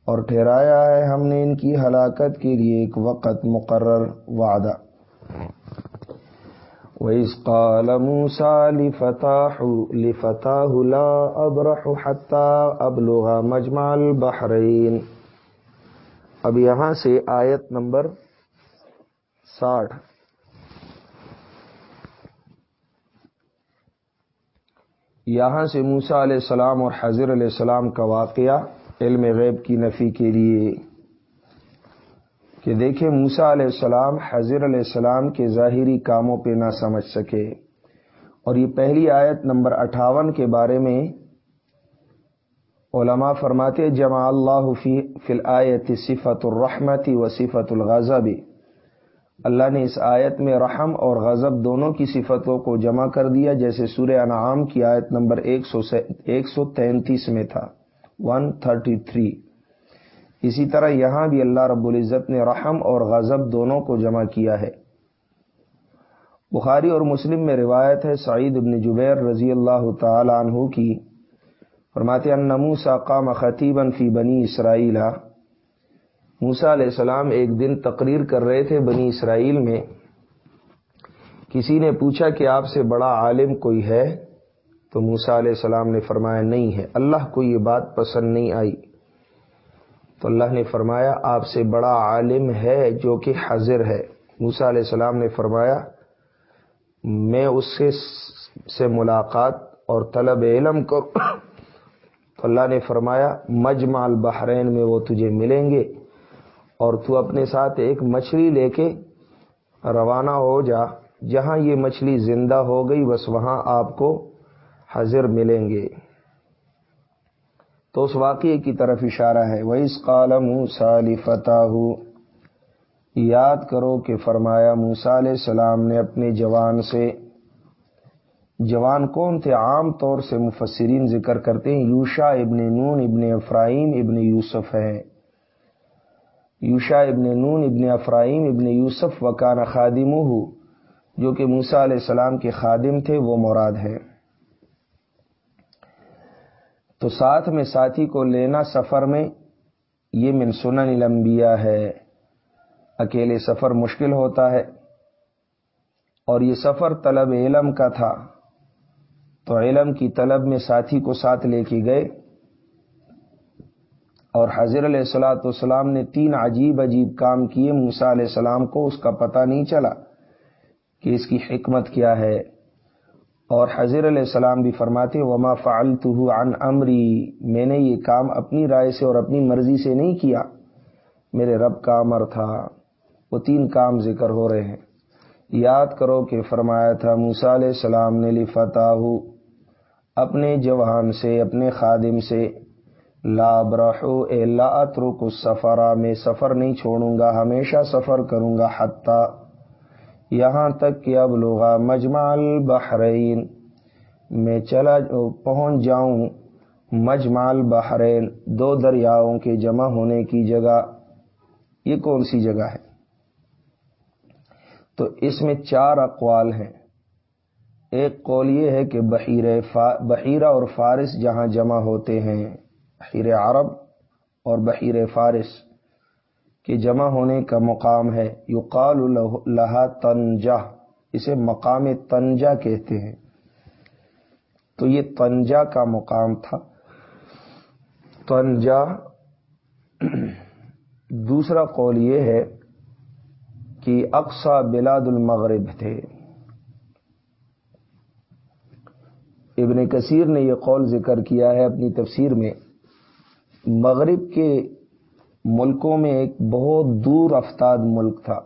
اور ٹھہرایا ہے ہم نے ان کی ہلاکت کے لیے ایک وقت مقرر وعدہ۔ وَإِذْ قَالَ مُوسَى لِفَتَاهُ لَا أَبْرَحُ حَتَّى أَبْلُغَ مَجْمَعَ الْبَحْرَيْنِ۔ اب یہاں سے آیت نمبر ساٹھ۔ یہاں سے موسا علیہ السلام اور حضر علیہ السلام کا واقعہ علم غیب کی نفی کے لیے کہ دیکھیں موسا علیہ السلام حضر علیہ السلام کے ظاہری کاموں پہ نہ سمجھ سکے۔ اور یہ پہلی آیت نمبر اٹھاون کے بارے میں علماء فرماتے جمع اللہ فی فی الآیت صفت الرحمت و صفت الغضب۔ اللہ نے اس آیت میں رحم اور غضب دونوں کی صفتوں کو جمع کر دیا، جیسے سورہ انعام کی آیت نمبر ایک سو تینتیس میں تھا۔ ون تھرٹی تھری اسی طرح یہاں بھی اللہ رب العزت نے رحم اور غضب دونوں کو جمع کیا ہے۔ بخاری اور مسلم میں روایت ہے سعید ابن جبیر رضی اللہ تعالی عنہ کی۔ فرماتے ان موسا قام خطیبا فی بنی اسرائیل۔ موسا علیہ السلام ایک دن تقریر کر رہے تھے بنی اسرائیل میں۔ کسی نے پوچھا کہ آپ سے بڑا عالم کوئی ہے؟ تو موسا علیہ السلام نے فرمایا نہیں ہے۔ اللہ کو یہ بات پسند نہیں آئی۔ تو اللہ نے فرمایا، آپ سے بڑا عالم ہے جو کہ حاضر ہے۔ موسا علیہ السلام نے فرمایا، میں اس سے سے ملاقات اور طلب علم کو تو اللہ نے فرمایا، مجمع البحرین میں وہ تجھے ملیں گے اور تو اپنے ساتھ ایک مچھلی لے کے روانہ ہو جا۔ جہاں یہ مچھلی زندہ ہو گئی، بس وہاں آپ کو حضر ملیں گے۔ تو اس واقعے کی طرف اشارہ ہے۔ وہ اس کالم سالی فتح یاد کرو کہ فرمایا موسا علیہ السلام نے اپنے جوان سے، جوان کون تھے؟ عام طور سے مفسرین ذکر کرتے ہیں، یوشا ابن نون ابن افراہیم ابن یوسف ہے۔ یوشا ابن نون ابن افراہیم ابن یوسف وکان خادم جو کہ موسا علیہ السلام کے خادم تھے، وہ مراد ہے تو ساتھ میں ساتھی کو لینا سفر میں یہ من سنن الانبیاء ہے۔ اکیلے سفر مشکل ہوتا ہے۔ اور یہ سفر طلب علم کا تھا۔ تو علم کی طلب میں ساتھی کو ساتھ لے کے گئے۔ اور حضر علیہ السلاۃ والسلام نے تین عجیب عجیب کام کیے۔ موسا علیہ السلام کو اس کا پتہ نہیں چلا کہ اس کی حکمت کیا ہے۔ اور حضر علیہ السلام بھی فرماتے، وما فعلت عن امری میں نے یہ کام اپنی رائے سے اور اپنی مرضی سے نہیں کیا۔ میرے رب کا امر تھا۔ وہ تین کام ذکر ہو رہے ہیں۔ یاد کرو کہ فرمایا تھا موسا علیہ السلام نے لفتح اپنے جوان سے، اپنے خادم سے، لا برحو اے، لا اترک سفرا میں سفر نہیں چھوڑوں گا، ہمیشہ سفر کروں گا، حتیٰ یہاں تک کہ اب لوگا مجمع البحرین میں چلا پہنچ جاؤں، مجمع البحرین، دو دریاؤں کے جمع ہونے کی جگہ۔ یہ کون سی جگہ ہے؟ تو اس میں چار اقوال ہیں۔ ایک قول یہ ہے کہ بحیر بحیرہ اور فارس جہاں جمع ہوتے ہیں بحیر عرب اور بحیر فارس۔ کے جمع ہونے کا مقام ہے، یقال لہا تنجا اسے مقام تنجا کہتے ہیں۔ تو یہ تنجا کا مقام تھا۔ تنجا دوسرا قول یہ ہے کہ اقسا بلاد المغرب تھے۔ ابن کثیر نے یہ قول ذکر کیا ہے اپنی تفسیر میں۔ مغرب کے ملکوں میں ایک بہت دور افتاد ملک تھا۔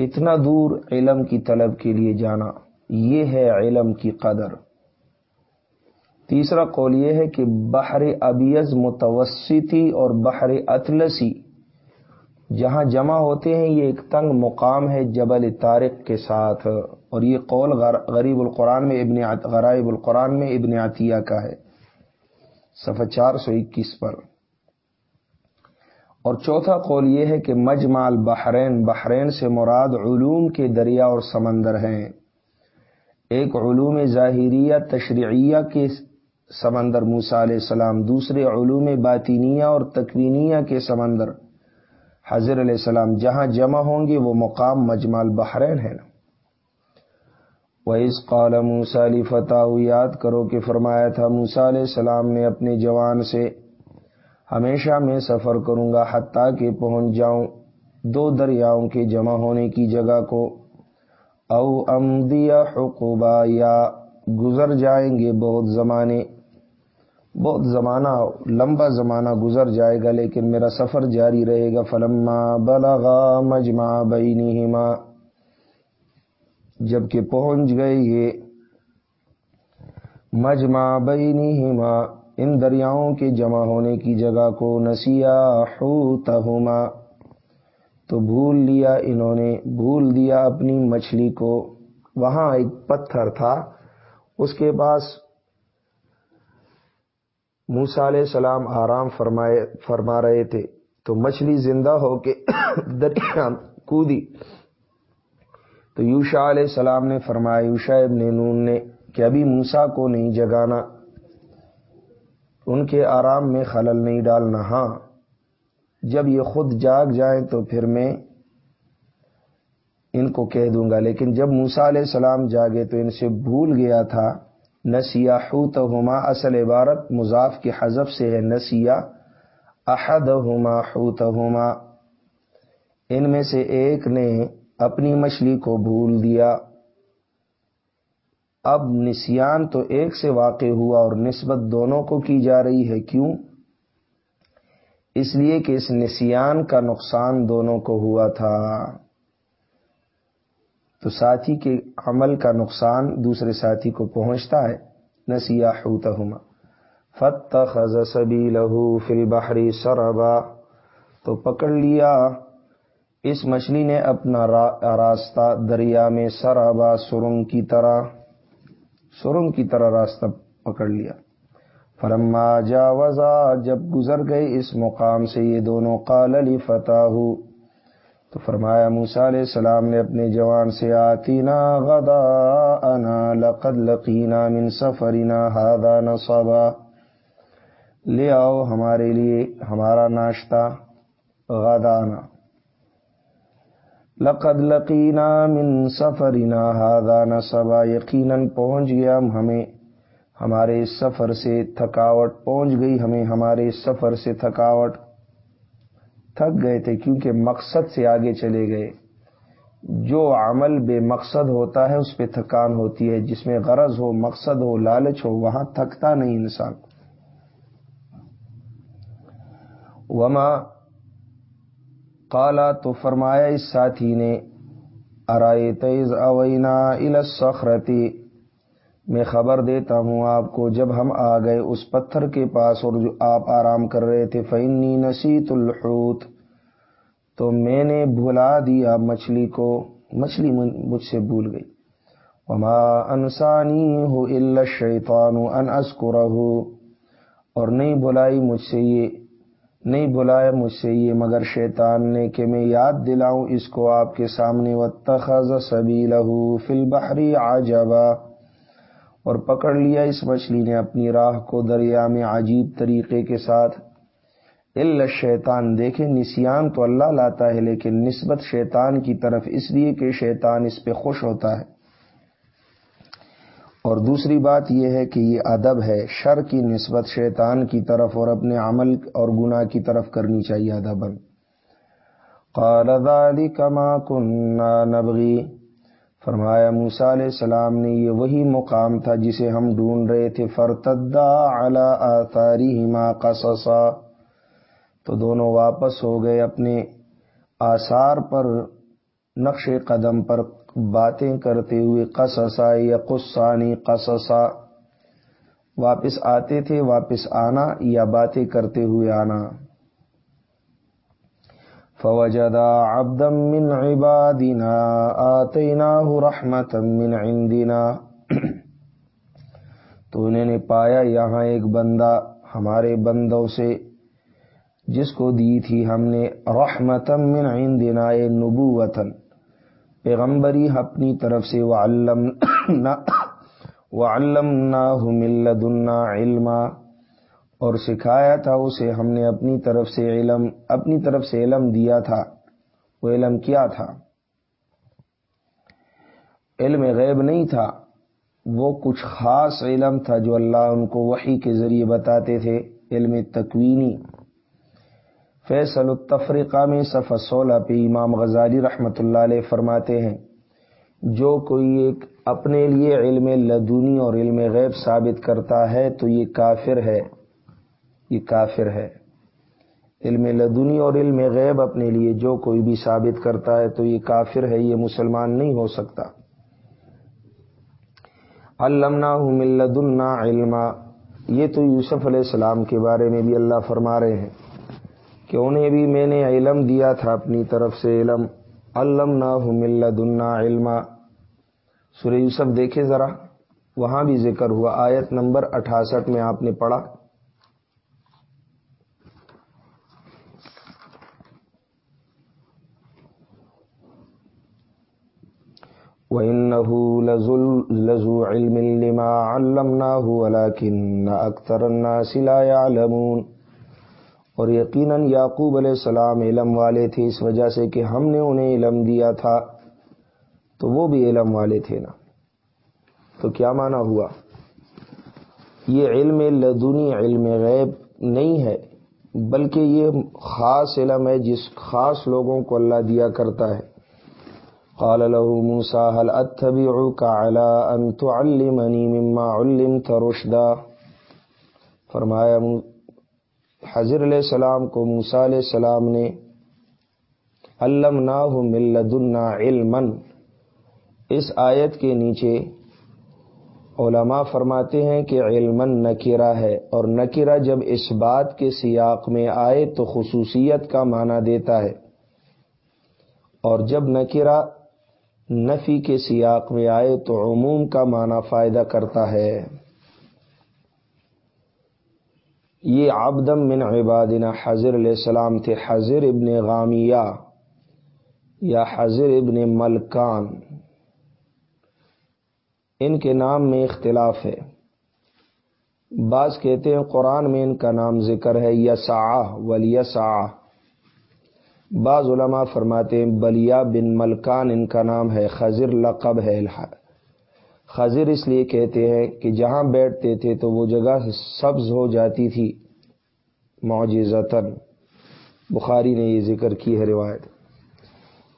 اتنا دور علم کی طلب کے لیے جانا، یہ ہے علم کی قدر۔ تیسرا قول یہ ہے کہ بحر ابیز متوسطی اور بحر اطلسی، جہاں جمع ہوتے ہیں، یہ ایک تنگ مقام ہے جبل طارق کے ساتھ۔ اور یہ قول غریب القرآن میں ابن غرائب القرآن میں ابن عطیہ کا ہے۔ صفحہ چار سو اکیس پر۔ اور چوتھا قول یہ ہے کہ مجمع البحرین، بحرین سے مراد علوم کے دریا اور سمندر ہیں۔ ایک علوم ظاہریہ تشریعیہ کے سمندر موسا علیہ السلام، دوسرے علوم باطینیہ اور تکوینیہ کے سمندر۔ حضر علیہ السلام جہاں جمع ہوں گے، وہ مقام مجمع البحرین ہے نا۔ وہ اس قالم موسا علی فتح یاد کرو کہ فرمایا تھا موسا علیہ السلام نے اپنے جوان سے ہمیشہ میں سفر کروں گا حتیٰ کہ پہنچ جاؤں۔ دو دریاؤں کے جمع ہونے کی جگہ کو۔ او امدیا حقوبہ یا گزر جائیں گے بہت زمانے۔ بہت زمانہ، لمبا زمانہ گزر جائے گا، لیکن میرا سفر جاری رہے گا۔ فلما بلغا مجمع بینہما۔ جبکہ پہنچ گئے یہ مجمع بینہما۔ ان دریاؤں کے جمع ہونے کی جگہ کو نسیا حوتہما، تو بھول لیا انہوں نے، بھول دیا اپنی مچھلی کو۔ وہاں ایک پتھر تھا، اس کے پاس موسا علیہ السلام آرام فرمائے، فرما رہے تھے۔ تو مچھلی زندہ ہو کے دریا کودی۔ تو یوشا علیہ السلام نے فرمایا یوشا ابن نون نے کہ ابھی موسا کو نہیں جگانا۔ ان کے آرام میں خلل نہیں ڈالنا۔ ہاں جب یہ خود جاگ جائیں تو پھر میں ان کو کہہ دوں گا۔ لیکن جب موسا علیہ السلام جاگے تو ان سے بھول گیا تھا نسیا ہوما اصل عبارت مضاف کے حذف سے ہے۔ نسیا احد ہوما ہوما ان میں سے ایک نے اپنی مچھلی کو بھول دیا۔ اب نسیان تو ایک سے واقع ہوا اور نسبت دونوں کو کی جا رہی ہے، کیوں؟ اس لیے کہ اس نسیان کا نقصان دونوں کو ہوا تھا۔ تو ساتھی کے عمل کا نقصان دوسرے ساتھی کو پہنچتا ہے۔ نسیا ہوتا فت سبی لہو فل بحری سربا۔ تو پکڑ لیا۔ اس مچھلی نے اپنا راستہ دریا میں سرابا سرنگ کی طرح۔ سرنگ کی طرح راستہ پکڑ لیا۔ فرما جا وزا جب گزر گئے اس مقام سے، یہ دونوں قال علی فتح تو فرمایا موسا علیہ السلام نے اپنے جوان سے آتی نا غدا انا لقد لقینا من سفرنا ہادا نصبا۔ لے آؤ ہمارے لیے، ہمارا ناشتہ غدانا لقد لقینا من سفرنا ہادا نصبا یقیناً پہنچ گیا ہمیں، ہمارے سفر سے تھکاوٹ پہنچ گئی، ہمیں ہمارے سفر سے تھکاوٹ تھک گئے تھے کیونکہ مقصد سے آگے چلے گئے۔ جو عمل بے مقصد ہوتا ہے، اس پہ تھکان ہوتی ہے، جس میں غرض ہو، مقصد ہو، لالچ ہو، وہاں تھکتا نہیں انسان۔ وما کالا تو فرمایا اس ساتھی نے ارائے تیز اوینا السخرتی میں خبر دیتا ہوں آپ کو، جب ہم آ گئے اس پتھر کے پاس اور جو آپ آرام کر رہے تھے فینی نسیت الحوت۔ تو میں نے بھلا دیا مچھلی کو، مچھلی مجھ سے بھول گئی۔ وما انسانی ہو اللہ شیطان ان اور نہیں بھلائی مجھ سے یہ نہیں بلایا مجھ سے یہ، مگر شیطان نے کہ میں یاد دلاؤں اس کو آپ کے سامنے و تخذ سبھی لہو فل بحری آ اور پکڑ لیا اس مچھلی نے اپنی راہ کو دریا میں عجیب طریقے کے ساتھ۔ اللہ شیطان دیکھے نسیان تو اللہ لاتا ہے، لیکن نسبت شیطان کی طرف، اس لیے کہ شیطان اس پہ خوش ہوتا ہے۔ اور دوسری بات یہ ہے کہ یہ ادب ہے، شر کی نسبت شیطان کی طرف اور اپنے عمل اور گناہ کی طرف کرنی چاہیے ادبن قال ذلك ما كنا نبغي۔ فرمایا موسا علیہ السلام نے یہ وہی مقام تھا جسے ہم ڈھونڈ رہے تھے۔ فرتدا اعلی آثاری قصصا۔ تو دونوں واپس ہو گئے اپنے آثار پر، نقش قدم پر۔ باتیں کرتے ہوئے قصصا یا قصانی قصصا، واپس آتے تھے، واپس آنا یا باتیں کرتے ہوئے آنا۔ فوجدا عبدا من عبادنا آتیناه رحمتا من عندنا۔ تو انہوں نے پایا یہاں ایک بندہ ہمارے بندوں سے، جس کو دی تھی ہم نے رحمتا من عندنا نبوتا۔ پیغمبری اپنی طرف سے وعلمنا وعلمناه من لدنا علما۔ اور سکھایا تھا اسے، ہم نے اپنی طرف سے علم اپنی طرف سے علم دیا تھا۔ وہ علم کیا تھا؟ علم غیب نہیں تھا۔ وہ کچھ خاص علم تھا جو اللہ ان کو وحی کے ذریعے بتاتے تھے، علم تکوینی۔ فیصل التفریقہ میں صفحہ سولہ پہ امام غزالی رحمۃ اللہ علیہ فرماتے ہیں، جو کوئی ایک اپنے لیے علم لدونی اور علم غیب ثابت کرتا ہے تو یہ کافر ہے۔ یہ کافر ہے۔ علم لدنی اور علم غیب اپنے لیے جو کوئی بھی ثابت کرتا ہے تو یہ کافر ہے، یہ مسلمان نہیں ہو سکتا۔ علمنا لدنا علما۔ یہ تو یوسف علیہ السلام کے بارے میں بھی اللہ فرما رہے ہیں۔ کہ انہیں بھی میں نے علم دیا تھا اپنی طرف سے علم۔ علم نہ دنا علما۔ سر یوسف دیکھے ذرا۔ وہاں بھی ذکر ہوا۔ آیت نمبر اٹھاسٹھ میں آپ نے پڑھا۔ وَإِنَّهُ لَزُو عِلْمٍ لِمَا عَلَّمْنَاهُ وَلَكِنَّ أَكْثَرَ النَّاسِ لَا يَعْلَمُونَ۔ اور یقیناً یعقوب علیہ السلام علم والے تھے، اس وجہ سے کہ ہم نے انہیں علم دیا تھا، تو وہ بھی علم والے تھے نا۔ تو کیا مانا ہوا؟ یہ علم لدنی علم غیب نہیں ہے، بلکہ یہ خاص علم ہے جس خاص لوگوں کو اللہ دیا کرتا ہے۔ قال له موسى هل اتبعك على ان تعلمني مما علمت رشدا؟ فرمایا حضر علیہ السلام کو موسا علیہ السلام نے علمناه من لدنا علما۔ اس آیت کے نیچے علماء فرماتے ہیں کہ علم نکرا ہے اور نکرا جب اس بات کے سیاق میں آئے تو خصوصیت کا معنی دیتا ہے۔ اور جب نکرا نفی کے سیاق میں آئے تو عموم کا معنی فائدہ کرتا ہے۔ یہ آبدم من عبادنا حضر علیہ السلام تھے، حضر ابن غامیہ یا حضر ابن ملکان۔ ان کے نام میں اختلاف ہے۔ بعض کہتے ہیں قرآن میں ان کا نام ذکر ہے یسا ولیسا بعض علماء فرماتے ہیں بلیا بن ملکان ان کا نام ہے، خضر لقب ہے خضر اس لیے کہتے ہیں کہ جہاں بیٹھتے تھے تو وہ جگہ سبز ہو جاتی تھی۔ معجزتاً۔ بخاری نے یہ ذکر کی ہے روایت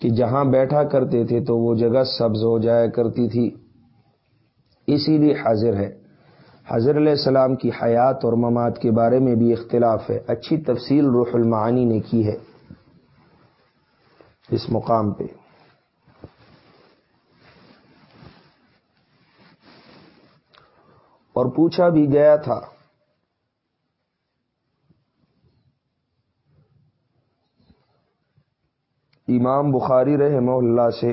کہ جہاں بیٹھا کرتے تھے تو وہ جگہ سبز ہو جایا کرتی تھی۔ اسی لیے حاضر ہے۔ حضر علیہ السلام کی حیات اور مماد کے بارے میں بھی اختلاف ہے۔ اچھی تفصیل روح المعانی نے کی ہے۔ اس مقام پہ۔ اور پوچھا بھی گیا تھا۔ امام بخاری رحمہ اللہ سے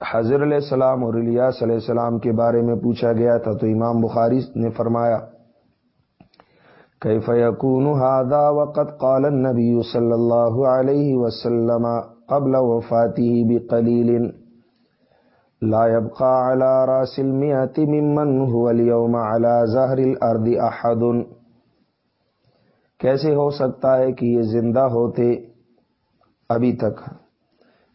حضر علیہ السلام اور الیاس علیہ السلام کے بارے میں پوچھا گیا تھا تو امام بخاری نے فرمایا كيف يكون هذا وقد قال النبي صلى الله عليه وسلم قبل وفاته بقليل لا يبقى على راس المئة ممن هو اليوم على ظهر الارض احد کیسے ہو سکتا ہے کہ یہ زندہ ہوتے ابھی تک؟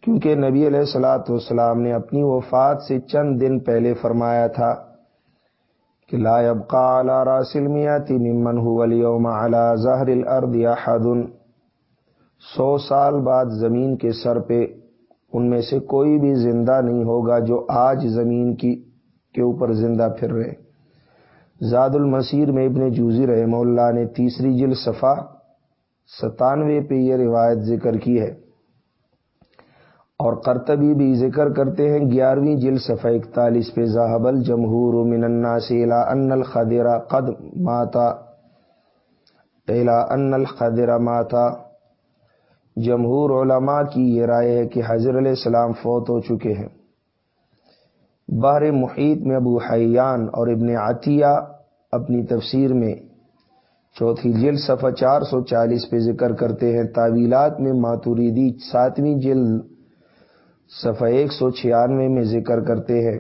کیونکہ نبی علیہ السلاۃ والسلام نے اپنی وفات سے چند دن پہلے فرمایا تھا کہ لا يبقى على راس المئات ممن هو اليوم على ظهر الارض احد سو سال بعد زمین کے سر پہ ان میں سے کوئی بھی زندہ نہیں ہوگا جو آج زمین کی کے اوپر زندہ پھر رہے۔ زاد المسیر میں ابن جوزی رحمہ اللہ نے تیسری جل صفا ستانوے پہ یہ روایت ذکر کی ہے۔ اور کرتبی بھی ذکر کرتے ہیں، گیارہویں جل صفحہ اکتالیس پہ ذہب الجمہور من الناس الى ان الخدرہ قد ماتا الى ان الخدرہ ماتا جمہور علماء کی یہ رائے ہے کہ حضر علیہ السلام فوت ہو چکے ہیں۔ بحر محیط میں ابو حیان اور ابن عطیہ اپنی تفسیر میں چوتھی جلد صفحہ چار سو چالیس پہ ذکر کرتے ہیں۔ تعویلات میں ماتوریدی ساتویں جلد صفحہ ایک سو چھیانوے میں ذکر کرتے ہیں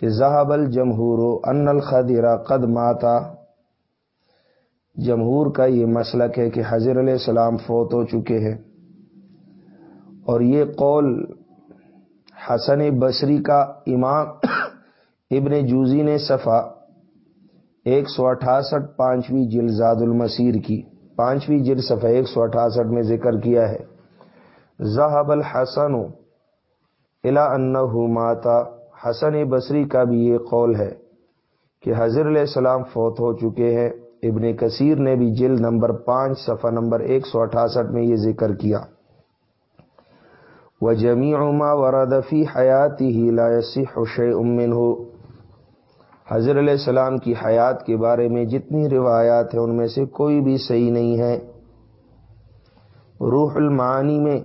کہ زہب الجمہور ان الخدرا قد ماتا۔ جمہور کا یہ مسلک ہے کہ حضر علیہ السلام فوت ہو چکے ہیں۔ اور یہ قول حسن بصری کا امام ابن جوزی نے صفا ایک سو اٹھاسٹھ، پانچویں جلزاد المسیر کی۔ پانچویں جل صفحہ ایک سو اٹھاسٹھ میں ذکر کیا ہے۔ زہب الحسن الا ان ماتا حسن بصری کا بھی یہ قول ہے کہ حضر علیہ السلام فوت ہو چکے ہیں۔ ابن کثیر نے بھی جلد نمبر پانچ، صفحہ نمبر ایک سو اٹھاسٹھ میں یہ ذکر کیا۔ وہ جمی عما وردفی حیاتی ہی لایسی حش امن ہو حضر علیہ السلام کی حیات کے بارے میں جتنی روایات ہیں، ان میں سے کوئی بھی صحیح نہیں ہے۔ روح المعانی میں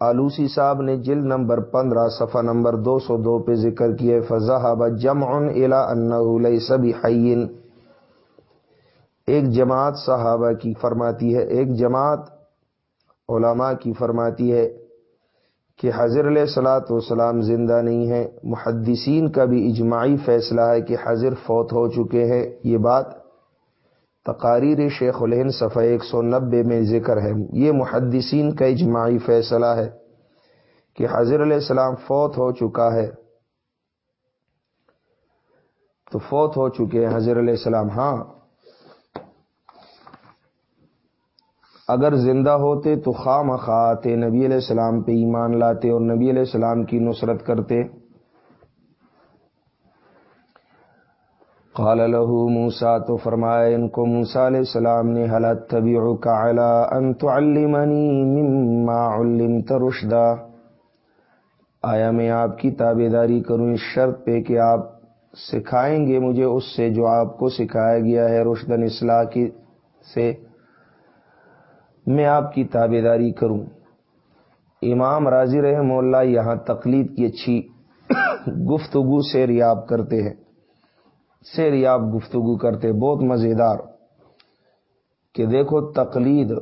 آلوسی صاحب نے جلد نمبر پندرہ، صفحہ نمبر دو سو دو پہ ذکر کیے فضا جم الا ان سبھی ایک جماعت صحابہ کی فرماتی ہے، ایک جماعت علماء کی فرماتی ہے کہ حضر علیہ سلاۃ وسلام زندہ نہیں ہے محدثین کا بھی اجماعی فیصلہ ہے کہ حضر فوت ہو چکے ہیں۔ یہ بات تقاریر شیخ الہن صفحہ ایک سو نبے میں ذکر ہے۔ یہ محدثین کا اجماعی فیصلہ ہے کہ حضر علیہ السلام فوت ہو چکا ہے۔ تو فوت ہو چکے ہیں حضر علیہ السلام۔ ہاں اگر زندہ ہوتے تو خواہ مخواتے نبی علیہ السلام پہ ایمان لاتے اور نبی علیہ السلام کی نصرت کرتے۔ قال له موسا تو فرمایا ان کو موسا علیہ السلام نے حلت طبی رشدا آیا میں آپ کی تابے داری کروں؟ اس شرط پہ کہ آپ سکھائیں گے مجھے، اس سے جو آپ کو سکھایا گیا ہے رشدن اصلاح کی سے۔ میں آپ کی تابے داری کروں۔ امام راضی رحم اللہ یہاں تقلید کی اچھی گفتگو سے ریاب کرتے ہیں۔ سے ریاب گفتگو کرتے بہت مزیدار۔ کہ دیکھو تقلید،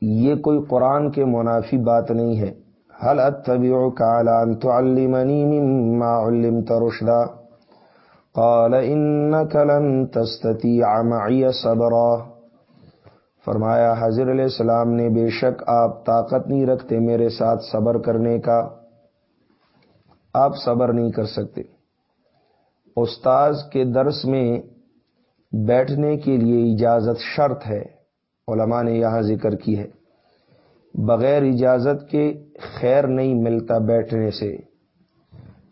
یہ کوئی قرآن کے منافی بات نہیں ہے۔ حل کالان تو المنی مما علمت رشدا؟ قال انك لن تستطيع معي صبرا۔ فرمایا حضر علیہ السلام نے، بے شک آپ طاقت نہیں رکھتے میرے ساتھ صبر کرنے کا۔ آپ صبر نہیں کر سکتے۔ استاذ کے درس میں بیٹھنے کے لیے اجازت شرط ہے، علماء نے یہاں ذکر کی ہے۔ بغیر اجازت کے خیر نہیں ملتا بیٹھنے سے۔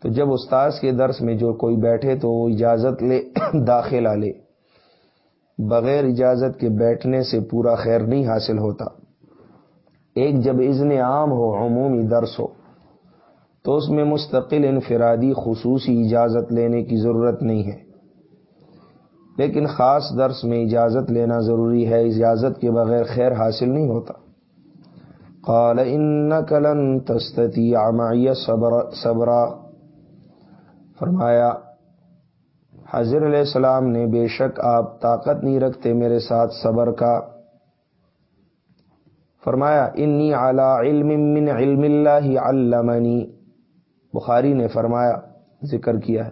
تو جب استاذ کے درس میں جو کوئی بیٹھے تو وہ اجازت لے، داخلہ لے۔ بغیر اجازت کے بیٹھنے سے پورا خیر نہیں حاصل ہوتا۔ ایک جب اذن عام ہو، عمومی درس ہو، تو اس میں مستقل انفرادی خصوصی اجازت لینے کی ضرورت نہیں ہے۔ لیکن خاص درس میں اجازت لینا ضروری ہے، اجازت کے بغیر خیر حاصل نہیں ہوتا۔ قال ان تستتی صبرا فرمایا حضر علیہ السلام نے بے شک آپ طاقت نہیں رکھتے میرے ساتھ صبر کا۔ فرمایا، انی اعلی علم من علم اللہ علمنی بخاری نے فرمایا، ذکر کیا ہے،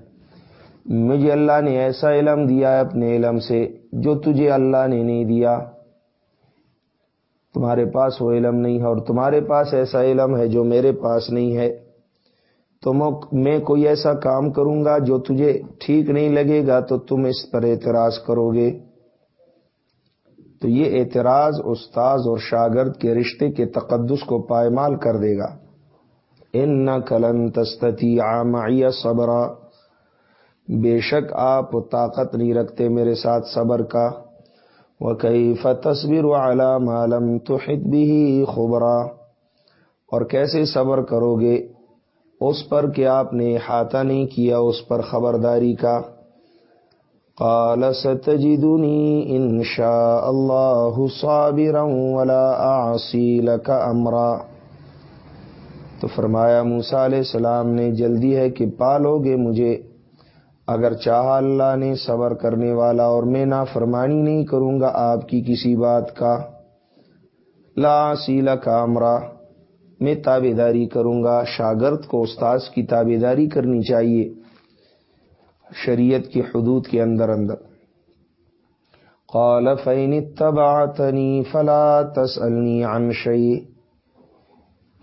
مجھے اللہ نے ایسا علم دیا ہے اپنے علم سے جو تجھے اللہ نے نہیں دیا۔ تمہارے پاس وہ علم نہیں ہے اور تمہارے پاس ایسا علم ہے جو میرے پاس نہیں ہے۔ تو میں کوئی ایسا کام کروں گا جو تجھے ٹھیک نہیں لگے گا تو تم اس پر اعتراض کرو گے۔ تو یہ اعتراض استاذ اور شاگرد کے رشتے کے تقدس کو پائمال کر دے گا۔ ان کلن تستتی آمعی صبرا۔ بے شک آپ طاقت نہیں رکھتے میرے ساتھ صبر کا۔ وہ کئی تصویر عالم عالم تو بھی خبرا۔ اور کیسے صبر کرو گے؟ اس پر کہ آپ نے احاطہ نہیں کیا اس پر خبرداری کا۔ قال، ستجدنی ان شاء اللہ صابرا ولا اعصی لك امرا۔ تو فرمایا موسا علیہ السلام نے جلدی ہے کہ پالو گے مجھے۔ اگر چاہا اللہ نے صبر کرنے والا اور میں نہ فرمانی نہیں کروں گا آپ کی کسی بات کا۔ لا سیلا کا امرا۔ میں تابے داری کروں گا، شاگرد کو استاذ کی تابے داری کرنی چاہیے، شریعت کی حدود کے اندر اندر۔ قال فین اتبعتنی فلا تسألنی عن شیء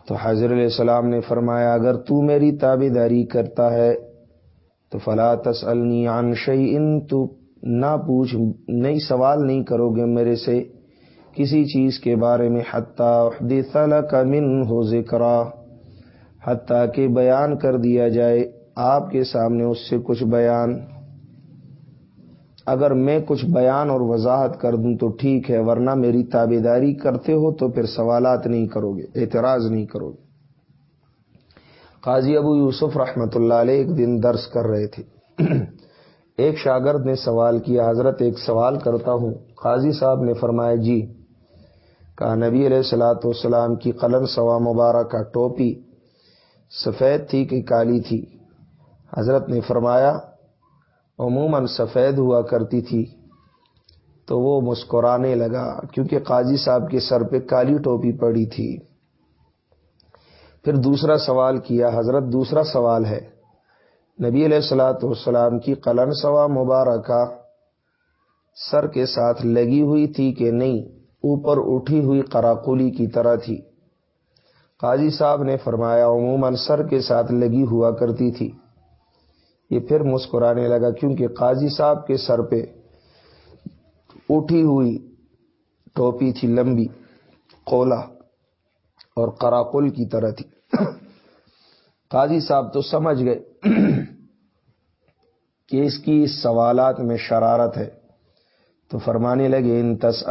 تو حضر علیہ السلام نے فرمایا، اگر تو میری تابے داری کرتا ہے، تو فلا تسألنی عن شیئن تو نہ پوچھ، نہیں سوال نہیں کرو گے میرے سے۔ کسی چیز کے بارے میں حتیٰ لک من ہو ذکر حتیٰ کہ بیان کر دیا جائے آپ کے سامنے اس سے کچھ بیان۔ اگر میں کچھ بیان اور وضاحت کر دوں تو ٹھیک ہے، ورنہ میری تابے داری کرتے ہو تو پھر سوالات نہیں کرو گے اعتراض نہیں کرو گے قاضی ابو یوسف رحمت اللہ علیہ ایک دن درس کر رہے تھے۔ ایک شاگرد نے سوال کیا، حضرت ایک سوال کرتا ہوں۔ قاضی صاحب نے فرمایا جی کہا نبی علیہ السلاۃ والسلام کی قلم سوا مبارک کا ٹوپی سفید تھی کہ کالی تھی؟ حضرت نے فرمایا، عموماً سفید ہوا کرتی تھی۔ تو وہ مسکرانے لگا، کیونکہ قاضی صاحب کے سر پہ کالی ٹوپی پڑی تھی۔ پھر دوسرا سوال کیا، حضرت دوسرا سوال ہے، نبی علیہ السلاۃ والسلام کی قلم سوا مبارکہ سر کے ساتھ لگی ہوئی تھی کہ نہیں؟ اوپر اٹھی ہوئی قراقلی کی طرح تھی۔ قاضی صاحب نے فرمایا، عموماً سر کے ساتھ لگی ہوا کرتی تھی۔ یہ پھر مسکرانے لگا، کیونکہ قاضی صاحب کے سر پہ اٹھی ہوئی ٹوپی تھی، لمبی، کولا اور قراقل کی طرح تھی۔ قاضی صاحب تو سمجھ گئے کہ اس کی سوالات میں شرارت ہے۔ تو فرمانے لگے، ان تس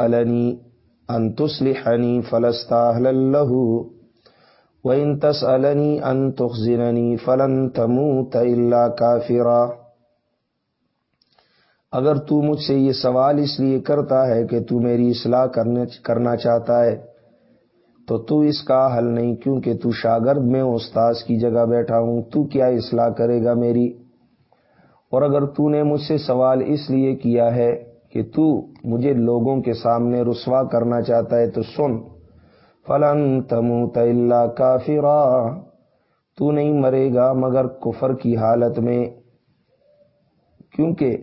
النی انتسلحنی فلستا لہو و ان تس النی فلن تمو تلا کافرا اگر تو مجھ سے یہ سوال اس لیے کرتا ہے کہ تو میری اصلاح کرنا چاہتا ہے، تو تو اس کا حل نہیں، کیونکہ تو شاگرد میں استاذ کی جگہ بیٹھا ہوں، تو کیا اصلاح کرے گا میری؟ اور اگر تو نے مجھ سے سوال اس لیے کیا ہے کہ تو مجھے لوگوں کے سامنے رسوا کرنا چاہتا ہے تو سن۔ فلن تمو تلا کافرا۔ تو نہیں مرے گا مگر کفر کی حالت میں۔ کیونکہ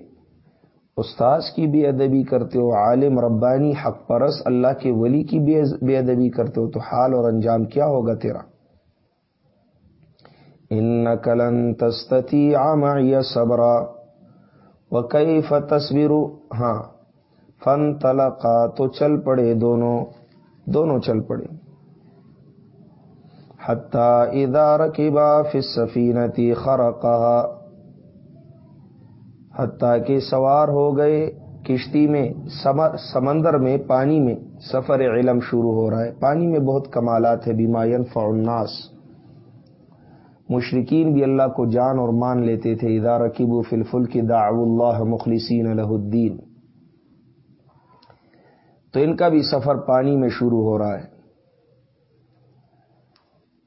استاذ کی بے ادبی کرتے ہو، عالم ربانی حق پرس اللہ کے ولی کی بے ادبی کرتے ہو، تو حال اور انجام کیا ہوگا تیرا؟ ان کلن تستی عام صبرا۔ و کئی تصویر ہاں۔ فن تلقا تو چل پڑے دونوں دونوں چل پڑے۔ حتہ ادار کی باف سفینتی خرقہ حتیٰ کہ سوار ہو گئے کشتی میں سمندر میں، پانی میں سفر علم شروع ہو رہا ہے۔ پانی میں بہت کمالات ہے بیماین فناس مشرقین بھی اللہ کو جان اور مان لیتے تھے ادارہ کیبو فلفل کی دا اللہ مخلصین الہ الدین۔ تو ان کا بھی سفر پانی میں شروع ہو رہا ہے۔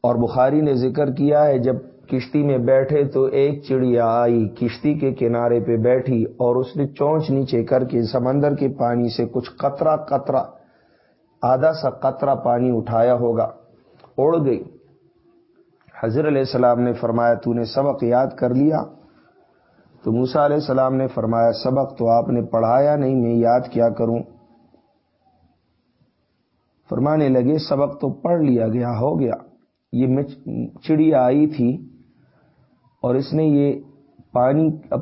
اور بخاری نے ذکر کیا ہے، جب کشتی میں بیٹھے تو ایک چڑیا آئی، کشتی کے کنارے پہ بیٹھی اور اس نے چونچ نیچے کر کے سمندر کے پانی سے کچھ قطرہ قطرہ، آدھا سا قطرہ پانی اٹھایا ہوگا، اڑ گئی۔ حضر علیہ السلام نے فرمایا، تو نے سبق یاد کر لیا؟ تو موسا علیہ السلام نے فرمایا، سبق تو آپ نے پڑھایا نہیں، میں یاد کیا کروں. فرمانے لگے، سبق تو پڑھ لیا گیا، ہو گیا۔ یہ چڑیا آئی تھی اور اس نے یہ پانی اب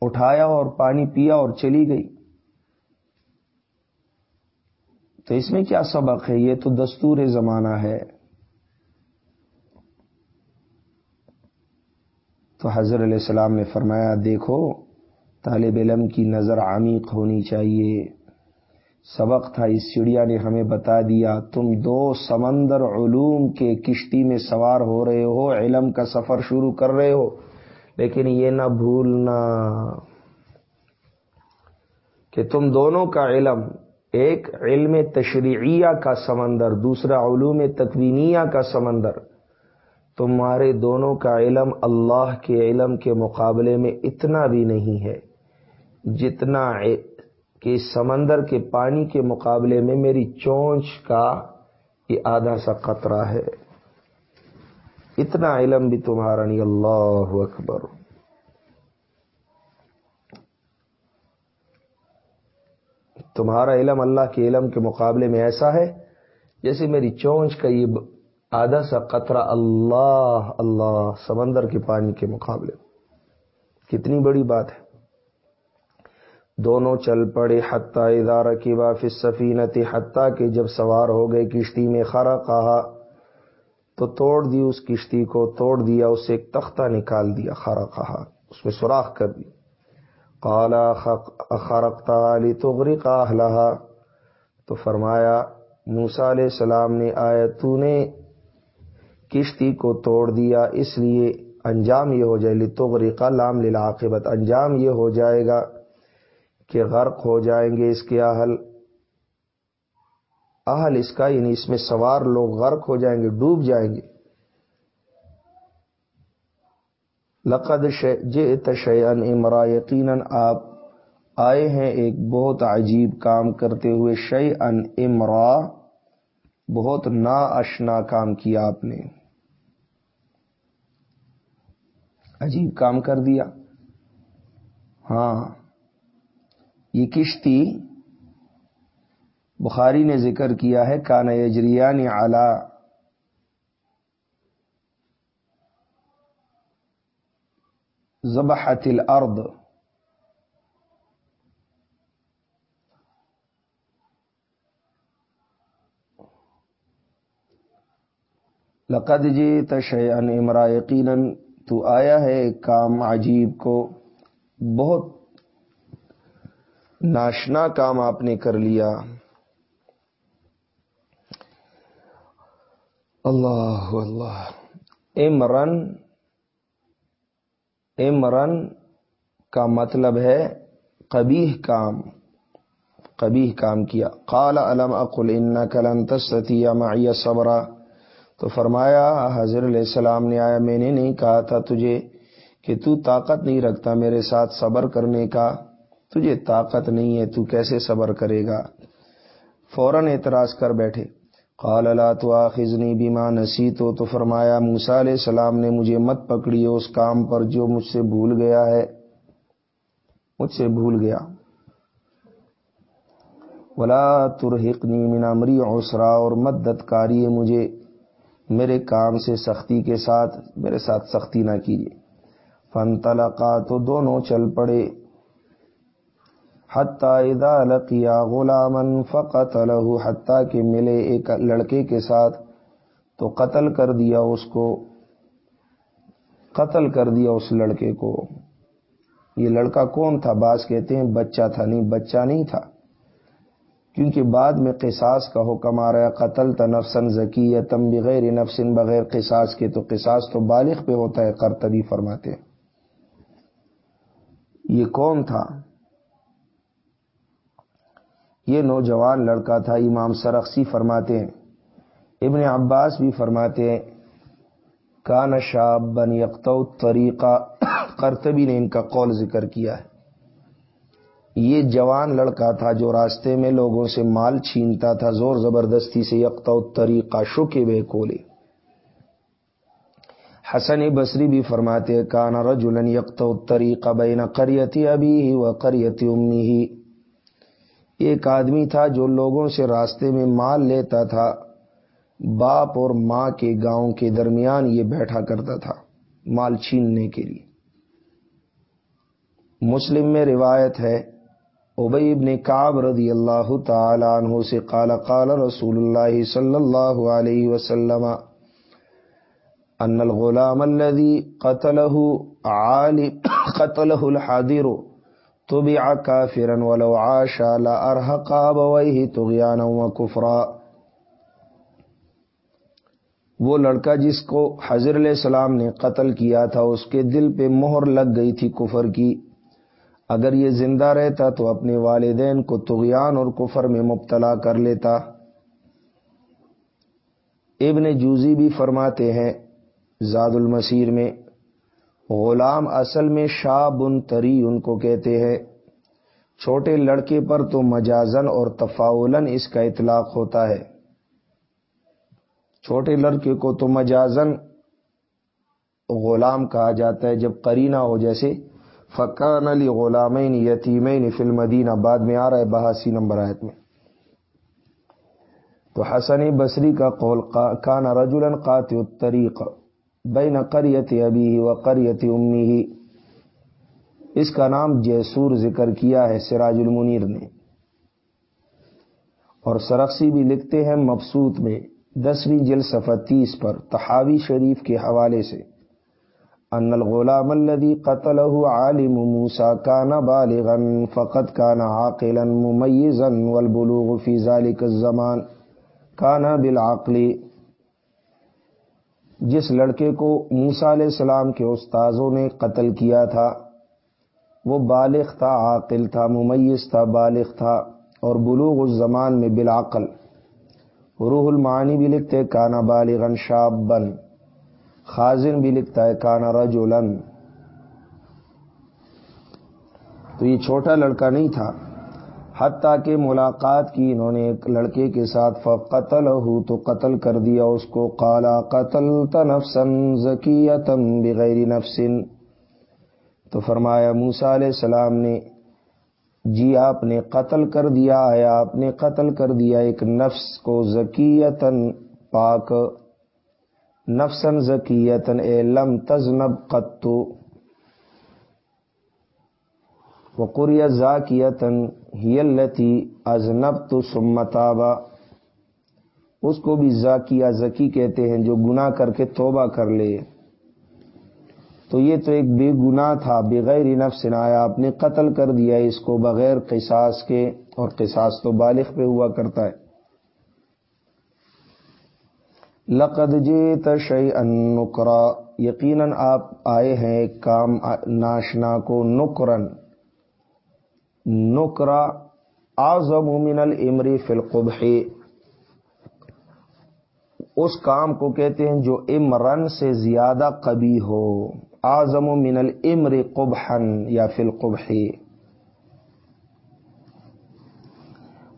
اٹھایا اور پانی پیا اور چلی گئی۔ تو اس میں کیا سبق ہے؟ یہ تو دستور زمانہ ہے۔ تو حضر علیہ السلام نے فرمایا، دیکھو، طالب علم کی نظر عمیق ہونی چاہیے۔ سبق تھا، اس چڑیا نے ہمیں بتا دیا، تم دو سمندر علوم کے کشتی میں سوار ہو رہے ہو، علم کا سفر شروع کر رہے ہو۔ لیکن یہ نہ بھولنا کہ تم دونوں کا علم، ایک علم تشریعیہ کا سمندر، دوسرا علوم تکوینیہ کا سمندر۔ تمہارے دونوں کا علم اللہ کے علم کے مقابلے میں اتنا بھی نہیں ہے جتنا کہ سمندر کے پانی کے مقابلے میں میری چونچ کا یہ آدھا سا قطرہ ہے۔ اتنا علم بھی تمہارا نہیں، اللہ اکبر۔ تمہارا علم اللہ کے علم کے مقابلے میں ایسا ہے جیسے میری چونچ کا یہ آدھا سا قطرہ اللہ اللہ سمندر کے پانی کے مقابلے۔ کتنی بڑی بات ہے۔ دونوں چل پڑے، حتیٰ ادارہ کی واف سفینت حتیٰ کہ جب سوار ہو گئے کشتی میں خرا کہا تو توڑ دی اس کشتی کو، توڑ دیا، اسے ایک تختہ نکال دیا خرا کہا اس میں سوراخ کر دی۔ کالا خرقتا علی تغری کا تو فرمایا موسا علیہ السلام نے آیا، تو نے کشتی کو توڑ دیا، اس لیے انجام یہ ہو جائے لتغرقا لام للعاقبت، انجام یہ ہو جائے گا کہ غرق ہو جائیں گے اس کے اہل۔ اہل اس کا یعنی اس میں سوار لوگ غرق ہو جائیں گے، ڈوب جائیں گے۔ لقد جئت امرا، یقیناً آپ آئے ہیں ایک بہت عجیب کام کرتے ہوئے۔ شی ان امرا، بہت نا اشنا کام کیا آپ نے۔ عجیب کام کر دیا۔ ہاں یہ کشتی بخاری نے ذکر کیا ہے کان یجریانی اعلی زبحت الارض۔ لقد جی تشن امرا یقیناً۔ تو آیا ہے کام عجیب کو، بہت ناشنا کام آپ نے کر لیا۔ اللہ اللہ۔ امرن امرن کا مطلب ہے قبیح کام۔ قبیح کام کیا۔ قال علم اقل ان کلن تستی معی صبرا۔ تو فرمایا حضر علیہ السلام نے آیا، میں نے نہیں کہا تھا تجھے کہ تو طاقت نہیں رکھتا میرے ساتھ صبر کرنے کا۔ تجھے طاقت نہیں ہے، تو کیسے صبر کرے گا؟ فوراً اعتراض کر بیٹھے۔ قال، لا تواخذنی بما نسیتو تو فرمایا، موسیٰ علیہ السلام نے مجھے مت پکڑی اس کام پر جو مجھ سے بھول گیا ہے۔ مجھ سے بھول گیا۔ ولا ترحقنی من امری اور مدد کاری مجھے۔ میرے کام سے سختی کے ساتھ میرے ساتھ سختی نہ کیجیے۔ فن تو دونوں چل پڑے۔ اذا لقیا غلامن فقتله حتیٰ کہ ملے ایک لڑکے کے ساتھ، تو قتل کر دیا اس کو۔ قتل کر دیا اس لڑکے کو۔ یہ لڑکا کون تھا؟ بعض کہتے ہیں، بچہ تھا، نہیں، بچہ نہیں تھا۔ کیونکہ بعد میں قصاص کا حکم آ رہا ہے، قتل تنفسن ذکی تم بغیر نفسن بغیر قصاص کے تو قصاص تو بالغ پہ ہوتا ہے کرتبی فرماتے یہ کون تھا؟ یہ نوجوان لڑکا تھا، امام سرخسی فرماتے ہیں۔ ابن عباس بھی فرماتے ہیں، کان شاب بن یکتو طریقہ کرتبی نے ان کا قول ذکر کیا ہے۔ یہ جوان لڑکا تھا جو راستے میں لوگوں سے مال چھینتا تھا، زور زبردستی سے یکتا طریقہ شکے بے کولے۔ حسن بصری بھی فرماتے کانا رجولن یکتا طریقہ بین قریتی ابھی ہی و قریتی امی ہی ایک آدمی تھا جو لوگوں سے راستے میں مال لیتا تھا، باپ اور ماں کے گاؤں کے درمیان یہ بیٹھا کرتا تھا مال چھیننے کے لیے۔ مسلم میں روایت ہے ابئی ابن کعب رضی اللہ تعالی عنہ سے قال قال رسول اللہ صلی اللہ علیہ وسلم ان الغلام الذي قتله عالم قتله الحاضر تبع كافرا ولو عاش لا ارهق ابويه طغيانا وكفرا وہ لڑکا جس کو حضر علیہ السلام نے قتل کیا تھا، اس کے دل پہ مہر لگ گئی تھی کفر کی۔ اگر یہ زندہ رہتا تو اپنے والدین کو تغیان اور کفر میں مبتلا کر لیتا۔ ابن جوزی بھی فرماتے ہیں زاد المسیر میں، غلام اصل میں شاہ بن تری ان کو کہتے ہیں، چھوٹے لڑکے پر تو مجازن اور تفاولن اس کا اطلاق ہوتا ہے۔ چھوٹے لڑکے کو تو مجازن غلام کہا جاتا ہے، جب کرینہ ہو جیسے فقان علی غلامین یتیمین فی المدینہ، بعد میں آ رہا ہے بہاسی نمبر آیت میں۔ تو حسن بصری کا قول، کان رجلا قاطع الطریق بین قریت ابی و قریت امی ہی اس کا نام جیسور ذکر کیا ہے، سراج المنیر نے۔ اور سرخسی بھی لکھتے ہیں مبسوط میں، دسویں جل صفحہ تیس پر، تحاوی شریف کے حوالے سے۔ ان الغلام الذي قتله عالم موسى كان بالغا فقد كان عاقلا مميزا والبلوغ في ذلك الزمان كان بالعقل. جس لڑکے کو موسا علیہ السلام کے استاذوں نے قتل کیا تھا، وہ بالغ تھا، عاقل تھا، ممیز تھا، بالغ تھا اور بلوغ اس زمان میں بالعقل. روح المعانی بھی لکھتے، کانا بالغن شاب بن خازن بھی لکھتا ہے، کانا رجولن تو یہ چھوٹا لڑکا نہیں تھا۔ حتیٰ کہ ملاقات کی انہوں نے ایک لڑکے کے ساتھ قتل ہو تو قتل کر دیا۔ اس کو کالا قتل تنفسن ذکیتم بغیر نفسن تو فرمایا موسا علیہ السلام نے جی آپ نے قتل کر دیا ہے آپ نے قتل کر دیا۔ ایک نفس کو ذکیتن پاک نفسن ذکیتن اے لم تزنب قطو وقریہ ذاکیتن ہی التی ازنب تو سمتابا اس کو بھی ذاکیہ ذکی کہتے ہیں، جو گناہ کر کے توبہ کر لے. تو یہ تو ایک بے گناہ تھا، بغیر نفس آیا، آپ نے قتل کر دیا اس کو بغیر قصاص کے، اور قصاص تو بالغ پہ ہوا کرتا ہے۔ لقد جیت شعی ان یقیناً آپ آئے ہیں کام ناشنا کو نکرن نکرا آزم من الامری فی اس کام کو کہتے ہیں جو امرن سے زیادہ کبھی ہو۔ آزم من الامر قبحن یا فی القبح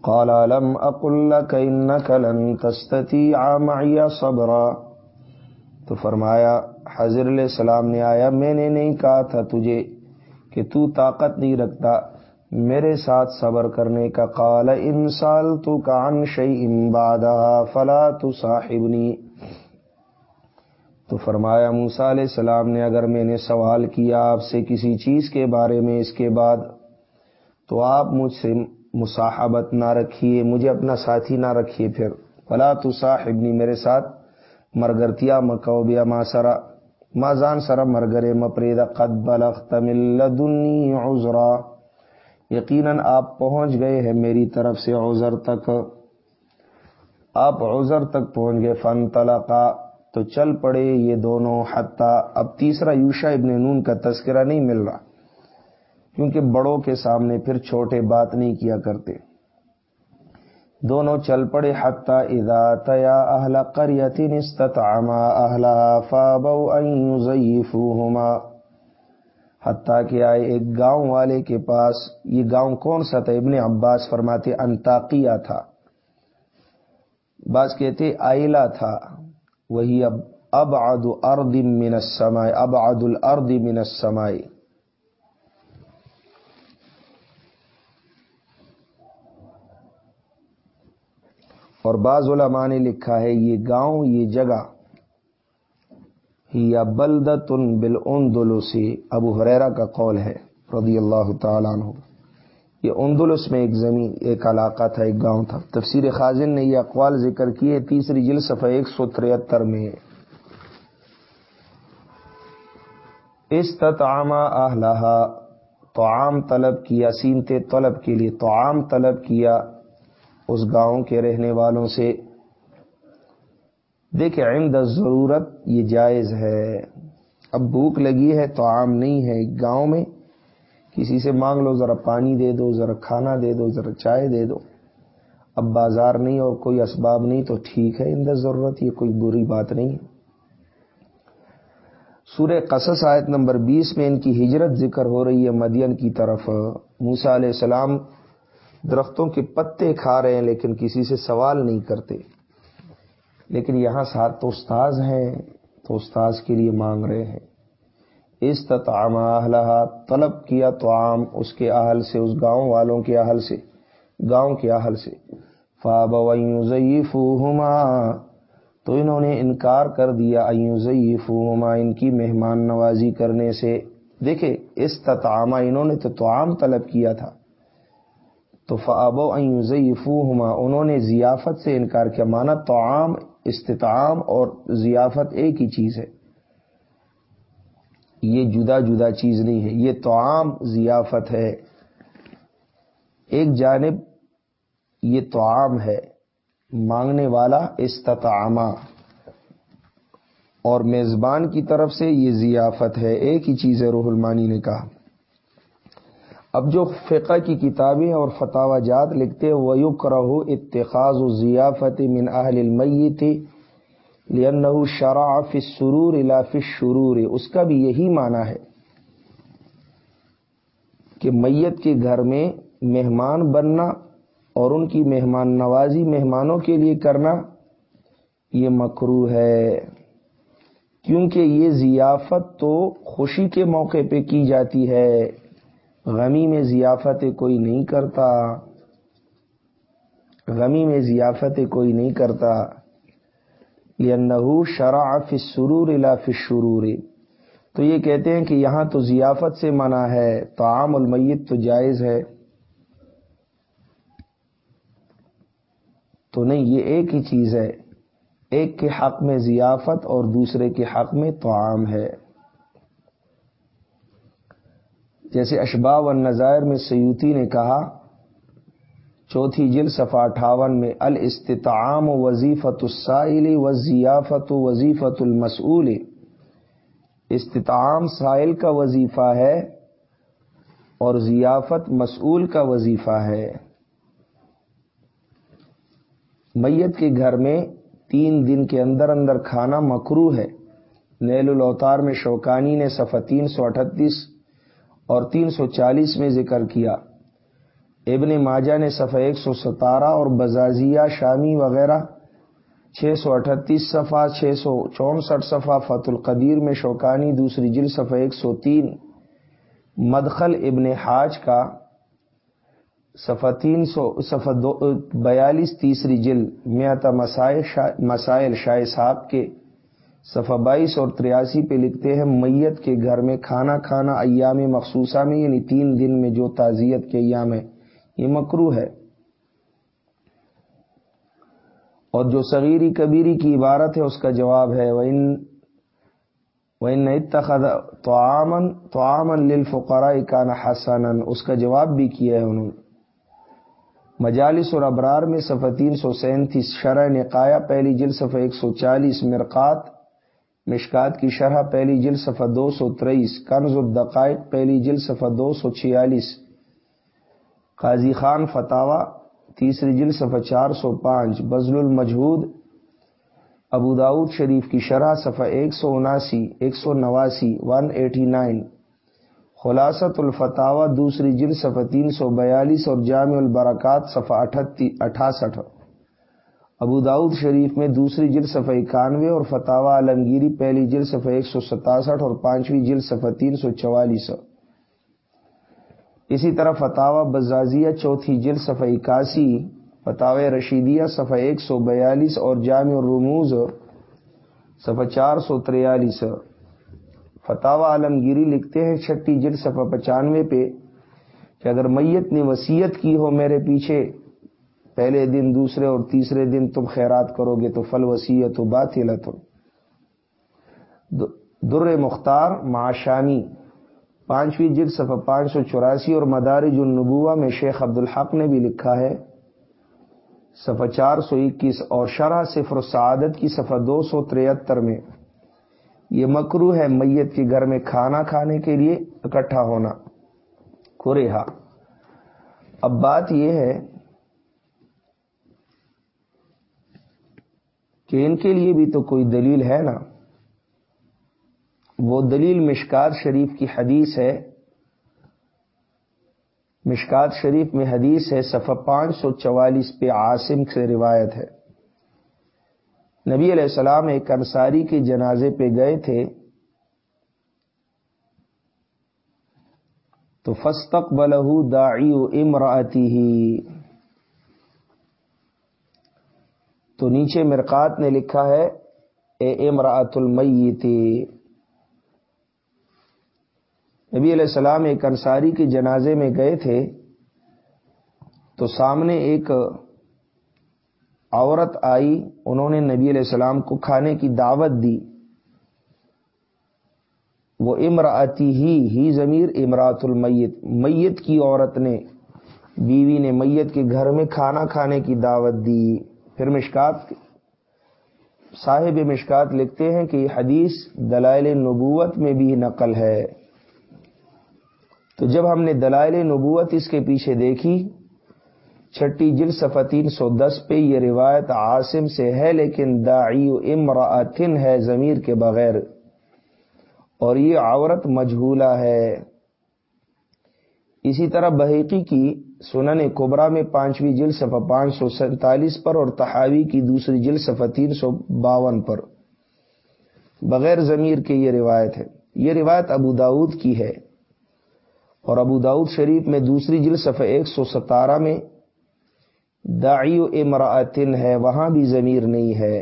قال، لم اقل لك انك لن تستطيع معي صبرا۔ تو فرمایا حضر علیہ السلام نے آیا، میں نے نہیں کہا تھا تجھے کہ تو طاقت نہیں رکھتا۔ میرے ساتھ صبر کرنے کا قال انسال تو کان شعی امبادہ فلا تو صاحبنی تو فرمایا موسا علیہ السلام نے، اگر میں نے سوال کیا آپ سے کسی چیز کے بارے میں اس کے بعد، تو آپ مجھ سے مصاحبت نہ رکھیے، مجھے اپنا ساتھی نہ رکھیے پھر۔ فلا تو صاحبنی میرے ساتھ مرگرتیا مکوبیا ما سرا ماں سرا مرگرے مپریدا قد بلخ تمل دنی عذرا۔ یقیناً آپ پہنچ گئے ہیں میری طرف سے اوزر تک۔ آپ اوزر تک پہنچ گئے فن طلقا تو چل پڑے یہ دونوں، حتیٰ اب تیسرا یوشا ابن نون کا تذکرہ نہیں مل رہا۔ کیونکہ بڑوں کے سامنے پھر چھوٹے بات نہیں کیا کرتے۔ دونوں چل پڑے حتیٰ اذا تیا اہل قریت استطعما اہلها فابوا ان یزیفوہما حتیٰ کہ آئے ایک گاؤں والے کے پاس، یہ گاؤں کون سا تھا؟ ابن عباس فرماتے انتاقیہ تھا۔ بعض کہتے آئلہ تھا۔ وہی اب اب اد ارد من السماء اب عد الرد من السماء۔ اور بعض علماء نے لکھا ہے، یہ گاؤں، یہ جگہ۔ یا بلدتن بل اندلسی ابو حریرا کا قول ہے، رضی اللہ تعالیٰ عنہ۔ یہ اندلس میں ایک زمین، ایک علاقہ تھا، ایک گاؤں تھا۔ تفسیر خازن نے یہ اقوال ذکر کیے، تیسری جل صفحہ ایک سو تریہتر میں۔ استطعام اہلہا تو عام طلب کیا، سینتے طلب کے لیے تو عام طلب کیا۔ اس گاؤں کے رہنے والوں سے، دیکھیں عند ضرورت یہ جائز ہے۔ اب بھوک لگی ہے تو عام نہیں ہے۔ گاؤں میں کسی سے مانگ لو، ذرا پانی دے دو، ذرا کھانا دے دو، ذرا چائے دے دو۔ اب بازار نہیں اور کوئی اسباب نہیں تو ٹھیک ہے اندر ضرورت یہ کوئی بری بات نہیں ہے۔ سورہ قصص آیت نمبر بیس میں ان کی ہجرت ذکر ہو رہی ہے مدین کی طرف۔ موسا علیہ السلام درختوں کے پتے کھا رہے ہیں لیکن کسی سے سوال نہیں کرتے۔ لیکن یہاں ساتھ تو استاذ ہیں، تو استاذ کے لیے مانگ رہے ہیں۔ استطعام اہلہا، طلب کیا تو عام اس کے اہل سے، اس گاؤں والوں کے اہل سے، گاؤں کے اہل سے۔ فاب فوہما تو انہوں نے انکار کر دیا۔ ایوزیفوہما ان کی مہمان نوازی کرنے سے۔ دیکھے استطعامہ انہوں نے تو تعام طلب کیا تھا۔ تو فاب ایوزیفوہما انہوں نے ضیافت سے انکار کیا مانا تعام استطعام اور ضیافت ایک ہی چیز ہے۔ یہ جدا جدا چیز نہیں ہے، یہ تو عام ضیافت ہے۔ ایک جانب یہ تو عام ہے، مانگنے والا استطعامہ۔ اور میزبان کی طرف سے یہ ضیافت ہے، ایک ہی چیز ہے، روح المانی نے کہا۔ اب جو فقہ کی کتابیں اور فتح جات لکھتے ویوک رہو اتخاذ و ضیافت من اہل المیت لأنه شرع فی السرور الى فی الشرور۔ اس کا بھی یہی معنی ہے کہ میت کے گھر میں مہمان بننا اور ان کی مہمان نوازی مہمانوں کے لیے کرنا، یہ مکرو ہے۔ کیونکہ یہ ضیافت تو خوشی کے موقع پہ کی جاتی ہے۔ غمی میں ضیافت کوئی نہیں کرتا۔ غمی میں ضیافت کوئی نہیں کرتا۔ لأنه شرع فی السرور الى فی الشرور۔ تو یہ کہتے ہیں کہ یہاں تو ضیافت سے منع ہے تو عام المیت تو جائز ہے۔ تو نہیں، یہ ایک ہی چیز ہے۔ ایک کے حق میں ضیافت اور دوسرے کے حق میں تو عام ہے۔ جیسے اشبا و نظائر میں سیوتی نے کہا، چوتھی جل صفا اٹھاون میں، الاستطعام وظیفت السائل و ضیافت وظیفت المسول استطعام سائل کا وظیفہ ہے اور ضیافت مسئول کا وظیفہ ہے۔ میت کے گھر میں تین دن کے اندر اندر کھانا مکرو ہے۔ نیل الاوتار میں شوکانی نے صفحہ تین سو اٹھتیس اور تین سو چالیس میں ذکر کیا۔ ابن ماجہ نے صفحہ ایک سو ستارہ اور بزازیہ، شامی وغیرہ، چھ سو اٹھتیس صفحہ، چھ سو چونسٹھ صفحہ فت القدیر میں شوکانی، دوسری جل صفحہ ایک سو تین۔ مدخل ابن حاج کا صفحہ تین سو، صفحہ دو، بیالیس، تیسری جل میاتا مسائل مسائل شاہ صاحب کے۔ صفحہ بائیس اور تریاسی پہ لکھتے ہیں، میت کے گھر میں کھانا کھانا ایام مخصوصہ میں یعنی تین دن میں جو تعزیت کے ایام ہے یہ مکرو ہے۔ اور جو صغیری کبیری کی عبارت ہے، اس کا جواب ہے وہ ان وہ للفقراء کان حسنا۔ اس کا جواب بھی کیا ہے انہوں نے۔ مجالس اور ابرار میں صفحہ تین سو سینتیس، شرح نقایا پہلی جل صفحہ ایک سو چالیس، مرقات مشکات کی شرح پہلی جل صفحہ دو سو تریس کنز الدقائق پہلی جل صفحہ دو سو چھیالیس۔ قاضی خان فتوا تیسری جل صفحہ چار سو پانچ۔ بزل المجہود، ابو داود شریف کی شرح صفحہ ایک سو اناسی، ایک سو نواسی، one eighty nine. Khulasat Alfatawa دوسری جل صفحہ تین سو بیالیس اور جامع البرکات صفحہ اٹھاسٹھ۔ ابو داود شریف میں دوسری جل صفحہ اکانوے اور فتح عالمگیری پہلی جل صفحہ ایک سو ستاسٹھ اور پانچویں جل صفحہ تین سو چوالیس۔ اسی طرح فتح بزازیہ چوتھی جل صفحہ اکاسی فتح رشیدیہ صفحہ ایک سو بیالیس اور جامع الرموز صفحہ چار سو تریالیس۔ فتح عالمگیری لکھتے ہیں چھٹی جل صفحہ پچانوے پہ کہ اگر میت نے وسیعت کی ہو میرے پیچھے پہلے دن، دوسرے اور تیسرے دن تم خیرات کرو گے تو فل وسیعت و بات در مختار، معاشانی. پانچویں جلد، صفحہ پانچ سو چوراسی اور مدارج النبوہ میں شیخ عبد الحق نے بھی لکھا ہے. صفحہ چار سو اکیس اور شرح صفر سعادت کی صفحہ دو سو تریہتر میں. یہ مکرو ہے میت کے گھر میں کھانا کھانے کے لیے، اکٹھا ہونا. کورےہا اب بات یہ ہے کہ ان کے لیے بھی تو کوئی دلیل ہے نا۔ وہ دلیل مشکات شریف کی حدیث ہے۔ مشکات شریف میں حدیث ہے، صفحہ پانچ سو چوالیس پہ عاصم سے روایت ہے۔ نبی علیہ السلام ایک انصاری کے جنازے پہ گئے تھے۔ تو فستق بلہ داعی امراتی ہی تو نیچے مرکات نے لکھا ہے، اے امراۃ المیت نبی علیہ السلام ایک انصاری کے جنازے میں گئے تھے، تو سامنے ایک عورت آئی، انہوں نے نبی علیہ السلام کو کھانے کی دعوت دی۔ وہ امراتی ہی ہی ضمیر امراۃ المیت میت کی عورت نے، بیوی نے میت کے گھر میں کھانا کھانے کی دعوت دی۔ پھر مشکات صاحب مشکات لکھتے ہیں کہ یہ حدیث دلائل نبوت میں بھی نقل ہے۔ تو جب ہم نے دلائل نبوت اس کے پیچھے دیکھی، چھٹی جل صفح تین سو دس پہ یہ روایت عاصم سے ہے، لیکن داعی امراطن ہے ضمیر کے بغیر۔ اور یہ عورت مجھولہ ہے۔ اسی طرح بحیقی کی سنن کوبرا میں پانچویں جل صفحہ پانچ سو سینتالیس پر اور تحاوی کی دوسری جل صفحہ تین سو باون پر۔ بغیر ضمیر کے یہ روایت ہے۔ یہ روایت ابو داود کی ہے۔ اور ابو داود شریف میں دوسری جل صفحہ ایک سو ستارہ میں داعی امراطن ہے، وہاں بھی ضمیر نہیں ہے۔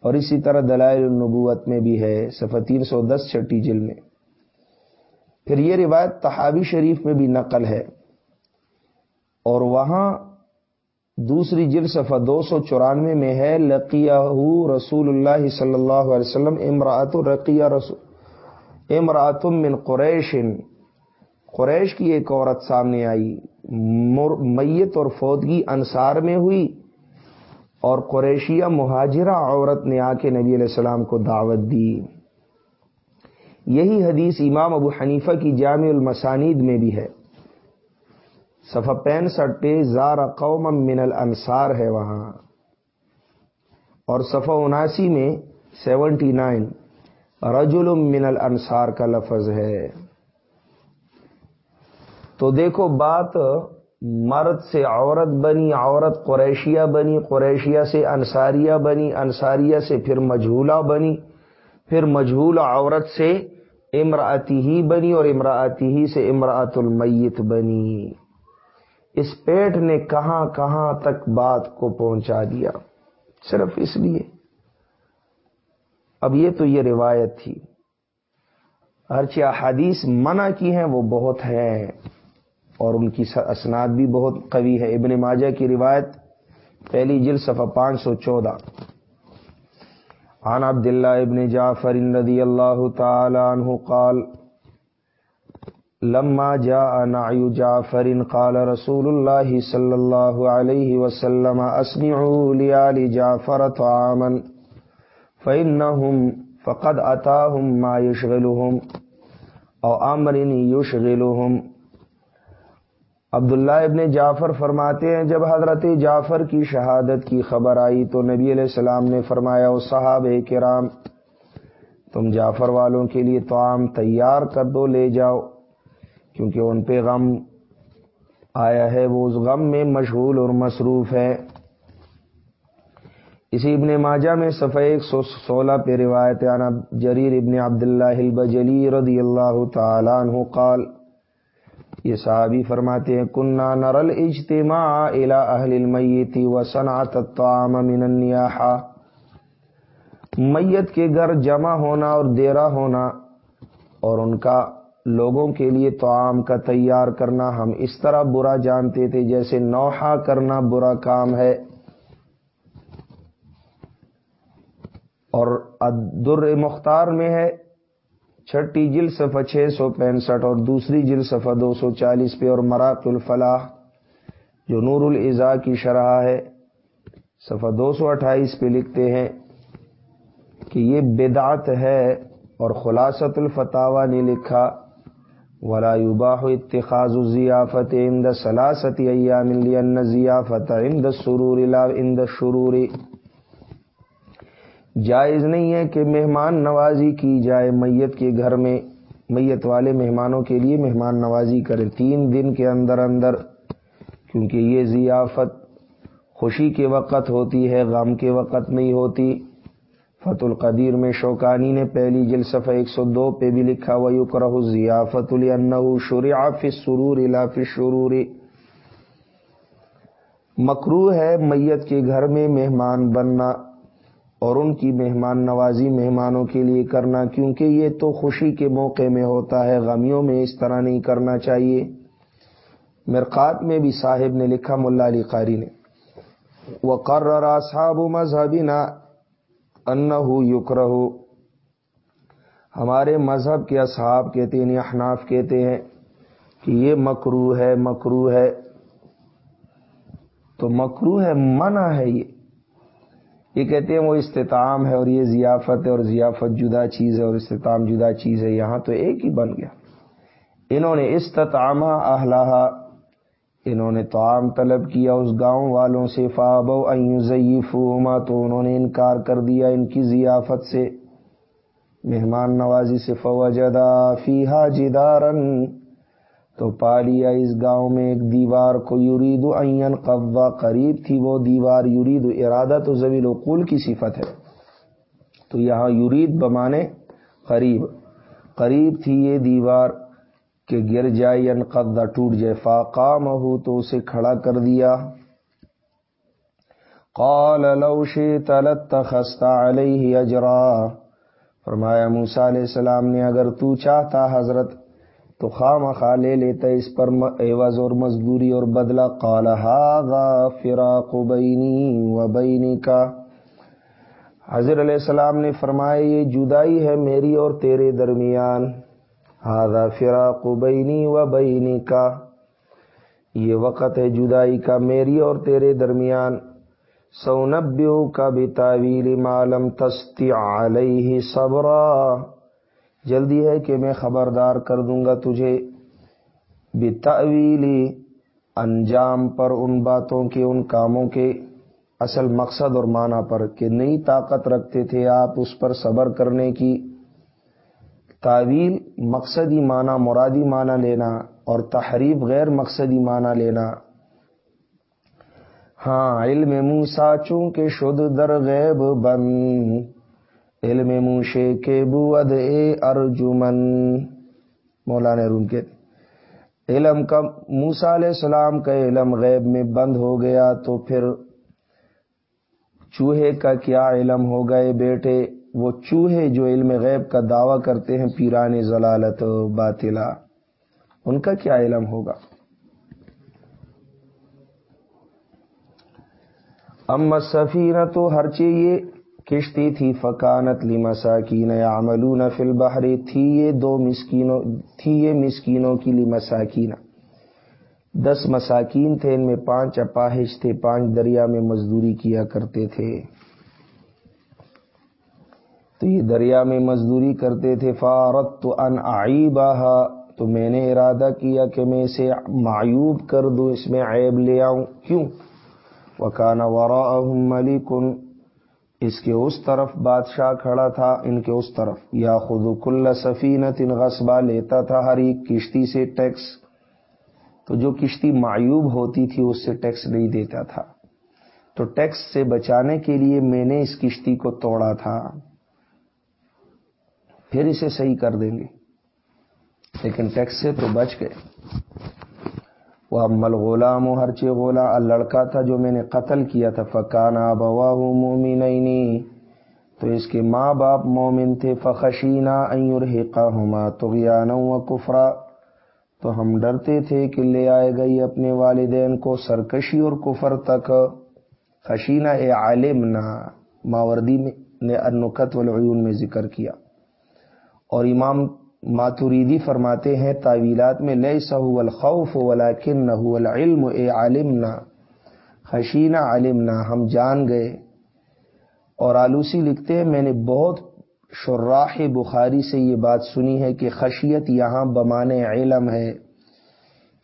اور اسی طرح دلائل النبوت میں بھی ہے، صفحہ تین سو دس چھٹی جل میں۔ پھر یہ روایت تحابی شریف میں بھی نقل ہے۔ اور وہاں دوسری جل صفحہ دو سو چورانوے میں ہے لقیہ رسول اللہ صلی اللہ علیہ وسلم امراۃ رقیہ رسول امراۃم من قریش. قریش کی ایک عورت سامنے آئی میت اور فوتگی انصار میں ہوئی اور قریشیہ مہاجرہ عورت نے آ کے نبی علیہ السلام کو دعوت دی۔ یہی حدیث امام ابو حنیفہ کی جامع المسانید میں بھی ہے۔ صفحہ پینسٹھ پہ زار قوم من الانصار ہے وہاں۔ اور صفحہ اناسی میں سیونٹی نائن، رجل من الانصار کا لفظ ہے۔ تو دیکھو بات، مرد سے عورت بنی، عورت قریشیہ بنی، قریشیہ سے انصاریہ بنی، انصاریہ سے پھر مجھولہ بنی، پھر مجھولہ عورت سے امراطی ہی بنی، اور امراطی ہی سے امراط المیت بنی۔ اس پیٹ نے کہاں کہاں تک بات کو پہنچا دیا؟ صرف اس لیے۔ اب یہ تو یہ روایت تھی۔ ہر حدیث منع کی ہیں، وہ بہت ہیں۔ اور ان کی اسناد بھی بہت قوی ہے۔ ابن ماجہ کی روایت، پہلی جل صفحہ پانچ سو چودہ۔ عن عبد الله ابن جعفر رضي الله تعالى عنه قال لما جاء نعي جعفر قال رسول الله صلى الله عليه وسلم أسمعوا لآل جعفر طعاما فإنهم فقد أتاهم ما يشغلهم أو أمر يشغلهم. عبداللہ ابن جعفر فرماتے ہیں، جب حضرت جعفر کی شہادت کی خبر آئی تو نبی علیہ السلام نے فرمایا، او صحاب کرام، تم جعفر والوں کے لیے تو عام تیار کر دو، لے جاؤ۔ کیونکہ ان پہ غم آیا ہے، وہ اس غم میں مشغول اور مصروف ہے اسی ابن ماجہ میں صفحہ ایک سو سولہ پہ روایت آنا جریر ابن عبداللہ البجلی رضی اللہ تعالیٰ عنہ قال، یہ صحابی فرماتے ہیں کنہ نرل اجتماع الى اہل المیت و صنعت الطعام من النیاحہ میت کے گھر جمع ہونا اور دیرا ہونا اور ان کا لوگوں کے لیے طعام کا تیار کرنا ہم اس طرح برا جانتے تھے جیسے نوحہ کرنا برا کام ہے۔ اور در مختار میں ہے، چھٹی جل صفحہ چھ سو پینسٹھ اور دوسری جل صفحہ دو سو چالیس پہ اور مراق الفلاح جو نور الزا کی شرح ہے۔ صفحہ دو سو اٹھائیس پہ لکھتے ہیں کہ یہ بدعت ہے اور خلاصت الفتاوا نے لکھا۔ ولا یوباح اتخاذ ضیافت اند سلاست ایام ضیافت اند سرور اند شروری جائز نہیں ہے کہ مہمان نوازی کی جائے میت کے گھر میں، میت والے مہمانوں کے لیے مہمان نوازی کرے تین دن کے اندر اندر، کیونکہ یہ ضیافت خوشی کے وقت ہوتی ہے، غم کے وقت نہیں ہوتی۔ فت القدیر میں شوکانی نے پہلی جل صفحہ ایک سو دو پہ بھی لکھا وہ یو کرہ ضیافت شریاف سرور الاف شروری مکرو ہے میت کے گھر میں مہمان بننا اور ان کی مہمان نوازی مہمانوں کے لیے کرنا، کیونکہ یہ تو خوشی کے موقع میں ہوتا ہے، غمیوں میں اس طرح نہیں کرنا چاہیے۔ مرقات میں بھی صاحب نے لکھا، ملا علی قاری نے۔ وہ قرر صاحب مذہبی نا ان یکر ہمارے مذہب کے اصحاب کہتے ہیں یعنی احناف کہتے ہیں کہ یہ مکرو ہے مکرو ہے۔ تو مکرو ہے، منع ہے یہ۔ یہ کہتے ہیں وہ استطام ہے اور یہ ضیافت ہے اور ضیافت جدا چیز ہے اور استطام جدا چیز ہے، یہاں تو ایک ہی بن گیا۔ انہوں نے استطامہ اہلہ انہوں نے تعام طلب کیا اس گاؤں والوں سے فاب فوما تو انہوں نے انکار کر دیا ان کی ضیافت سے۔ مہمان نوازی سے، فوجدا فیحا جدارن تو پا لیا اس گاؤں میں ایک دیوار کو یورید این قبا قریب تھی وہ دیوار یورید ارادہ تو زویل وقول کی صفت ہے۔ تو یہاں یورید بمانے قریب۔ قریب تھی یہ دیوار۔ کہ گر جائے انقا ٹوٹ جائے فاقام ہو تو اسے کھڑا کر دیا۔ قال لو شئت لتخذت علیہ اجرا۔ فرمایا، موسیٰ علیہ السلام نے، اگر تو چاہتا حضرت، تو خواہ مخواہ لے لیتا اس پر ایواز اور مزدوری اور بدلہ۔ قال هذا فراق بینی و بینی کا حضر علیہ السلام نے فرمایا، یہ جدائی ہے میری اور تیرے درمیان۔ هذا فراق بینی و بینی کا یہ وقت ہے جدائی کا میری اور تیرے درمیان. سونبیو کا بھی تعویل معلوم تستی علیہ صبرا. جلدی ہے کہ میں خبردار کر دوں گا تجھے. بتاویلی انجام پر ان باتوں کے، ان کاموں کے اصل مقصد اور معنی پر کہ نئی طاقت رکھتے تھے آپ اس پر صبر کرنے کی. تعویل مقصدی معنی، مرادی معنی لینا اور تحریف غیر مقصدی معنی لینا۔ ہاں علم موسا چونکہ شد در غیب بند علم موشے کے بود اے ارجمن۔ مولانا روم کے۔ علم کا موسا علیہ السلام کا علم غیب میں بند ہو گیا تو پھر چوہے کا کیا علم ہو گئے بیٹے؟ وہ چوہے جو علم غیب کا دعویٰ کرتے ہیں، پیران ضلالت باطلا۔ ان کا کیا علم ہوگا؟ ام سفینہ تو ہر چیز کشتی تھی، فکانت لی مساکین یا عملون فل بحری تھی یہ دو مسکینوں، تھی یہ مسکینوں کی لی مساکین دس مساکین تھے، ان میں پانچ اپاہش تھے، پانچ دریا میں مزدوری کیا کرتے تھے۔ تو یہ دریا میں مزدوری کرتے تھے فارت تو ان آئی تو میں نے ارادہ کیا کہ میں اسے معیوب کر دوں، اس میں عیب لے آؤں۔ کیوں؟ وکانا ورا ملکن اس کے اس طرف بادشاہ کھڑا تھا، ان کے اس طرف۔ یا خود کل سفینت ان غصبہ، لیتا تھا ہر ایک کشتی سے ٹیکس۔ تو جو کشتی معیوب ہوتی تھی، اس سے ٹیکس نہیں دیتا تھا۔ تو ٹیکس سے بچانے کے لیے میں نے اس کشتی کو توڑا تھا۔ پھر اسے صحیح کر دیں گے۔ لیکن ٹیکس سے تو بچ گئے۔ وہ امل غلام و ہر چی غولا لڑکا تھا جو میں نے قتل کیا تھا۔ فکانا بوا مومن تو اس کے ماں باپ مومن تھے۔ فخشینہ ایورحقہ ہما تو و کفرا تو ہم ڈرتے تھے کہ لے آئے گئی اپنے والدین کو سرکشی اور کفر تک۔ خشینہ اے عالم نہ ماوردی نے انکت والعیون میں ذکر کیا۔ اور امام ماتوریدی فرماتے ہیں، تعویلات میں لیے سہو الخوف ولاکن نہ العلم، اے عالم خشینہ عالم ہم جان گئے۔ اور آلوسی لکھتے ہیں، میں نے بہت شراح بخاری سے یہ بات سنی ہے کہ خشیت یہاں بمانے علم ہے۔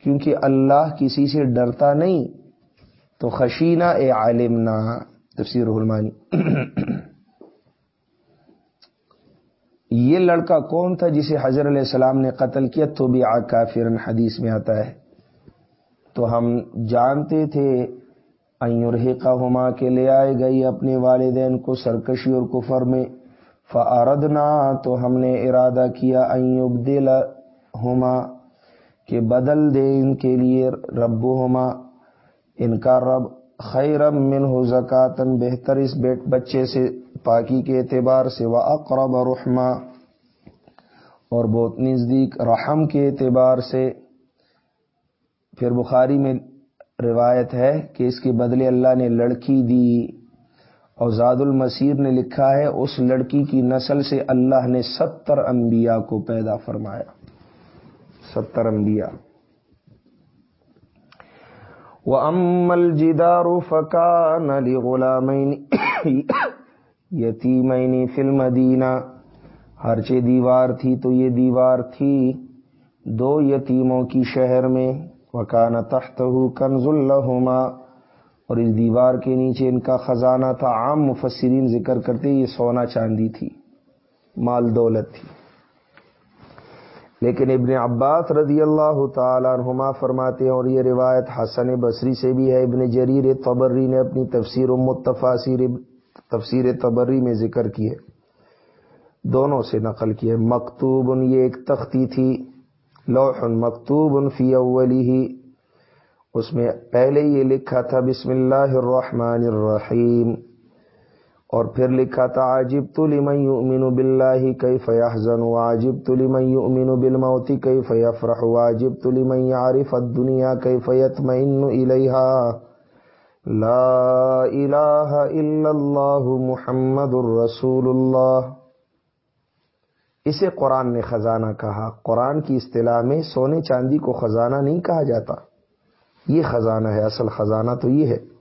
کیونکہ اللہ کسی سے ڈرتا نہیں، تو خشینہ اے عالم تفسیر علمانی یہ لڑکا کون تھا جسے حضر علیہ السلام نے قتل کیا؟ تو بھی آ کافرن حدیث میں آتا ہے۔ تو ہم جانتے تھے کا ہما کے لے آئے گئی اپنے والدین کو سرکشی اور کفر میں۔ فردنا تو ہم نے ارادہ کیا ایوب دل کہ بدل دے ان کے لیے رب ہوما ان کا رب۔ خیرم من ہو زکاتن بہتر اس بیٹ بچے سے پاکی کے اعتبار سے وہ اقرب رحما اور بہت نزدیک رحم کے اعتبار سے۔ پھر بخاری میں روایت ہے کہ اس کے بدلے اللہ نے لڑکی دی، اور زاد المسیر نے لکھا ہے، اس لڑکی کی نسل سے اللہ نے ستر انبیاء کو پیدا فرمایا۔ ستر انبیاء۔ وہ امل جدارو فکا نلی غلامین یتیمینی فلم ہر چی دیوار تھی تو یہ دیوار تھی دو یتیموں کی شہر میں. وکان تخت کنز الحما اور اس دیوار کے نیچے ان کا خزانہ تھا. عام مفسرین ذکر کرتے یہ سونا چاندی تھی. مال دولت تھی. لیکن ابن عباس رضی اللہ تعالیٰ عنہما فرماتے ہیں، اور یہ روایت حسن بصری سے بھی ہے۔ ابن جریر تبری نے اپنی تفسیر متفاصر تفسیر تبری میں ذکر کی ہے۔ دونوں سے نقل کی ہے۔ مکتوب یہ ایک تختی تھی، لوح مکتوب فی اولی ہی اس میں پہلے یہ لکھا تھا، بسم اللہ الرحمن الرحیم۔ اور پھر لکھا تھا عجب تو لمن یؤمن باللہ کیف یحزن واجب تو لمن یؤمن بالموت کیف یفرح واجب تو لمن یعرف الدنیا کیف یطمئن الیہا، لا الہ الا اللہ محمد الرسول اللہ اسے قرآن نے خزانہ کہا، قرآن کی اصطلاح میں سونے چاندی کو خزانہ نہیں کہا جاتا، یہ خزانہ ہے، اصل خزانہ تو یہ ہے۔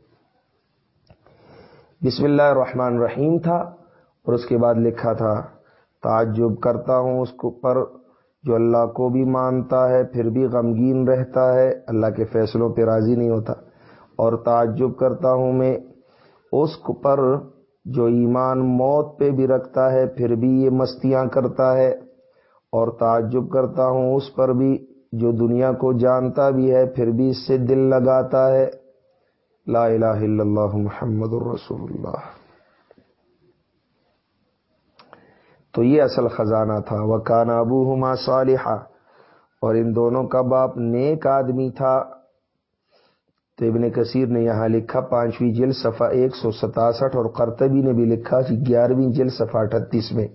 بسم اللہ الرحمن الرحیم تھا اور اس کے بعد لکھا تھا، تعجب کرتا ہوں اس کو پر جو اللہ کو بھی مانتا ہے، پھر بھی غمگین رہتا ہے، اللہ کے فیصلوں پہ راضی نہیں ہوتا۔ اور تعجب کرتا ہوں میں اس پر جو ایمان موت پہ بھی رکھتا ہے، پھر بھی یہ مستیاں کرتا ہے۔ اور تعجب کرتا ہوں اس پر بھی جو دنیا کو جانتا بھی ہے، پھر بھی اس سے دل لگاتا ہے۔ لا الہ الا اللہ محمد الرسول اللہ تو یہ اصل خزانہ تھا. وہ کان ابو ہما صالحہ اور ان دونوں کا باپ نیک آدمی تھا. تو ابن کثیر نے یہاں لکھا پانچویں جل صفحہ ایک سو ستاسٹھ اور کرتبی نے بھی لکھا گیارہویں جل صفحہ اٹھتیس میں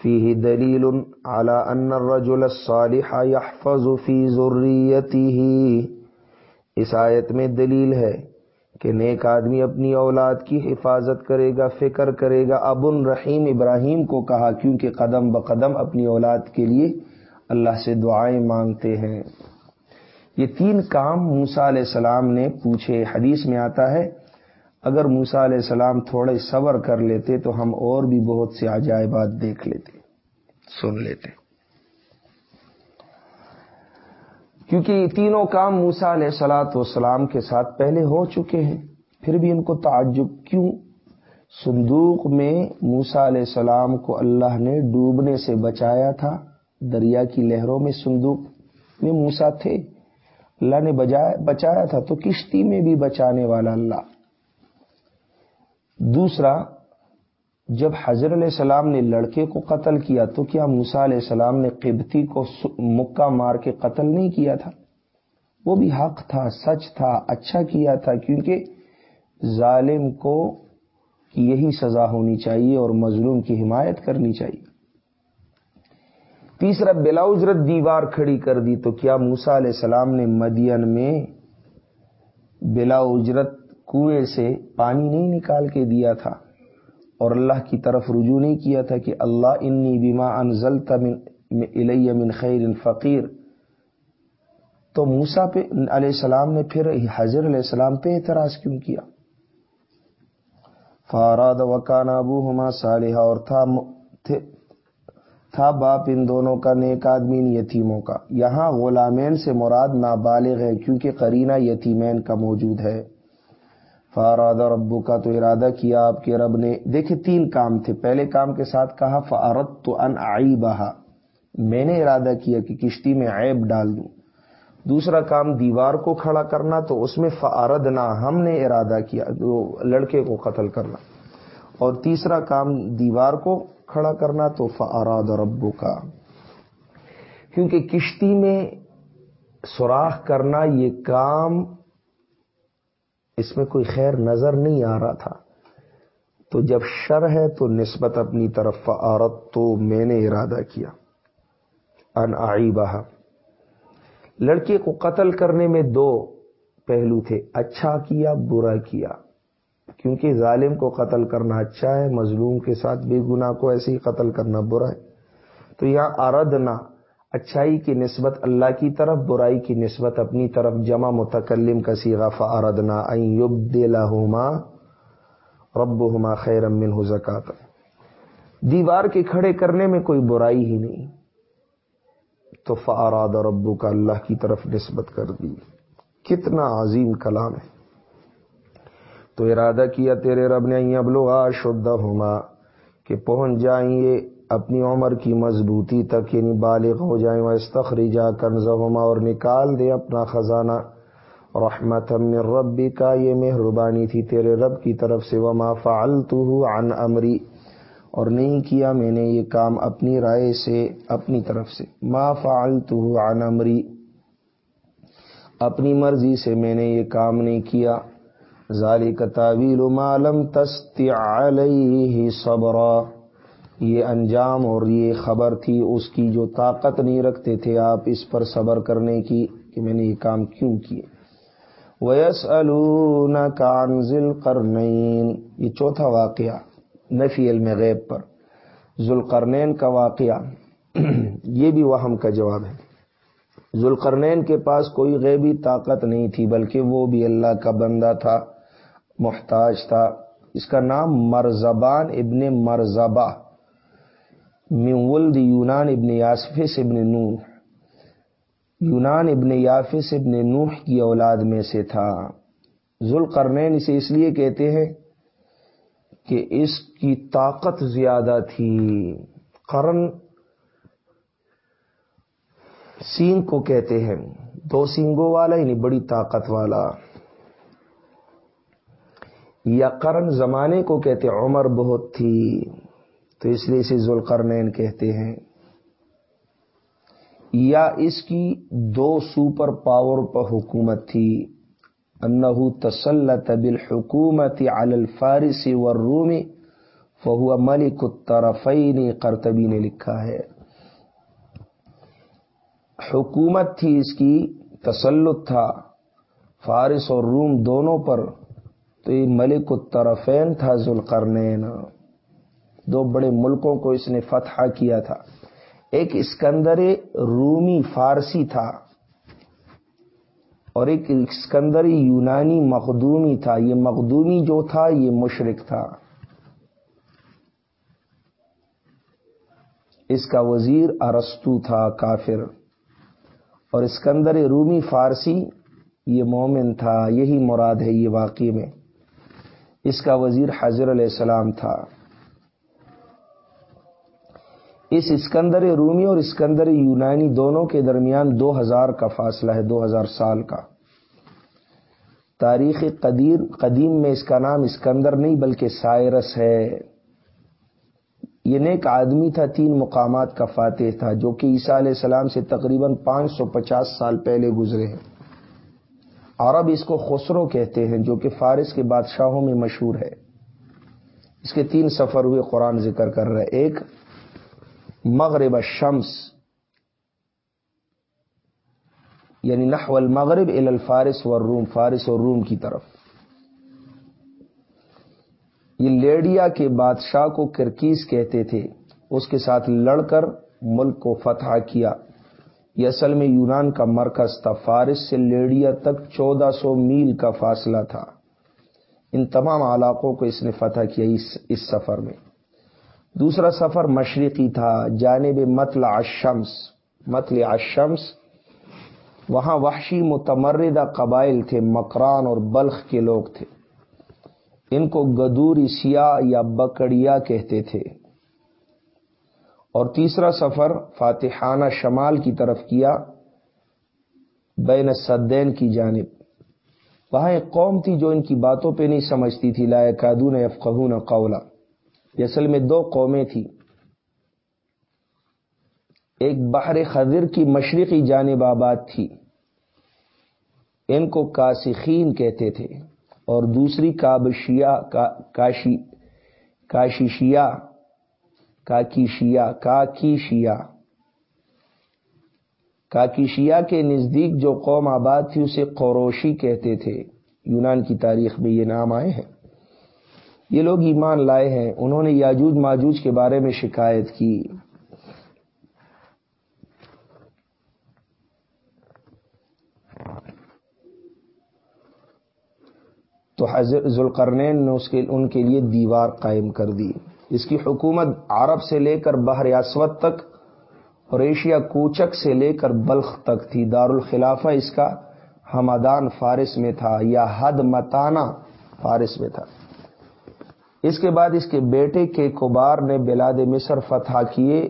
فيه دلیل على ان الرجل الصالح يحفظ في ذريته اس آیت میں دلیل ہے کہ نیک آدمی اپنی اولاد کی حفاظت کرے گا، فکر کرے گا۔ ابن رحیم ابراہیم کو کہا، کیونکہ قدم بقدم اپنی اولاد کے لیے اللہ سے دعائیں مانگتے ہیں۔ یہ تین کام موسا علیہ السلام نے پوچھے۔ حدیث میں آتا ہے، اگر موسا علیہ السلام تھوڑے صبر کر لیتے تو ہم اور بھی بہت سے عجائبات دیکھ لیتے، سن لیتے۔ کیونکہ یہ تینوں کام موسا علیہ سلاۃ والسلام کے ساتھ پہلے ہو چکے ہیں۔ پھر بھی ان کو تعجب کیوں؟ صندوق میں موسا علیہ السلام کو اللہ نے ڈوبنے سے بچایا تھا۔ دریا کی لہروں میں صندوق میں موسا تھے۔ اللہ نے بچایا تھا تو کشتی میں بھی بچانے والا اللہ۔ دوسرا جب حضر علیہ السلام نے لڑکے کو قتل کیا تو کیا موسا علیہ السلام نے قبطی کو مکہ مار کے قتل نہیں کیا تھا؟ وہ بھی حق تھا، سچ تھا اچھا کیا تھا، کیونکہ ظالم کو یہی سزا ہونی چاہیے اور مظلوم کی حمایت کرنی چاہیے۔ تیسرا، بلا اجرت دیوار کھڑی کر دی تو کیا موسا علیہ السلام نے مدین میں بلا اجرت کنویں سے پانی نہیں نکال کے دیا تھا؟ اور اللہ کی طرف رجوع نہیں کیا تھا کہ اللہ انی بیما الیہ من خیر فقیر۔ تو موسا پہ علیہ السلام نے پھر حضر علیہ السلام پہ اعتراض کیوں کیا؟ فاراد وکان ابو ہما صالحہ اور تھا تھا باپ ان دونوں کا نیک آدمی یتیموں کا۔ یہاں غلامین سے مراد نابالغ ہے کیونکہ قرینہ یتیمین کا موجود ہے۔ فاراد ربو کا تو ارادہ کیا آپ کے رب نے۔ دیکھے تین کام تھے۔ پہلے کام کے ساتھ کہا فارت تو ان آئی بہا میں نے ارادہ کیا کہ کشتی میں عیب ڈال دوں۔ دوسرا کام، دیوار کو کھڑا کرنا، تو اس میں فارد نہ ہم نے ارادہ کیا لڑکے کو قتل کرنا۔ اور تیسرا کام، دیوار کو کھڑا کرنا، تو فاراد ربو کا کیونکہ کشتی میں سوراخ کرنا یہ کام اس میں کوئی خیر نظر نہیں آ رہا تھا۔ تو جب شر ہے تو نسبت اپنی طرف عورت تو میں نے ارادہ کیا۔ ان آئی بہا لڑکے کو قتل کرنے میں دو پہلو تھے۔ اچھا کیا، برا کیا۔ کیونکہ ظالم کو قتل کرنا اچھا ہے، مظلوم کے ساتھ بے گناہ کو ایسے ہی قتل کرنا برا ہے۔ تو یہاں اردنا۔ اچھائی کی نسبت اللہ کی طرف، برائی کی نسبت اپنی طرف، جمع متکلم کا سیغا فاردنا ایب دلہما رب ہما خیر امن ہو دیوار کے کھڑے کرنے میں کوئی برائی ہی نہیں۔ تو فاراد ربو کا اللہ کی طرف نسبت کر دی۔ کتنا عظیم کلام ہے۔ تو ارادہ کیا تیرے رب نے ابلغا شدہ ہوما کہ پہنچ جائیں یہ اپنی عمر کی مضبوطی تک یعنی بالغ ہو جائیں وہ استخریجا کنزہما اور نکال دے اپنا خزانہ۔ رحمت من ربی کا یہ مہربانی تھی تیرے رب کی طرف سے۔ وما فعلته عن امری اور نہیں کیا میں نے یہ کام اپنی رائے سے، اپنی طرف سے۔ ما فعلته عن امری اپنی مرضی سے میں نے یہ کام نہیں کیا۔ ذالک تعویل ما لم تستع علیہ صبرا۔ یہ انجام اور یہ خبر تھی، اس کی جو طاقت نہیں رکھتے تھے آپ اس پر صبر کرنے کی کہ میں نے یہ کام کیوں کیے۔ ویس ذل کرنین یہ چوتھا واقعہ نفی علم غیب پر۔ ذوالقرنین کا واقعہ۔ یہ بھی وہم کا جواب ہے۔ ذوالقرنین کے پاس کوئی غیبی طاقت نہیں تھی، بلکہ وہ بھی اللہ کا بندہ تھا، محتاج تھا۔ اس کا نام مرزبان ابن مرزبہ۔ مرزبا ولد یونان ابن یاسفس ابن نوح۔ یونان ابن یافس ابن نوح کی اولاد میں سے تھا۔ ذوالقرنین اسے اس لیے کہتے ہیں کہ اس کی طاقت زیادہ تھی۔ قرن سینگ کو کہتے ہیں۔ دو سینگوں والا یعنی بڑی طاقت والا۔ یا قرن زمانے کو کہتے عمر بہت تھی۔ تو اس لیے اسے ذوالقرنین کہتے ہیں۔ یا اس کی دو سپر پاور پر حکومت تھی۔ انہو تسلط بالحکومت علی الفارس والروم، فہو ملک الطرفین، قرطبی نے لکھا ہے۔ حکومت تھی اس کی، تسلط تھا۔ فارس اور روم دونوں پر، تو یہ ملک الطرفین تھا ذوالقرنین۔ دو بڑے ملکوں کو اس نے فتح کیا تھا۔ ایک اسکندر رومی فارسی تھا اور ایک اسکندری یونانی مخدومی تھا۔ یہ مخدومی جو تھا، یہ مشرق تھا۔ اس کا وزیر ارستو تھا، کافر۔ اور اسکندر رومی فارسی، یہ مومن تھا۔ یہی مراد ہے یہ واقعی میں۔ اس کا وزیر حضر علیہ السلام تھا۔ اس اسکندر رومی اور اسکندر یونانی دونوں کے درمیان دو ہزار کا فاصلہ ہے، دو ہزار سال کا۔ تاریخ قدیر، قدیم میں اس کا نام اسکندر نہیں، بلکہ سائرس ہے۔ یہ نیک آدمی تھا، تین مقامات کا فاتح تھا، جو کہ عیسیٰ علیہ السلام سے تقریباً پانچ سو پچاس سال پہلے گزرے ہیں۔ عرب اس کو خسرو کہتے ہیں، جو کہ فارس کے بادشاہوں میں مشہور ہے۔ اس کے تین سفر ہوئے، قرآن ذکر کر رہے ایک مغرب الشمس یعنی نحو المغرب ال الفارس والروم، فارس اور روم کی طرف۔ یہ لیڈیا کے بادشاہ کو کرکیز کہتے تھے، اس کے ساتھ لڑ کر ملک کو فتح کیا۔ یہ اصل میں یونان کا مرکز تھا، فارس سے لیڈیا تک چودہ سو میل کا فاصلہ تھا۔ ان تمام علاقوں کو اس نے فتح کیا اس سفر میں۔ دوسرا سفر مشرقی تھا، جانب متل الشمس متل الشمس۔ وہاں وحشی متمردہ قبائل تھے، مکران اور بلخ کے لوگ تھے۔ ان کو گدوری سیاہ یا بکڑیا کہتے تھے۔ اور تیسرا سفر فاتحانہ شمال کی طرف کیا، بین صدین کی جانب۔ وہاں ایک قوم تھی جو ان کی باتوں پہ نہیں سمجھتی تھی لائے کادون افقہون قولا۔ اصل میں دو قومیں تھیں۔ ایک بحر خضر کی مشرقی جانب آباد تھی۔ ان کو کاسخین کہتے تھے۔ اور دوسری کابشیا کاشی کاشی شیا کاکی شیا کاکی کاکی کے نزدیک جو قوم آباد تھی، اسے قوروشی کہتے تھے۔ یونان کی تاریخ میں یہ نام آئے ہیں۔ یہ لوگ ایمان لائے ہیں، انہوں نے یاجوج ماجوج کے بارے میں شکایت کی۔ تو حضرت ذوالقرنین نے اس کے، ان کے لیے دیوار قائم کر دی۔ اس کی حکومت عرب سے لے کر بحر اسود تک اور ایشیا کوچک سے لے کر بلخ تک تھی۔ دارالخلافہ اس کا ہمادان فارس میں تھا یا حد متانہ فارس میں تھا۔ اس کے بعد اس کے بیٹے کے کبار نے بلاد مصر فتح کیے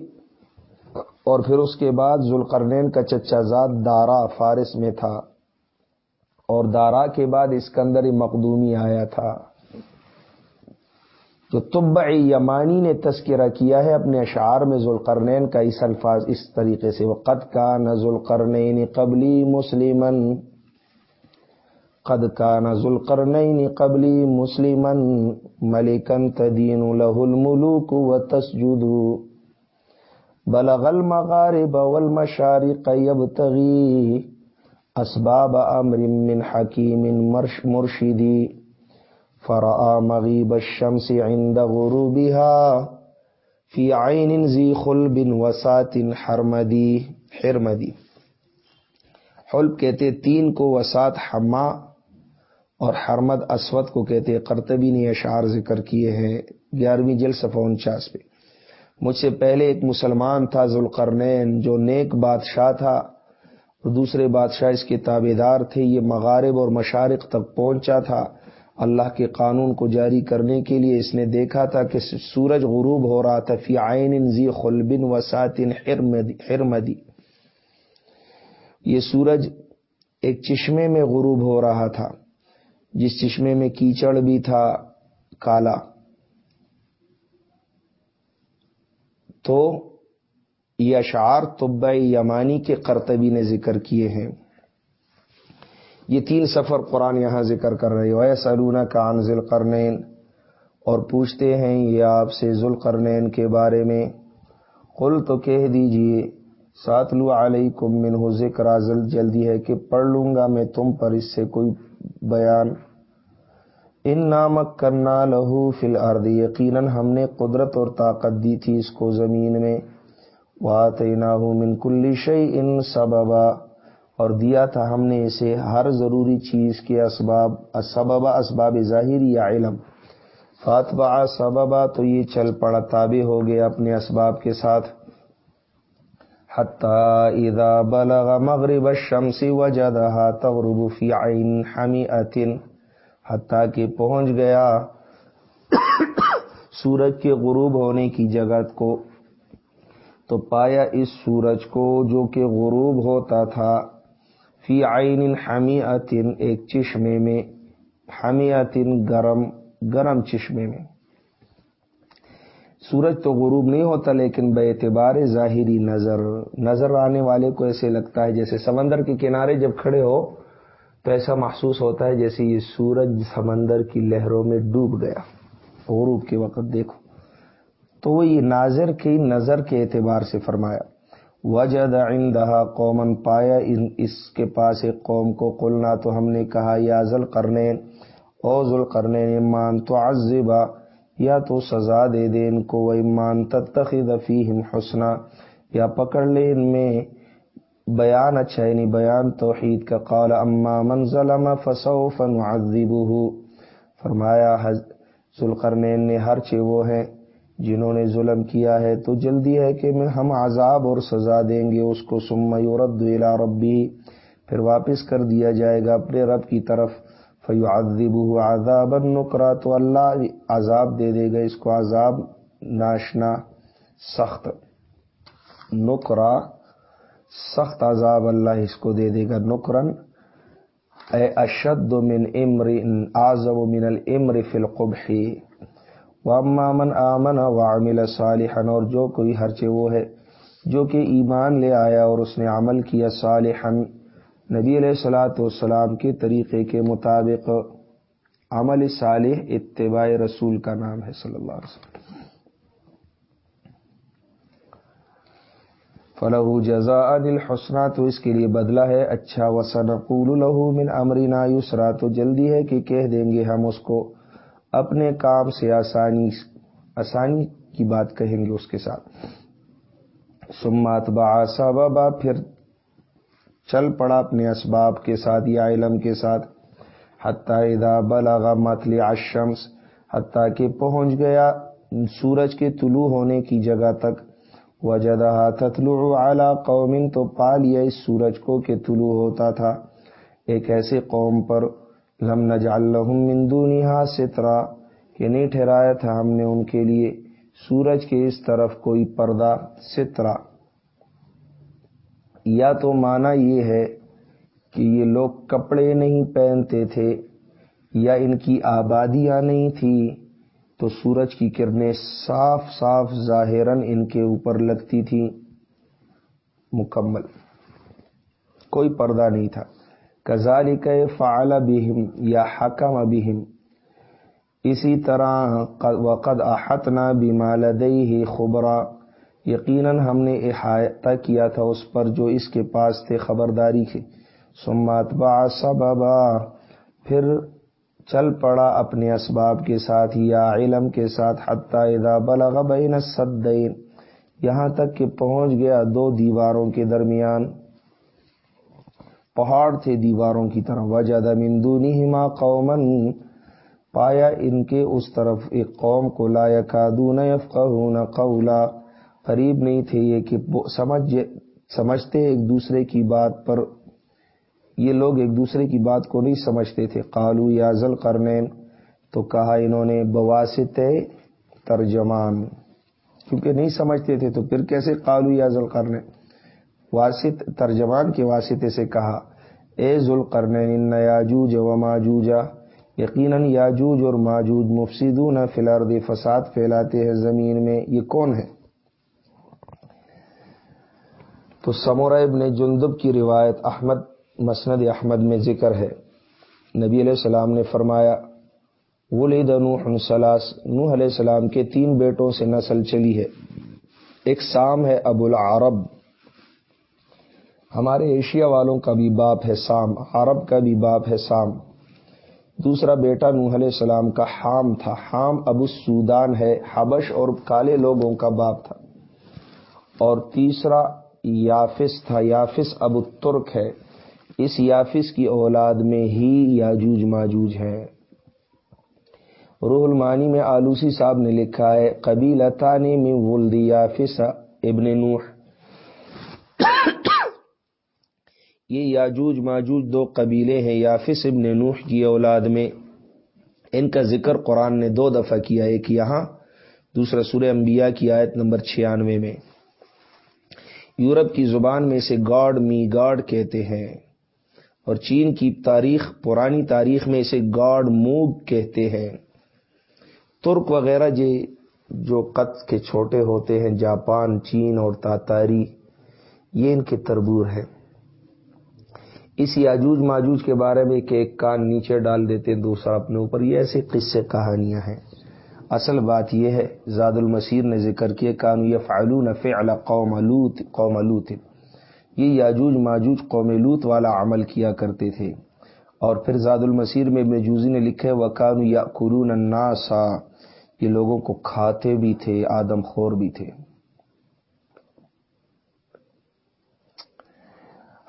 اور پھر اس کے بعد ذوالقرنین کا چچا زاد دارا فارس میں تھا اور دارا کے بعد اسکندر مقدومی آیا تھا۔ جو طب یمانی نے تذکرہ کیا ہے اپنے اشعار میں ذوالقرنین کا اس الفاظ اس طریقے سے وہ قد کا نز القرنین قبلی مسلمن قد کا نز القرنین قبلی مسلمن ملکن تدین له الملوک و تسجد. بلغ المغارب والمشارق يبتغي اسباب امر من حکیم مرشدی فرآ مغیب الشمس عند غروبها. فی عین ذی خلب وسات حرمدی. حرمدی. حلب کہتے تین کو وسات حما اور حرمد اسود کو کہتے کرتبی نے اشعار ذکر کیے ہیں گیارہویں جل صفحہ انچاس پہ۔ مجھ سے پہلے ایک مسلمان تھا ذوالقرنین جو نیک بادشاہ تھا اور دوسرے بادشاہ اس کے تابے دار تھے۔ یہ مغارب اور مشارق تک پہنچا تھا۔ اللہ کے قانون کو جاری کرنے کے لیے اس نے دیکھا تھا کہ سورج غروب ہو رہا تھا۔ فی عین زی خلبن وساتن حرمدی۔ یہ سورج ایک چشمے میں غروب ہو رہا تھا۔ جس چشمے میں کیچڑ بھی تھا کالا۔ تو یہ اشعار طب یمانی کے کرتبی نے ذکر کیے ہیں۔ یہ تین سفر قرآن یہاں ذکر کر رہے ہو سلونا کان ذل کرنین اور پوچھتے ہیں یہ آپ سے ذوال کرنین کے بارے میں۔ قل تو کہہ دیجیے سات لو علیہ کم من ذکر جلدی ہے کہ پڑھ لوں گا میں تم پر، اس سے کوئی بیان۔ ان نامک کرنا لہو فل ارد یقیناً ہم نے قدرت اور طاقت دی تھی اس کو زمین میں۔ وات من کلی شعی ان سببا، اور دیا تھا ہم نے اسے ہر ضروری چیز کے اسباب اسباب اسباب ظاہری یا علم۔ فاتبہ سببا تو یہ چل پڑا، تابع ہو گیا اپنے اسباب کے ساتھ۔ اذا بلغ مغرب الشمس وجدها تغرب في عين حمئة. حتیٰ کہ پہنچ گیا سورج کے غروب ہونے کی جگہ کو، تو پایا اس سورج کو جو کہ غروب ہوتا تھا، فی عین حمیتن ایک چشمے میں حمیتن گرم گرم چشمے میں۔ سورج تو غروب نہیں ہوتا لیکن بے اعتبار ظاہری نظر نظر آنے والے کو ایسے لگتا ہے جیسے سمندر کے کنارے جب کھڑے ہو تو ایسا محسوس ہوتا ہے جیسے یہ سورج سمندر کی لہروں میں ڈوب گیا۔ غروب کے وقت دیکھو۔ تو وہ یہ ناظر کی نظر کے اعتبار سے فرمایا، وجد عندها قومن پایا ان اس کے پاس ایک قوم کو، قلنا تو ہم نے کہا، یا ذل کرنین او ذل کرنین ایمان تو عذبا یا تو سزا دے دے ان کو وہ ایمان تتخذ فیہم حسنا، یا پکڑ لے ان میں بیان اچھا یعنی بیان توحید کا۔ قال، اما من ظلم فسوف نعذبه۔ فرمایا ذل کرنین نے، ہر چی وہ ہے جنہوں نے ظلم کیا ہے، تو جلدی ہے کہ میں ہم عذاب اور سزا دیں گے اس کو۔ سم یورد الى ربی پھر واپس کر دیا جائے گا اپنے رب کی طرف۔ فیو عذاب نکرا، تو اللہ عذاب دے دے گا، اس کو عذاب ناشنا سخت نکرا، سخت عذاب اللہ اس کو دے دے گا نکرن۔ اے اشد من امر، اعظم من الامر فی القبح۔ من آمن وعمل صالحا، اور جو کوئی ہرچے وہ ہے، جو کہ ایمان لے آیا اور اس نے عمل کیا صالحا نبی علیہ السلاۃ والسلام کے طریقے کے مطابق عمل صالح اتباع رسول کا نام ہے صلی اللہ علیہ وسلم۔ فلح جزا الحسنہ تو اس کے لیے بدلہ ہے۔ اچھا وسن له من امرنا یسرا تو جلدی ہے کہ کہہ دیں گے ہم اس کو۔ اپنے کام سے آسانی آسانی کی بات کہیں گے اس کے ساتھ۔ سمات با پھر چل پڑا اپنے اسباب کے ساتھ، یا علم کے ساتھ۔ حتیٰ اذا بلغ مطلع الشمس، حتیٰ کہ پہنچ گیا سورج کے طلوع ہونے کی جگہ تک۔ وجدہ تطلع علی قوم، تو پا لیا اس سورج کو کہ طلوع ہوتا تھا۔ ایک ایسے قوم پر لم نجعل لهم من دونها سترا، کہ نہیں ٹھہرایا تھا ہم نے ان کے لیے۔ سورج کے اس طرف کوئی پردہ سترا۔ یا تو مانا یہ ہے کہ یہ لوگ کپڑے نہیں پہنتے تھے یا ان کی آبادیاں نہیں تھی، تو سورج کی کرنیں صاف صاف ظاہراً ان کے اوپر لگتی تھی۔ مکمل۔ کوئی پردہ نہیں تھا۔ کزال فعال بہم یا حکم ابہم اسی طرح وقد احتنا بمالدئی ہی خبرا۔ یقیناً ہم نے احاطہ کیا تھا اس پر جو اس کے پاس تھے، خبرداری کے سمات با سببا، پھر چل پڑا اپنے اسباب کے ساتھ، یا علم کے ساتھ، حتیٰ اذا بلغ بین الصدین یہاں تک کہ پہنچ گیا دو دیواروں کے درمیان۔ پہاڑ تھے دیواروں کی طرح وجد من دونہما قوما، پایا ان کے اس طرف ایک قوم کو، لا یکادون یفقہون قولا۔ قریب نہیں تھے یہ کہ سمجھ سمجھتے ایک دوسرے کی بات پر یہ لوگ ایک دوسرے کی بات کو نہیں سمجھتے تھے۔ قالو یا ذل تو کہا انہوں نے بواسط ترجمان۔ کیونکہ نہیں سمجھتے تھے تو پھر کیسے قالو یا ذل واسط، ترجمان کے واسطے سے کہا، اے ذل کرنین یاجوج و ماجوجا یقیناً یاجوج اور ماجوج مفسدون فی الارض، فساد پھیلاتے ہیں زمین میں، یہ کون ہے؟ تو سمورہ ابن جندب کی روایت احمد، مسند احمد میں ذکر ہے۔ نبی علیہ السلام نے فرمایا ولید نوح سلاس نوح علیہ السلام کے تین بیٹوں سے نسل چلی ہے۔ ایک سام ہے ابو العرب۔ ہمارے ایشیا والوں کا بھی باپ ہے سام، عرب کا بھی باپ ہے سام۔ دوسرا بیٹا نوح علیہ السلام کا حام تھا۔ حام ابو سودان ہے، حبش اور کالے لوگوں کا باپ تھا۔ اور تیسرا یافس تھا یافس ابو ترک ہے۔ اس یافس کی اولاد میں ہی یاجوج ماجوج ہے۔ روح المانی میں آلوسی صاحب نے لکھا ہے قبیل تانی میں ولد یافس ابن نوح۔ یہ یاجوج ماجوج دو قبیلے ہیں یافس ابن نوح کی اولاد میں۔ ان کا ذکر قرآن نے دو دفعہ کیا، ایک یہاں، دوسرا سورہ انبیاء کی آیت نمبر چھیانوے میں۔ یورپ کی زبان میں اسے گاڈ می گاڈ کہتے ہیں اور چین کی تاریخ پرانی تاریخ میں اسے گاڈ موگ کہتے ہیں۔ ترک وغیرہ جے جو قط کے چھوٹے ہوتے ہیں، جاپان، چین اور تاتاری، یہ ان کے تربور ہے اس یاجوج ماجوج کے بارے میں کہ ایک کان نیچے ڈال دیتے ہیں، دوسرا اپنے اوپر، یہ ایسے قصے کہانیاں ہیں۔ اصل بات یہ ہے، زاد المسیر نے ذکر کیا، کانو یہ فعلون فعل قوم لوت قوم لوت یہ یاجوج ماجوج قوم لوت والا عمل کیا کرتے تھے۔ اور پھر زاد المسیر میں ابن جوزی نے لکھے وکانو یا قرون یہ لوگوں کو کھاتے بھی تھے، آدم خور بھی تھے۔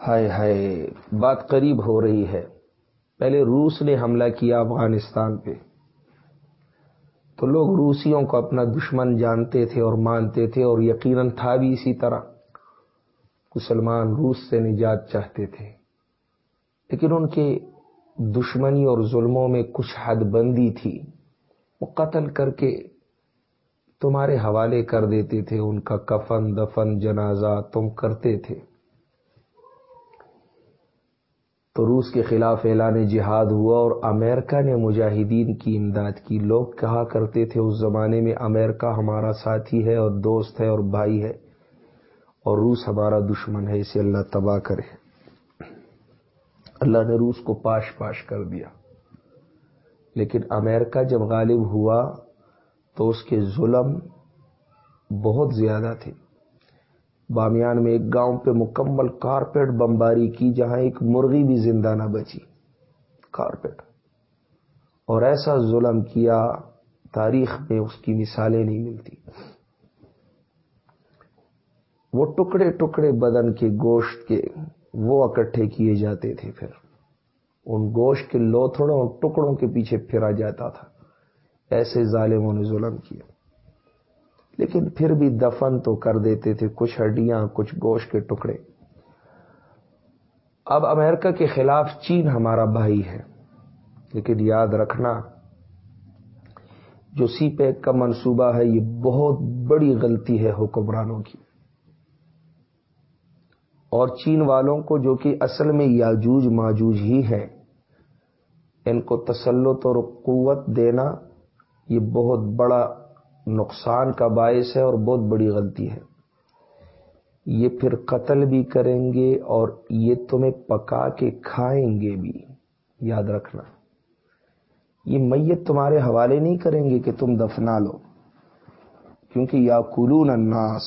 ہائے ہائے، بات قریب ہو رہی ہے۔ پہلے روس نے حملہ کیا افغانستان پہ۔ تو لوگ روسیوں کو اپنا دشمن جانتے تھے اور مانتے تھے اور یقیناً تھا بھی اسی طرح۔ مسلمان روس سے نجات چاہتے تھے۔ لیکن ان کے دشمنی اور ظلموں میں کچھ حد بندی تھی۔ وہ قتل کر کے تمہارے حوالے کر دیتے تھے، ان کا کفن دفن جنازہ تم کرتے تھے۔ تو روس کے خلاف اعلان جہاد ہوا اور امریکہ نے مجاہدین کی امداد کی۔ لوگ کہا کرتے تھے، اس زمانے میں امریکہ ہمارا ساتھی ہے اور دوست ہے اور بھائی ہے اور روس ہمارا دشمن ہے، اسے اللہ تباہ کرے۔ اللہ نے روس کو پاش پاش کر دیا۔ لیکن امریکہ جب غالب ہوا تو اس کے ظلم بہت زیادہ تھے۔ بامیان میں ایک گاؤں پہ مکمل کارپیٹ بمباری کی جہاں ایک مرغی بھی زندہ نہ بچی۔ کارپیٹ۔ اور ایسا ظلم کیا تاریخ میں اس کی مثالیں نہیں ملتی۔ وہ ٹکڑے ٹکڑے بدن کے گوشت کے وہ اکٹھے کیے جاتے تھے پھر۔ ان گوشت کے لوتھڑوں اور ٹکڑوں کے پیچھے پھرا جاتا تھا۔ ایسے ظالموں نے ظلم کیا۔ لیکن پھر بھی دفن تو کر دیتے تھے، کچھ ہڈیاں، کچھ گوشت کے ٹکڑے۔ اب امریکہ کے خلاف چین ہمارا بھائی ہے، لیکن یاد رکھنا، جو سی پیک کا منصوبہ ہے، یہ بہت بڑی غلطی ہے حکمرانوں کی۔ اور چین والوں کو جو کہ اصل میں یاجوج ماجوج ہی ہے ان کو تسلط اور قوت دینا یہ بہت بڑا نقصان کا باعث ہے اور بہت بڑی غلطی ہے۔ یہ پھر قتل بھی کریں گے اور یہ تمہیں پکا کے کھائیں گے بھی۔ یاد رکھنا۔ یہ میت تمہارے حوالے نہیں کریں گے کہ تم دفنا لو۔ کیونکہ یا کلون الناس۔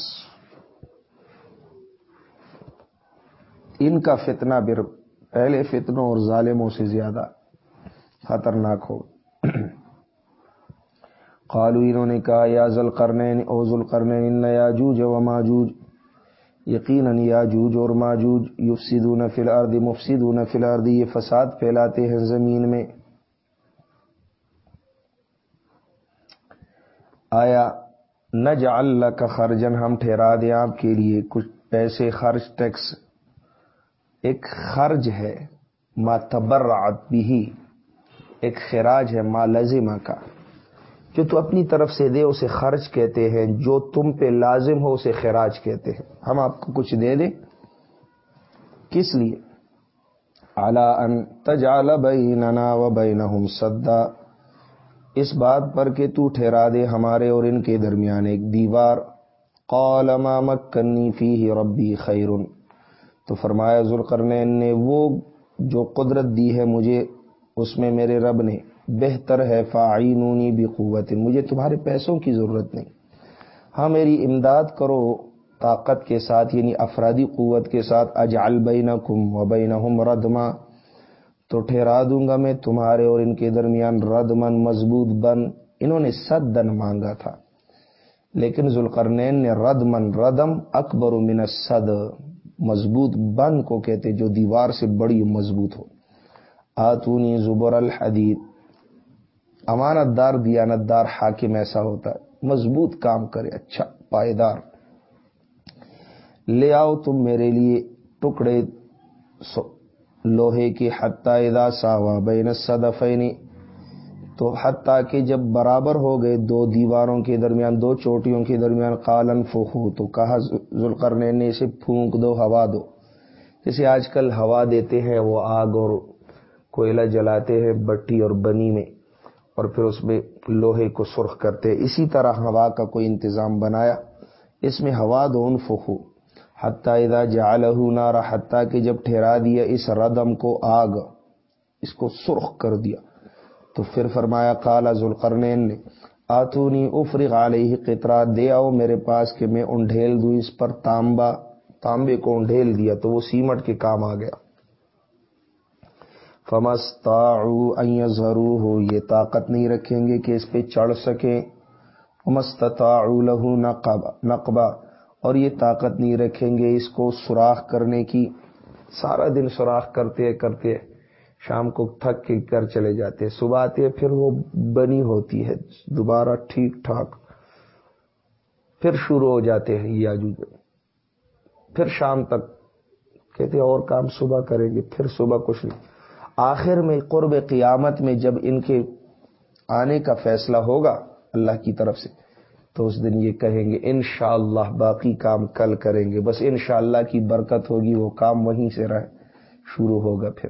ان کا فتنہ بر پہلے فتنوں اور ظالموں سے زیادہ خطرناک ہو۔ قالو انہوں نے کہا، یا ذل کرنین او ذل کرنین یاجوج و ماجوج. یقیناً یاجوج اور ماجوج یفسدون فی الارض، مفسدون فی الارض، یہ فساد پھیلاتے ہیں زمین میں۔ آیا، نجعل لک خرجن ہم ٹھہرا دیں آپ کے لیے کچھ پیسے، خرچ، ٹیکس۔ ایک خرج ہے، ما تبرعت بھی ایک خراج ہے، ما لازمہ کا۔ جو تو اپنی طرف سے دے، اسے خرچ کہتے ہیں۔ جو تم پہ لازم ہو، اسے خراج کہتے ہیں۔ ہم آپ کو کچھ دے دیں۔ کس لیے؟ اعلی ان تجال بیننا و بینہم صدا۔ اس بات پر کہ تو ٹھہرا دے ہمارے اور ان کے درمیان ایک دیوار۔ قال ما مکنی فیہ ربی خیرن۔ تو فرمایا ذوالقرنین نے، وہ جو قدرت دی ہے مجھے، اس میں میرے رب نے۔ بہتر ہے فعینونی بھی قوت مجھے تمہارے پیسوں کی ضرورت نہیں۔ ہاں میری امداد کرو طاقت کے ساتھ یعنی افرادی قوت کے ساتھ۔ اجعل بینکم و بینہم ردما۔ تو ٹھہرا دوں گا میں تمہارے اور ان کے درمیان ردمن مضبوط بن۔ انہوں نے صد مانگا تھا۔ لیکن ذوالقرنین نے ردمن ردم اکبر من صد مضبوط بن کو کہتے جو دیوار سے بڑی مضبوط ہو۔ آتونی زبر الحدید۔ امانت دار دیانت دار حاکم ایسا ہوتا ہے۔ مضبوط کام کرے اچھا پائیدار۔ لے آؤ تم میرے لیے ٹکڑے لوہے کے، حتیٰ ادا ساوا بین صدفینی تو حتیٰ کہ جب برابر ہو گئے دو دیواروں کے درمیان، دو چوٹیوں کے درمیان قالن فخو تو کہا ذوالقرنین نے اسے پھونک دو، ہوا دو۔ جیسے آج کل ہوا دیتے ہیں وہ آگ اور کوئلہ جلاتے ہیں بٹی اور بنی میں۔ اور پھر اس میں لوہے کو سرخ کرتے اسی طرح ہوا کا کوئی انتظام بنایا۔ اس میں ہوا دو ان فخو۔ حتیٰ ادا جالہ نارا، حتیٰ کہ جب ٹھہرا دیا اس ردم کو آگ، اس کو سرخ کر دیا۔ تو پھر فرمایا کالا ذوالقرنین نے، آتونی افرغ علیہ قطرہ، دے آؤ میرے پاس کہ میں انڈھیل دوں، اس پر تانبا تانبے کو انڈھیل دیا تو وہ سیمٹ کے کام آ گیا۔ فمستا ضرور ہو یہ طاقت نہیں رکھیں گے کہ اس پہ چڑھ سکیں۔ مستتا لہو نقبہ اور یہ طاقت نہیں رکھیں گے اس کو سوراخ کرنے کی۔ سارا دن سوراخ کرتے کرتے شام کو تھک کے گھر چلے جاتے۔ ہیں صبح آتے پھر وہ بنی ہوتی ہے۔ دوبارہ ٹھیک ٹھاک۔ پھر شروع ہو جاتے ہیں یہ آجو۔ پھر شام تک کہتے اور کام صبح کریں گے۔ پھر صبح کچھ نہیں۔ آخر میں قرب قیامت میں جب ان کے آنے کا فیصلہ ہوگا اللہ کی طرف سے، تو اس دن یہ کہیں گے، انشاءاللہ اللہ باقی کام کل کریں گے۔ بس انشاءاللہ اللہ کی برکت ہوگی، وہ کام وہیں سے رہے شروع ہوگا پھر۔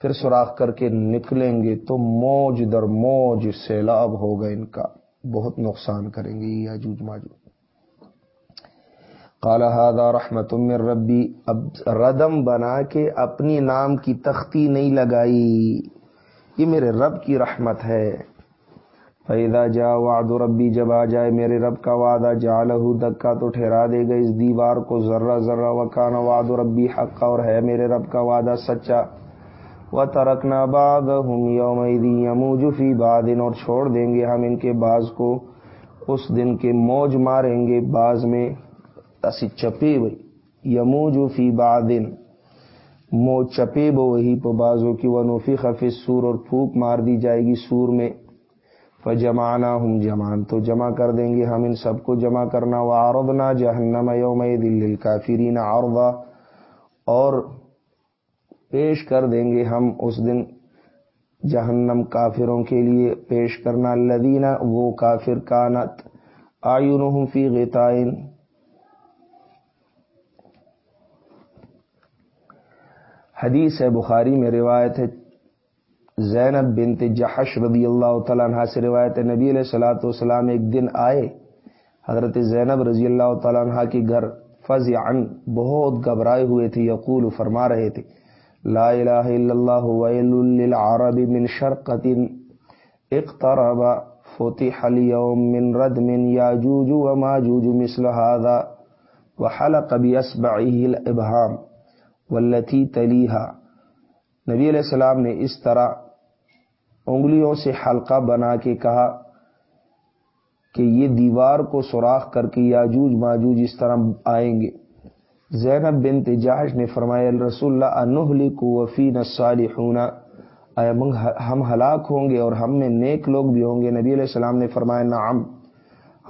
پھر سوراخ کر کے نکلیں گے تو موج در موج سیلاب ہوگا ان کا۔ بہت نقصان کریں گے یہ اجوج ماجوج۔ کالا ہادا رحمت من ربی اب ردم بنا کے اپنی نام کی تختی نہیں لگائی. یہ میرے رب کی رحمت ہے. فیدا جا وعد ربی جب آ جائے میرے رب کا وعدہ جا لہو دکا تو ٹھہرا دے گا اس دیوار کو. ذرہ ذرہ وکان وعد ربی حق، اور ہے میرے رب کا وعدہ سچا. و ترکنا باد ہم یوم یموجفی بادن اور چھوڑ دیں گے ہم ان کے باز کو. اس دن کے موج ماریں گے باز میں. اسی چپی ہوئی یموجفی بادن مو چپے بو وہی بازو کی وہ نوفی خفی سور اور پھوک مار دی جائے گی سور میں۔ جمانا ہم جمان تو جمع کر دیں گے ہم ان سب کو جمع کرنا۔ وہ آردنا جہنم یوم دل کافرین آردا اور پیش کر دیں گے ہم اس دن جہنم کافروں کے لیے پیش کرنا۔ لدینہ وہ کافر کانت۔ آئین فی غتائن حدیث ہے، بخاری میں روایت ہے، زینب بنت جحش رضی اللہ تعالیٰ عنہ سے روایت نبی علیہ السلاۃ والسلام ایک دن آئے، حضرت زینب رضی اللہ تعالیٰ عنہ کی گھر فض عن بہت گھبرائے ہوئے تھے، یقول فرما رہے تھے، لا الہ الا اللہ ویل للعرب من شرقت اقترب، فتح اليوم من ردم یاجوج وماجوج مثل هذا، وحلق بأسبعه الابهام۔ والتي تلیها نبی علیہ السلام نے اس طرح انگلیوں سے حلقہ بنا کے کہا کہ یہ دیوار کو سوراخ کر کے یاجوج ماجوج اس طرح آئیں گے۔ زینب بن تجاج نے فرمایا رسول اللہ انہلی کو وفی نسالی ہم ہلاک ہوں گے اور ہم میں نیک لوگ بھی ہوں گے؟ نبی علیہ السلام نے فرمایا، نعم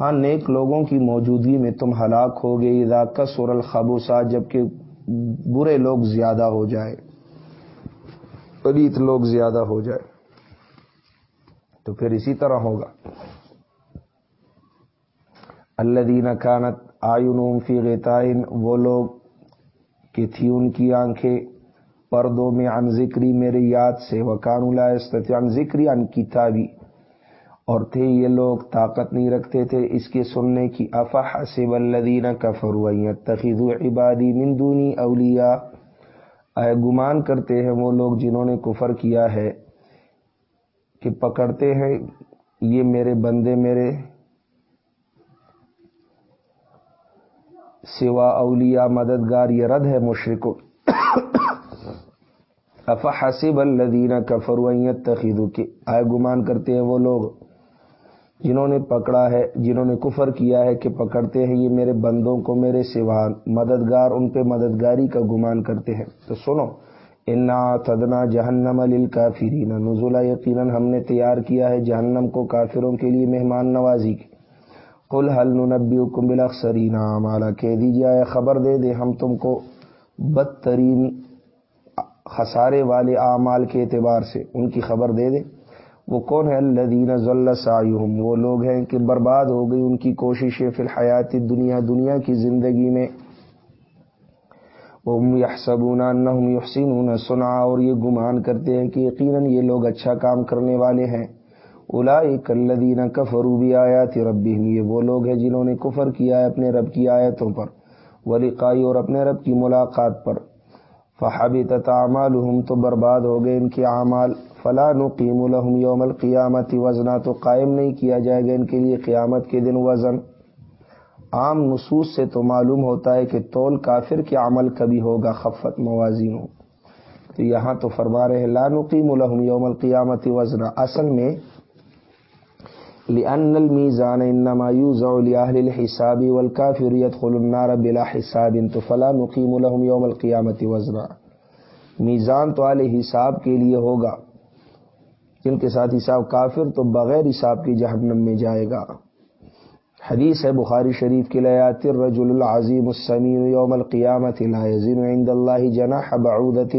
ہاں نیک لوگوں کی موجودگی میں تم ہلاک ہوگے۔ ادا کسور الخبوسا جبکہ برے لوگ زیادہ ہو جائے، پلیت لوگ زیادہ ہو جائے، تو پھر اسی طرح ہوگا۔ اللہ دین کانت آئین فی غتائن وہ لوگ کہ تھی ان کی آنکھیں پردوں میں ان ذکری، میرے یاد سے وکان ان ذکری ان کتابی۔ اور تھے یہ لوگ، طاقت نہیں رکھتے تھے۔ اس کے سننے کی افا حسب الدین کفر تخیذ عبادی مندونی اولیا اے گمان کرتے ہیں وہ لوگ جنہوں نے کفر کیا ہے کہ پکڑتے ہیں، یہ میرے بندے میرے سوا اولیاء، مددگار، یہ رد ہے مشرق افا حسب الدین کفر تخیدو کے آئے گمان کرتے ہیں وہ لوگ۔ جنہوں نے پکڑا ہے، جنہوں نے کفر کیا ہے کہ پکڑتے ہیں، یہ میرے بندوں کو میرے سوا مددگار ان پہ مددگاری کا گمان کرتے ہیں۔ تو سنو، انا تدنا جہنم کافرین نزولہ یقیناً ہم نے تیار کیا ہے جہنم کو کافروں کے لیے مہمان نوازی کی کل حل نبی کم بلاخری نام کہہ دیجیے خبر دے دے ہم تم کو بدترین خسارے والے اعمال کے اعتبار سے۔ ان کی خبر دے دے۔ وہ کون ہے اللہ دین ضلع وہ لوگ ہیں کہ برباد ہو گئی ان کی کوششیں فی الحیات دنیا دنیا کی زندگی میں۔ وہ یحسبون انہم یحسنون سنا اور یہ گمان کرتے ہیں کہ یقیناً یہ لوگ اچھا کام کرنے والے ہیں۔ الدین کفرو بھی آیا تھی یہ وہ لوگ ہیں جنہوں نے کفر کیا ہے اپنے رب کی آیتوں پر، ولقائی اور اپنے رب کی ملاقات پر۔ فحابی تعمال تو برباد ہو گئے ان کے اعمال۔ فلاں نقیم الحم یوم القیامت وزنا تو قائم نہیں کیا جائے گا ان کے لیے قیامت کے دن وزن۔ عام نصوص سے تو معلوم ہوتا ہے کہ تول کافر کے عمل کبھی ہوگا، خفت موازین ہو۔ تو یہاں تو فرما رہے لا نقیم الحم یوم القیامت وزنا۔ اصل میں، لأن الميزان انما يوزع لاهل الحساب والكافر يدخل النار بلا حساب، تو فلا نقيم لهم يوم القيامه وزنا۔ میزان تو اہل حساب کے لیے ہوگا۔ جن کے ساتھ حساب کافر تو بغیر حساب کی جہنم میں جائے گا۔ حدیث ہے بخاری شریف کی، لیات الرجل العظیم السمین یوم القیامت لا يزن عند الله جناح بعودت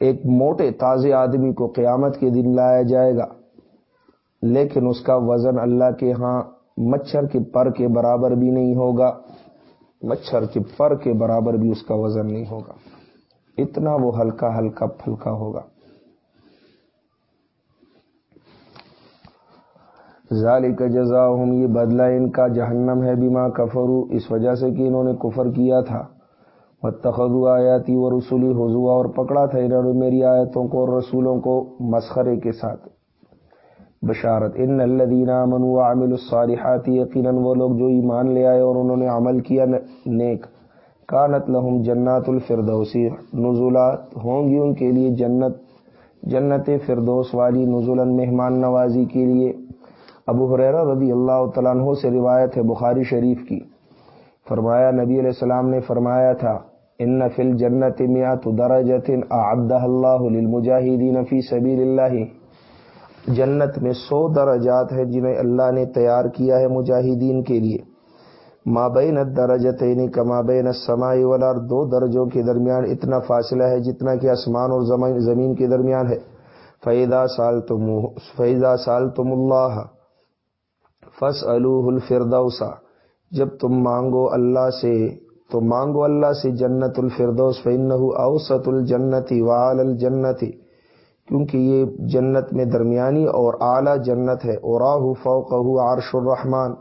ایک موٹے تازے آدمی کو قیامت کے دن لایا جائے گا، لیکن اس کا وزن اللہ کے ہاں مچھر کے پر کے برابر بھی نہیں ہوگا۔ مچھر کے پر کے برابر بھی اس کا وزن نہیں ہوگا۔ اتنا وہ ہلکا ہلکا پھلکا ہوگا۔ ظالی کا جزا یہ بدلہ ان کا جہنم ہے بیما کفرو اس وجہ سے کہ انہوں نے کفر کیا تھا۔ وہ آیاتی و رسولی، حضوا اور پکڑا تھا انہوں نے میری آیتوں کو اور رسولوں کو مسخرے کے ساتھ۔ بشارت، ان الدین امن و عامل الصالحات، یقیناً وہ لوگ جو ایمان لے آئے اور انہوں نے عمل کیا نیک۔ کانت لہم جنات الفردوسی، نزولات ہوں گی ان کے لیے جنت جنت فردوس والی نزولن مہمان نوازی کے لیے۔ ابو حریرہ رضی اللہ تعالیٰ عنہ سے روایت ہے بخاری شریف کی۔ فرمایا، نبی علیہ السلام نے فرمایا تھا، ان نفل جنت میات درجت اعدہ اللہ للمجاہدین فی سبیل اللہ جنت میں سو درجات ہے جنہیں اللہ نے تیار کیا ہے مجاہدین کے لیے۔ مابین درجتین کما بین السماء والارض۔ دو درجوں کے درمیان اتنا فاصلہ ہے جتنا کہ آسمان اور زمین کے درمیان ہے۔ فیدا سال تم فیضا سال تم اللہ فس الفردوسا جب تم مانگو اللہ سے، تو مانگو اللہ سے جنت الفردوس فن اوسط الجنتی وال الجنتی کیونکہ یہ جنت میں درمیانی اور اعلیٰ جنت ہے۔ اور فوق عرش الرحمان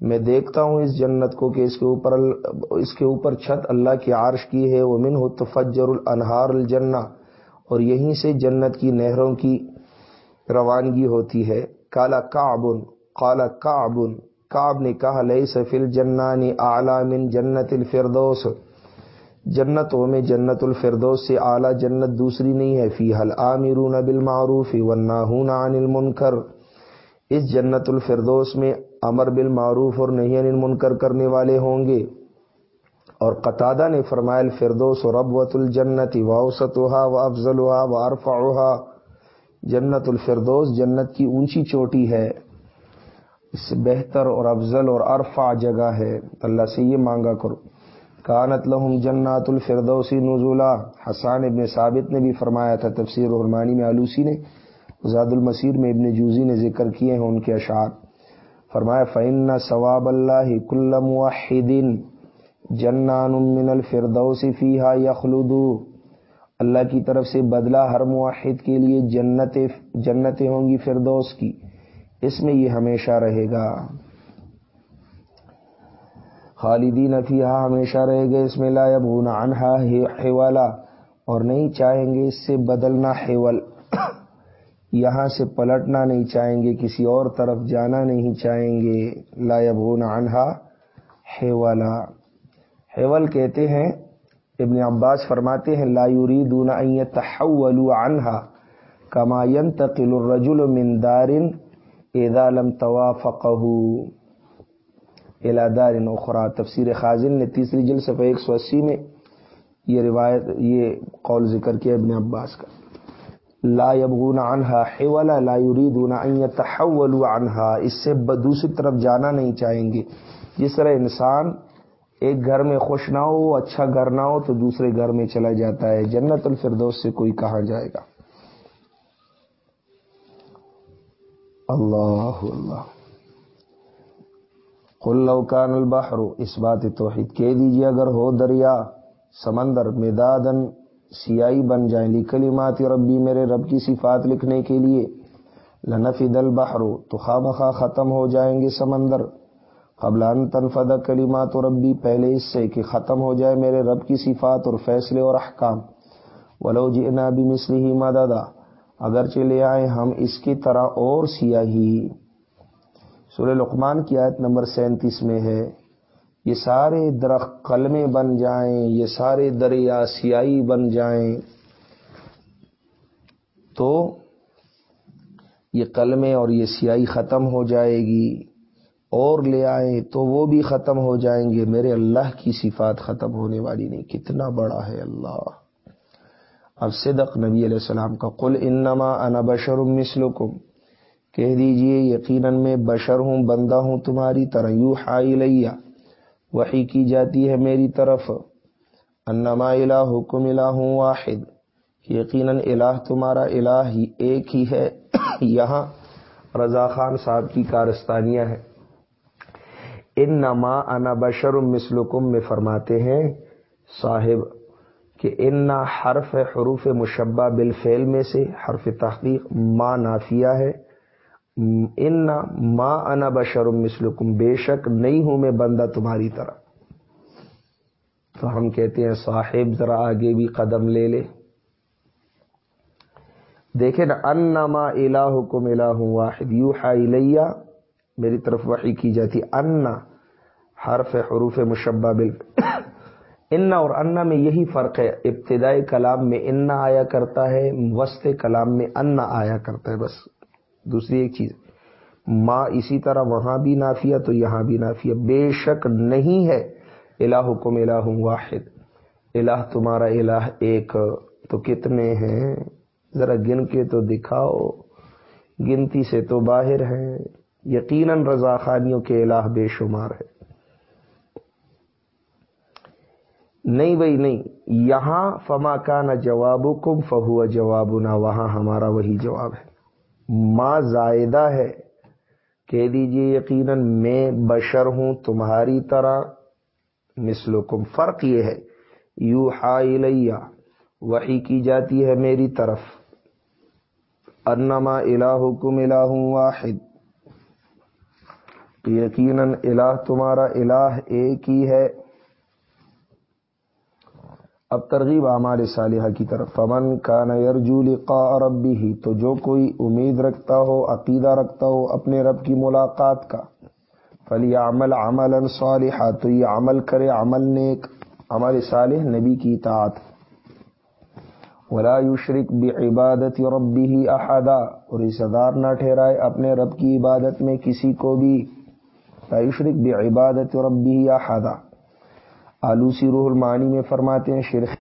میں دیکھتا ہوں اس جنت کو کہ اس کے اوپر اس کے اوپر چھت اللہ کی عرش کی ہے۔ وہ من ہو تفجر الانہار الجنہ اور یہیں سے جنت کی نہروں کی روانگی ہوتی ہے۔ کالا کابن کالا کابن کاب نے کہا لئی سفل جنانی من جنت الفردوس۔ جنتوں میں جنت الفردوس سے اعلیٰ جنت دوسری نہیں ہے۔ فی حل عامرون بالمعروف والناہون عن المنکر۔ اس جنت الفردوس میں امر بالمعروف اور نہیں عن المنکر کرنے والے ہوں گے۔ اور قطادہ نے فرمایا، الفردوس و ربوت الجنت واؤسطها و افضلها و ارفعها جنت الفردوس جنت کی اونچی چوٹی ہے۔ اس سے بہتر اور افضل اور ارفع جگہ ہے۔ اللہ سے یہ مانگا کرو۔ کانت لہم جنات الفردوسی نزولہ حسان ابن ثابت نے بھی فرمایا تھا، تفسیر الرمانی میں آلوسی نے، زاد المسیر میں ابن جوزی نے ذکر کیے ہیں ان کے اشعار۔ فرمایا فعن ثواب اللہ کل موحدین جنان من الفردوسی فیحا یخلدو اللہ کی طرف سے بدلہ ہر موحد کے لیے جنت جنتیں ہوں گی فردوس کی۔ اس میں یہ ہمیشہ رہے گا۔ خالدین افیہ ہمیشہ رہے گا، اس میں لا یبغون عنہا حوالا اور نہیں چاہیں گے اس سے بدلنا حول۔ یہاں سے پلٹنا نہیں چاہیں گے، کسی اور طرف جانا نہیں چاہیں گے۔ لا یبغون عنہا حوالا حول کہتے ہیں، ابن عباس فرماتے ہیں، لا یریدون ان يتحولوا عنها كما ينتقل الرجل من دار اذا لم توافقه الادار اخرى. تفسیر خازن نے تیسری جلد صفحہ ایک سو اسی میں یہ روایت، یہ قول ذکر کیا ابن عباس کا۔ لا يبغون عنها حولا، لا يريدون ان يتحولوا عنها. اس سے دوسری طرف جانا نہیں چاہیں گے۔ جس طرح انسان ایک گھر میں خوش نہ ہو اچھا گھر نہ ہو، تو دوسرے گھر میں چلا جاتا ہے۔ جنت الفردوس سے کوئی کہاں جائے گا؟ اللہ اللہ۔ کان البحر، اس بات توحید کہہ دیجیے اگر ہو دریا، سمندر مدادن سیائی بن جائیں۔ لی کلیمات ربی، میرے رب کی صفات لکھنے کے لیے۔ لنفد البحر، تو خواہ ختم ہو جائیں گے سمندر۔ قبل ان تنفد کلیمات ربی، پہلے اس سے کہ ختم ہو جائے میرے رب کی صفات اور فیصلے اور احکام۔ ولو جئنا بمثله مددا۔ اگر چلے آئے ہم اس کی طرح اور سیاہی۔ سورہ لقمان کی آیت نمبر سینتیس میں ہے، یہ سارے درخت قلمے بن جائیں، یہ سارے دریا سیائی بن جائیں۔ تو یہ قلمے اور یہ سیائی ختم ہو جائے گی، اور لے آئیں تو وہ بھی ختم ہو جائیں گے۔ میرے اللہ کی صفات ختم ہونے والی نہیں، کتنا بڑا ہے اللہ۔ اب صدق نبی علیہ السلام کا قل انما انا بشر مثلکم۔ کہہ دیجیے، یقیناً میں بشر ہوں، بندہ ہوں تمہاری طرح۔ یو لیا وہی کی جاتی ہے میری طرف۔ انما الہ حکم الہ واحد، یقیناً الہ تمہارا الہ ہی ایک ہی ہے۔ یہاں رضا خان صاحب کی کارستانیاں ہیں۔ ان نما انا بشر مسلکم میں فرماتے ہیں، صاحب کہ ان حرف حروف مشبہ بالفعل میں سے حرف تحقیق ما نافیہ ہے۔ ان ما انا بشر مسلکم بے شک نہیں ہوں میں بندہ تمہاری طرح تو ہم کہتے ہیں صاحب، ذرا آگے بھی قدم لے لے۔ دیکھیں نا ان ما الہ کم الہ واحد یو الیہ میری طرف وحی کی جاتی، ان حرف حروف مشبہ بل ان اور ان میں یہی فرق ہے۔ ابتدائی کلام میں ان آیا کرتا ہے، وسط کلام میں ان آیا کرتا ہے۔ بس دوسری ایک چیز۔ ماں اسی طرح وہاں بھی نافیہ، تو یہاں بھی نافیہ۔ بے شک نہیں ہے۔ الہ حکم الہ واحد۔ الہ تمہارا الہ ایک۔ تو کتنے ہیں؟ ذرا گن کے تو دکھاؤ۔ گنتی سے تو باہر ہیں۔ یقیناً رضا خانیوں کے الہ بے شمار ہے نہیں بھائی، نہیں۔ یہاں فما کا نہ جواب کم فہو جواب نہ وہاں ہمارا وہی جواب ہے۔ ماں زائدہ ہے۔ کہہ دیجیے یقیناً میں بشر ہوں، تمہاری طرح مثلکم۔ فرق یہ ہے یو ہا وہی کی جاتی ہے میری طرف۔ انما الہکم الہ واحد۔ یقیناً الہ تمہارا الہ ایک ہی ہے۔ اب ترغیب اعمال صالحہ کی طرف۔ فمن کا نیرجو لقاء ربی ہی تو جو کوئی امید رکھتا ہو، عقیدہ رکھتا ہو اپنے رب کی ملاقات کا۔ فلی عمل عمل صالحہ تو یہ عمل کرے، عمل نیک، عمل صالح، نبی کی اطاعت۔ ولا یشرک بعبادت ربی ہی احدا اور دار نہ ٹھہرائے اپنے رب کی عبادت میں کسی کو بھی۔ لا یشرک بعبادت ربی ہی احدا آلوسی روح المعانی میں فرماتے ہیں شرخ